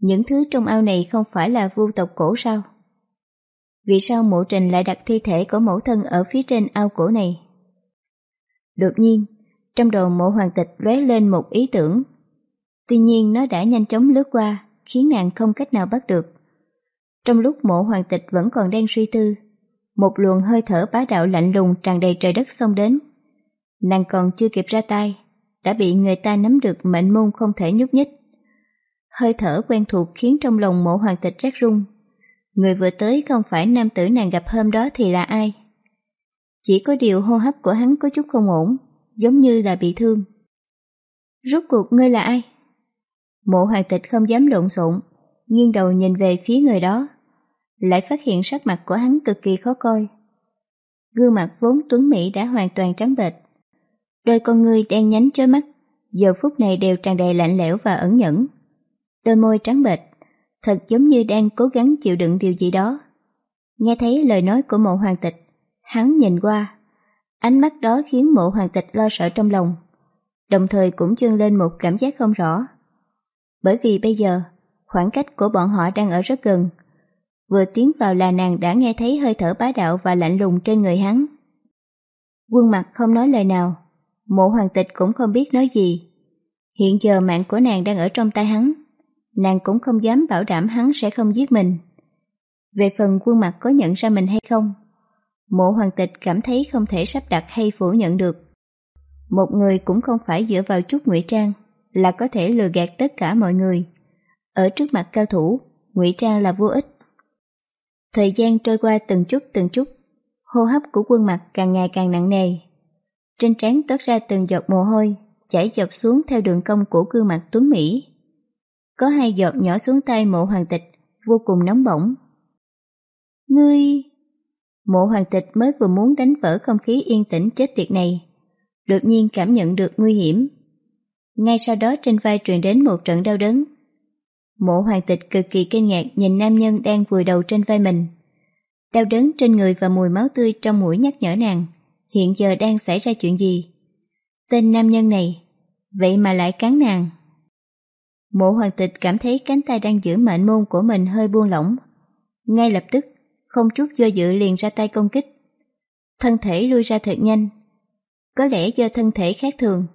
những thứ trong ao này không phải là vu tộc cổ sao? Vì sao mộ trình lại đặt thi thể của mẫu thân ở phía trên ao cổ này? Đột nhiên, trong đầu mộ hoàng tịch lóe lên một ý tưởng. Tuy nhiên nó đã nhanh chóng lướt qua, khiến nàng không cách nào bắt được. Trong lúc mộ hoàng tịch vẫn còn đang suy tư, một luồng hơi thở bá đạo lạnh lùng tràn đầy trời đất xông đến. Nàng còn chưa kịp ra tay, đã bị người ta nắm được mệnh môn không thể nhúc nhích. Hơi thở quen thuộc khiến trong lòng mộ hoàng tịch rét rung. Người vừa tới không phải nam tử nàng gặp hôm đó thì là ai? Chỉ có điều hô hấp của hắn có chút không ổn, giống như là bị thương. Rốt cuộc ngươi là ai? Mộ hoàng tịch không dám lộn xộn, nghiêng đầu nhìn về phía người đó. Lại phát hiện sắc mặt của hắn cực kỳ khó coi. Gương mặt vốn tuấn Mỹ đã hoàn toàn trắng bệch. Đôi con người đen nhánh chói mắt, giờ phút này đều tràn đầy lạnh lẽo và ẩn nhẫn. Đôi môi trắng bệch, thật giống như đang cố gắng chịu đựng điều gì đó. Nghe thấy lời nói của mộ hoàng tịch, hắn nhìn qua, Ánh mắt đó khiến mộ hoàng tịch lo sợ trong lòng, đồng thời cũng chương lên một cảm giác không rõ. Bởi vì bây giờ, khoảng cách của bọn họ đang ở rất gần. Vừa tiến vào là nàng đã nghe thấy hơi thở bá đạo và lạnh lùng trên người hắn. Quân mặt không nói lời nào, mộ hoàng tịch cũng không biết nói gì. Hiện giờ mạng của nàng đang ở trong tay hắn, nàng cũng không dám bảo đảm hắn sẽ không giết mình. Về phần quân mặt có nhận ra mình hay không, mộ hoàng tịch cảm thấy không thể sắp đặt hay phủ nhận được. Một người cũng không phải dựa vào chút ngụy trang là có thể lừa gạt tất cả mọi người. Ở trước mặt cao thủ, ngụy trang là vô ích. Thời gian trôi qua từng chút từng chút, hô hấp của quân mặt càng ngày càng nặng nề. Trên trán toát ra từng giọt mồ hôi, chảy dọc xuống theo đường cong của gương mặt tuấn Mỹ. Có hai giọt nhỏ xuống tay mộ hoàng tịch, vô cùng nóng bỏng. Ngươi... Mộ hoàng tịch mới vừa muốn đánh vỡ không khí yên tĩnh chết tiệt này. Đột nhiên cảm nhận được nguy hiểm. Ngay sau đó trên vai truyền đến một trận đau đớn. Mộ hoàng tịch cực kỳ kinh ngạc nhìn nam nhân đang vùi đầu trên vai mình. Đau đớn trên người và mùi máu tươi trong mũi nhắc nhở nàng, hiện giờ đang xảy ra chuyện gì. Tên nam nhân này, vậy mà lại cắn nàng. Mộ hoàng tịch cảm thấy cánh tay đang giữ mệnh môn của mình hơi buông lỏng. Ngay lập tức, không chút do dự liền ra tay công kích. Thân thể lui ra thật nhanh. Có lẽ do thân thể khác thường,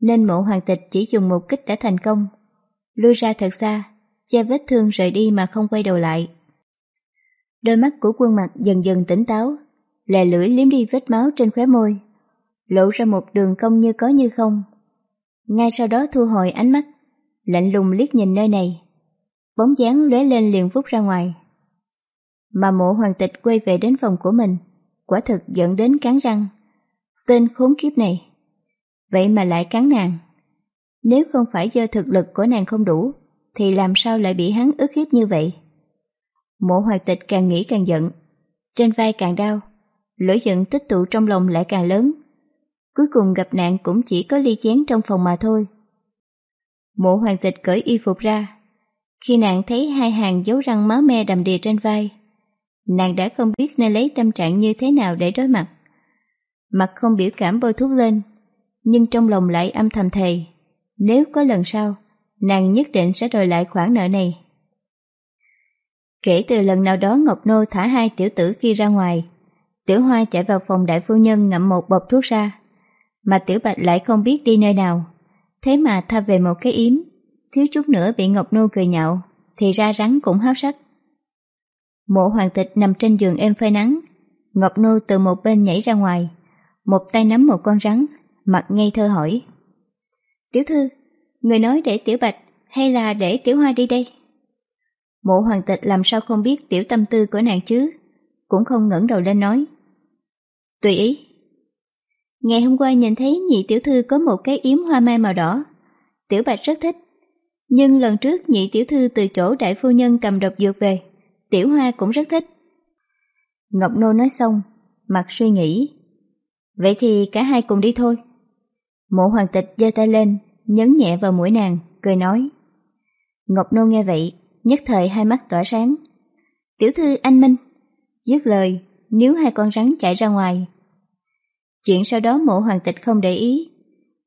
nên mộ hoàng tịch chỉ dùng một kích đã thành công. Lui ra thật xa, che vết thương rời đi mà không quay đầu lại. Đôi mắt của quân mặt dần dần tỉnh táo, lè lưỡi liếm đi vết máu trên khóe môi, lộ ra một đường cong như có như không. Ngay sau đó thu hồi ánh mắt, lạnh lùng liếc nhìn nơi này. Bóng dáng lóe lên liền vút ra ngoài. Mà mộ hoàng tịch quay về đến phòng của mình, quả thực dẫn đến cắn răng. Tên khốn kiếp này, vậy mà lại cắn nàng. Nếu không phải do thực lực của nàng không đủ, thì làm sao lại bị hắn ức hiếp như vậy? Mộ hoàng tịch càng nghĩ càng giận, trên vai càng đau, lỗi giận tích tụ trong lòng lại càng lớn. Cuối cùng gặp nạn cũng chỉ có ly chén trong phòng mà thôi. Mộ hoàng tịch cởi y phục ra. Khi nàng thấy hai hàng dấu răng máu me đầm đìa trên vai, nàng đã không biết nên lấy tâm trạng như thế nào để đối mặt. Mặt không biểu cảm bôi thuốc lên, nhưng trong lòng lại âm thầm thề. Nếu có lần sau, nàng nhất định sẽ đòi lại khoản nợ này. Kể từ lần nào đó Ngọc Nô thả hai tiểu tử khi ra ngoài, Tiểu Hoa chạy vào phòng đại phu nhân ngậm một bọc thuốc ra, mà Tiểu Bạch lại không biết đi nơi nào. Thế mà tha về một cái yếm, thiếu chút nữa bị Ngọc Nô cười nhạo, thì ra rắn cũng háo sắc. Mộ hoàng tịch nằm trên giường em phơi nắng, Ngọc Nô từ một bên nhảy ra ngoài, một tay nắm một con rắn, mặt ngây thơ hỏi. Tiểu thư, người nói để Tiểu Bạch hay là để Tiểu Hoa đi đây? Mộ hoàng tịch làm sao không biết tiểu tâm tư của nàng chứ, cũng không ngẩng đầu lên nói. Tùy ý. Ngày hôm qua nhìn thấy nhị tiểu thư có một cái yếm hoa mai màu đỏ, tiểu bạch rất thích. Nhưng lần trước nhị tiểu thư từ chỗ đại phu nhân cầm độc dược về, tiểu hoa cũng rất thích. Ngọc Nô nói xong, mặt suy nghĩ. Vậy thì cả hai cùng đi thôi. Mộ hoàng tịch giơ tay lên, nhấn nhẹ vào mũi nàng, cười nói. Ngọc Nô nghe vậy, nhất thời hai mắt tỏa sáng. Tiểu thư anh Minh, dứt lời, nếu hai con rắn chạy ra ngoài. Chuyện sau đó mộ hoàng tịch không để ý,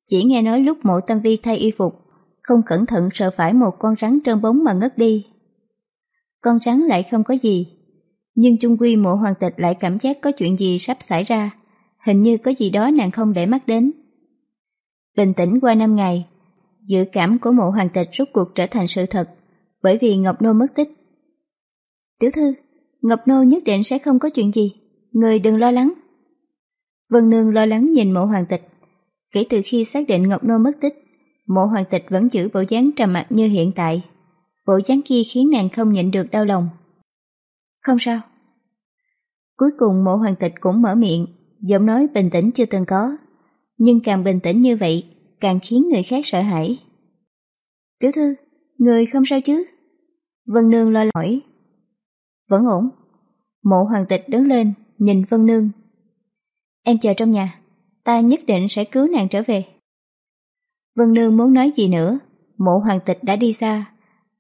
chỉ nghe nói lúc mộ tâm vi thay y phục, không cẩn thận sợ phải một con rắn trơn bóng mà ngất đi. Con rắn lại không có gì, nhưng chung quy mộ hoàng tịch lại cảm giác có chuyện gì sắp xảy ra, hình như có gì đó nàng không để mắt đến. Bình tĩnh qua năm ngày, dự cảm của mộ hoàng tịch rút cuộc trở thành sự thật bởi vì Ngọc Nô mất tích. Tiểu thư, Ngọc Nô nhất định sẽ không có chuyện gì, người đừng lo lắng. Vân Nương lo lắng nhìn mộ hoàng tịch. Kể từ khi xác định Ngọc Nô mất tích, mộ hoàng tịch vẫn giữ bộ dáng trầm mặc như hiện tại. Bộ dáng kia khiến nàng không nhịn được đau lòng. Không sao. Cuối cùng mộ hoàng tịch cũng mở miệng, giọng nói bình tĩnh chưa từng có. Nhưng càng bình tĩnh như vậy, càng khiến người khác sợ hãi. Tiểu thư, người không sao chứ? Vân Nương lo hỏi. Vẫn ổn. Mộ hoàng tịch đứng lên, nhìn Vân Nương. Em chờ trong nhà, ta nhất định sẽ cứu nàng trở về. Vân Nương muốn nói gì nữa, mộ hoàng tịch đã đi xa,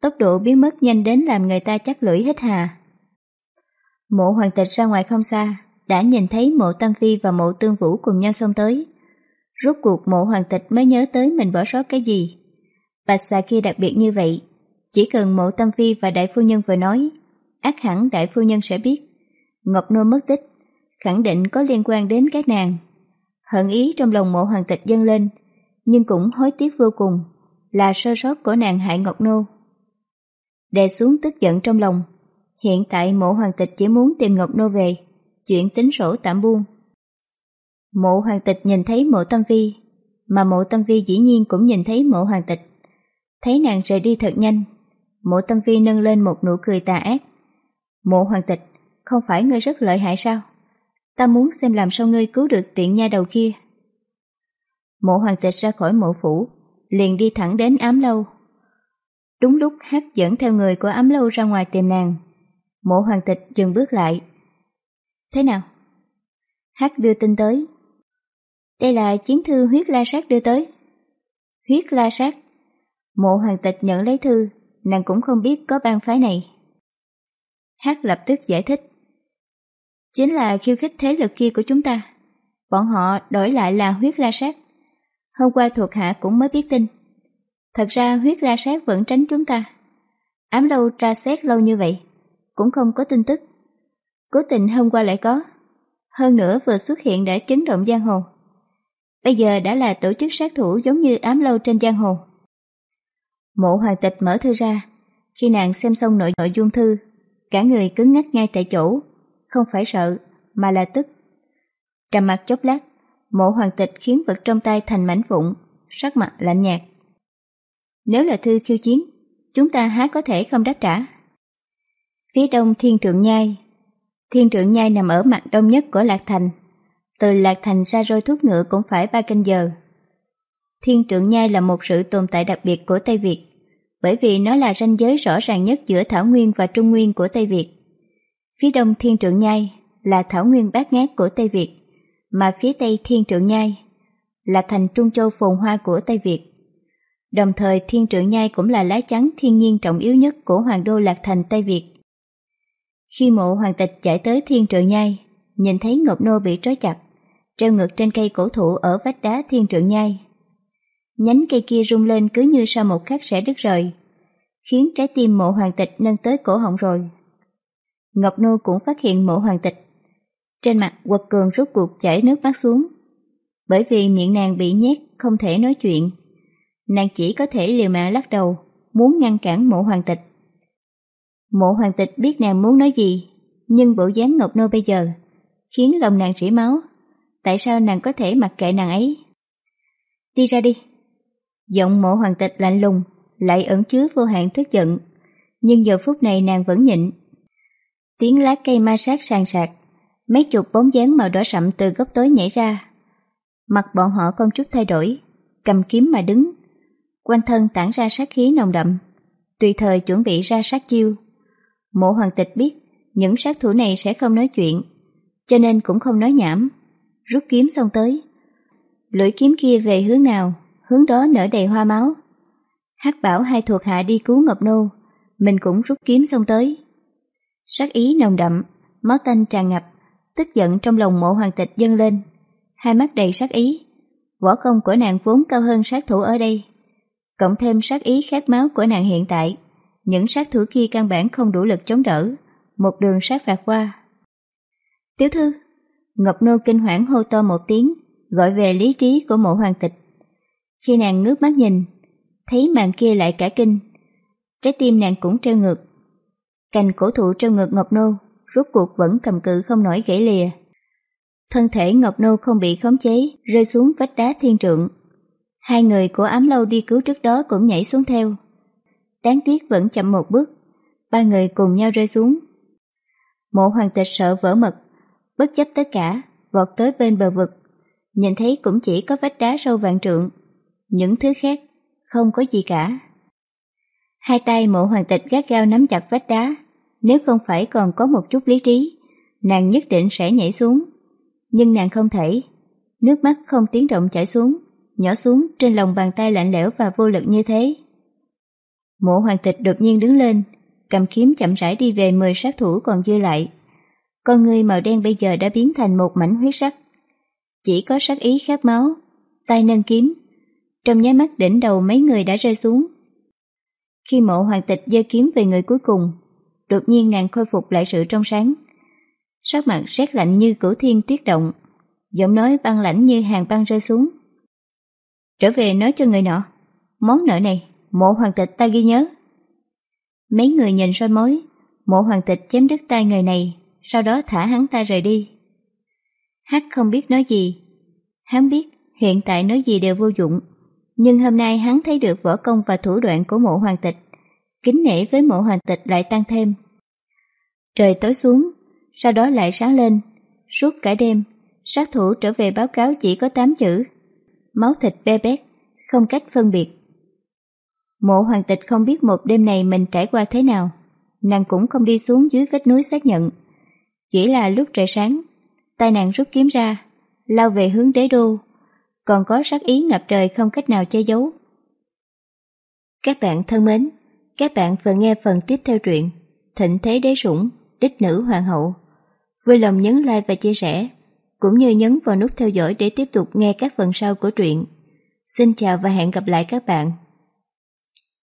tốc độ biến mất nhanh đến làm người ta chắc lưỡi hết hà. Mộ hoàng tịch ra ngoài không xa, đã nhìn thấy mộ Tâm Phi và mộ Tương Vũ cùng nhau xông tới. Rốt cuộc mộ hoàng tịch mới nhớ tới mình bỏ sót cái gì. Bạch xà kia đặc biệt như vậy, chỉ cần mộ Tâm Phi và đại phu nhân vừa nói, ác hẳn đại phu nhân sẽ biết. Ngọc Nô mất tích, khẳng định có liên quan đến các nàng. Hận ý trong lòng mộ hoàng tịch dâng lên, nhưng cũng hối tiếc vô cùng, là sơ sót của nàng hại Ngọc Nô. Đè xuống tức giận trong lòng, hiện tại mộ hoàng tịch chỉ muốn tìm Ngọc Nô về, chuyện tính sổ tạm buông. Mộ hoàng tịch nhìn thấy mộ tâm vi, mà mộ tâm vi dĩ nhiên cũng nhìn thấy mộ hoàng tịch. Thấy nàng rời đi thật nhanh, mộ tâm vi nâng lên một nụ cười tà ác. Mộ hoàng tịch, không phải ngươi rất lợi hại sao? Ta muốn xem làm sao ngươi cứu được tiện nha đầu kia. Mộ hoàng tịch ra khỏi mộ phủ, liền đi thẳng đến ám lâu. Đúng lúc hát dẫn theo người của ám lâu ra ngoài tìm nàng. Mộ hoàng tịch dừng bước lại. Thế nào? Hát đưa tin tới. Đây là chiến thư huyết la sát đưa tới. Huyết la sát. Mộ hoàng tịch nhận lấy thư, nàng cũng không biết có ban phái này. Hát lập tức giải thích. Chính là khiêu khích thế lực kia của chúng ta. Bọn họ đổi lại là huyết la sát. Hôm qua thuộc hạ cũng mới biết tin. Thật ra huyết la sát vẫn tránh chúng ta. Ám lâu tra xét lâu như vậy, cũng không có tin tức. Cố tình hôm qua lại có. Hơn nữa vừa xuất hiện đã chấn động giang hồ. Bây giờ đã là tổ chức sát thủ giống như ám lâu trên giang hồ. Mộ hoàng tịch mở thư ra. Khi nàng xem xong nội nội dung thư, cả người cứng ngắc ngay tại chỗ. Không phải sợ, mà là tức. Trầm mặt chốc lát, mộ hoàng tịch khiến vật trong tay thành mảnh vụn, sắc mặt lạnh nhạt. Nếu là thư khiêu chiến, chúng ta há có thể không đáp trả. Phía đông Thiên Trượng Nhai Thiên Trượng Nhai nằm ở mặt đông nhất của Lạc Thành. Từ Lạc Thành ra roi thuốc ngựa cũng phải ba canh giờ. Thiên Trượng Nhai là một sự tồn tại đặc biệt của Tây Việt, bởi vì nó là ranh giới rõ ràng nhất giữa Thảo Nguyên và Trung Nguyên của Tây Việt. Phía đông Thiên Trượng Nhai là Thảo Nguyên bát ngát của Tây Việt, mà phía tây Thiên Trượng Nhai là thành Trung Châu phồn hoa của Tây Việt. Đồng thời Thiên Trượng Nhai cũng là lá chắn thiên nhiên trọng yếu nhất của Hoàng đô Lạc Thành Tây Việt. Khi mộ hoàng tịch chạy tới Thiên Trượng Nhai, nhìn thấy Ngọc Nô bị trói chặt, treo ngược trên cây cổ thụ ở vách đá Thiên Trượng Nhai. Nhánh cây kia rung lên cứ như sau một khắc sẽ đứt rời, khiến trái tim mộ hoàng tịch nâng tới cổ họng rồi. Ngọc Nô cũng phát hiện mộ hoàng tịch. Trên mặt quật cường rút cuộc chảy nước mắt xuống. Bởi vì miệng nàng bị nhét không thể nói chuyện. Nàng chỉ có thể liều mạng lắc đầu, muốn ngăn cản mộ hoàng tịch. Mộ hoàng tịch biết nàng muốn nói gì, nhưng bộ dáng Ngọc Nô bây giờ khiến lòng nàng rỉ máu. Tại sao nàng có thể mặc kệ nàng ấy? Đi ra đi. Giọng mộ hoàng tịch lạnh lùng, lại ẩn chứa vô hạn tức giận. Nhưng giờ phút này nàng vẫn nhịn, Tiếng lá cây ma sát sàn sạc, mấy chục bóng dáng màu đỏ sậm từ góc tối nhảy ra. Mặt bọn họ không chút thay đổi, cầm kiếm mà đứng. Quanh thân tản ra sát khí nồng đậm, tùy thời chuẩn bị ra sát chiêu. Mộ hoàng tịch biết những sát thủ này sẽ không nói chuyện, cho nên cũng không nói nhảm. Rút kiếm xong tới. Lưỡi kiếm kia về hướng nào, hướng đó nở đầy hoa máu. hắc bảo hai thuộc hạ đi cứu Ngọc Nô, mình cũng rút kiếm xông tới. Sát ý nồng đậm, máu tanh tràn ngập, tức giận trong lòng mộ hoàng tịch dâng lên. Hai mắt đầy sát ý. Võ công của nàng vốn cao hơn sát thủ ở đây. Cộng thêm sát ý khát máu của nàng hiện tại, những sát thủ kia căn bản không đủ lực chống đỡ, một đường sát phạt qua. Tiểu thư, Ngọc Nô kinh hoảng hô to một tiếng, gọi về lý trí của mộ hoàng tịch. Khi nàng ngước mắt nhìn, thấy màn kia lại cả kinh. Trái tim nàng cũng treo ngược, Cành cổ thụ treo ngược Ngọc Nô rốt cuộc vẫn cầm cự không nổi gãy lìa. Thân thể Ngọc Nô không bị khống chế, rơi xuống vách đá thiên trượng. Hai người của ám lâu đi cứu trước đó cũng nhảy xuống theo. Đáng tiếc vẫn chậm một bước, ba người cùng nhau rơi xuống. Mộ hoàng tịch sợ vỡ mật, bất chấp tất cả, vọt tới bên bờ vực. Nhìn thấy cũng chỉ có vách đá sâu vạn trượng, những thứ khác không có gì cả. Hai tay mộ hoàng tịch gắt gao nắm chặt vách đá, nếu không phải còn có một chút lý trí, nàng nhất định sẽ nhảy xuống. Nhưng nàng không thể. Nước mắt không tiếng động chảy xuống, nhỏ xuống trên lòng bàn tay lạnh lẽo và vô lực như thế. Mộ hoàng tịch đột nhiên đứng lên, cầm kiếm chậm rãi đi về mười sát thủ còn dư lại. Con người màu đen bây giờ đã biến thành một mảnh huyết sắc. Chỉ có sắc ý khát máu, tay nâng kiếm. Trong nháy mắt đỉnh đầu mấy người đã rơi xuống. Khi mộ hoàng tịch giơ kiếm về người cuối cùng, đột nhiên nàng khôi phục lại sự trong sáng. Sắc mặt rét lạnh như cửu thiên tuyết động, giọng nói băng lãnh như hàng băng rơi xuống. Trở về nói cho người nọ, món nợ này, mộ hoàng tịch ta ghi nhớ. Mấy người nhìn soi mối, mộ hoàng tịch chém đứt tay người này, sau đó thả hắn ta rời đi. Hắc không biết nói gì. Hắn biết hiện tại nói gì đều vô dụng, nhưng hôm nay hắn thấy được võ công và thủ đoạn của mộ hoàng tịch, kính nể với mộ hoàng tịch lại tăng thêm. Trời tối xuống, sau đó lại sáng lên, suốt cả đêm, sát thủ trở về báo cáo chỉ có 8 chữ. Máu thịt be bét, không cách phân biệt. Mộ hoàng tịch không biết một đêm này mình trải qua thế nào, nàng cũng không đi xuống dưới vách núi xác nhận. Chỉ là lúc trời sáng, tay nàng rút kiếm ra, lao về hướng đế đô, còn có sát ý ngập trời không cách nào che giấu. Các bạn thân mến, các bạn vừa nghe phần tiếp theo truyện Thịnh Thế Đế Sủng, Đích Nữ Hoàng Hậu. Vui lòng nhấn like và chia sẻ, cũng như nhấn vào nút theo dõi để tiếp tục nghe các phần sau của truyện. Xin chào và hẹn gặp lại các bạn.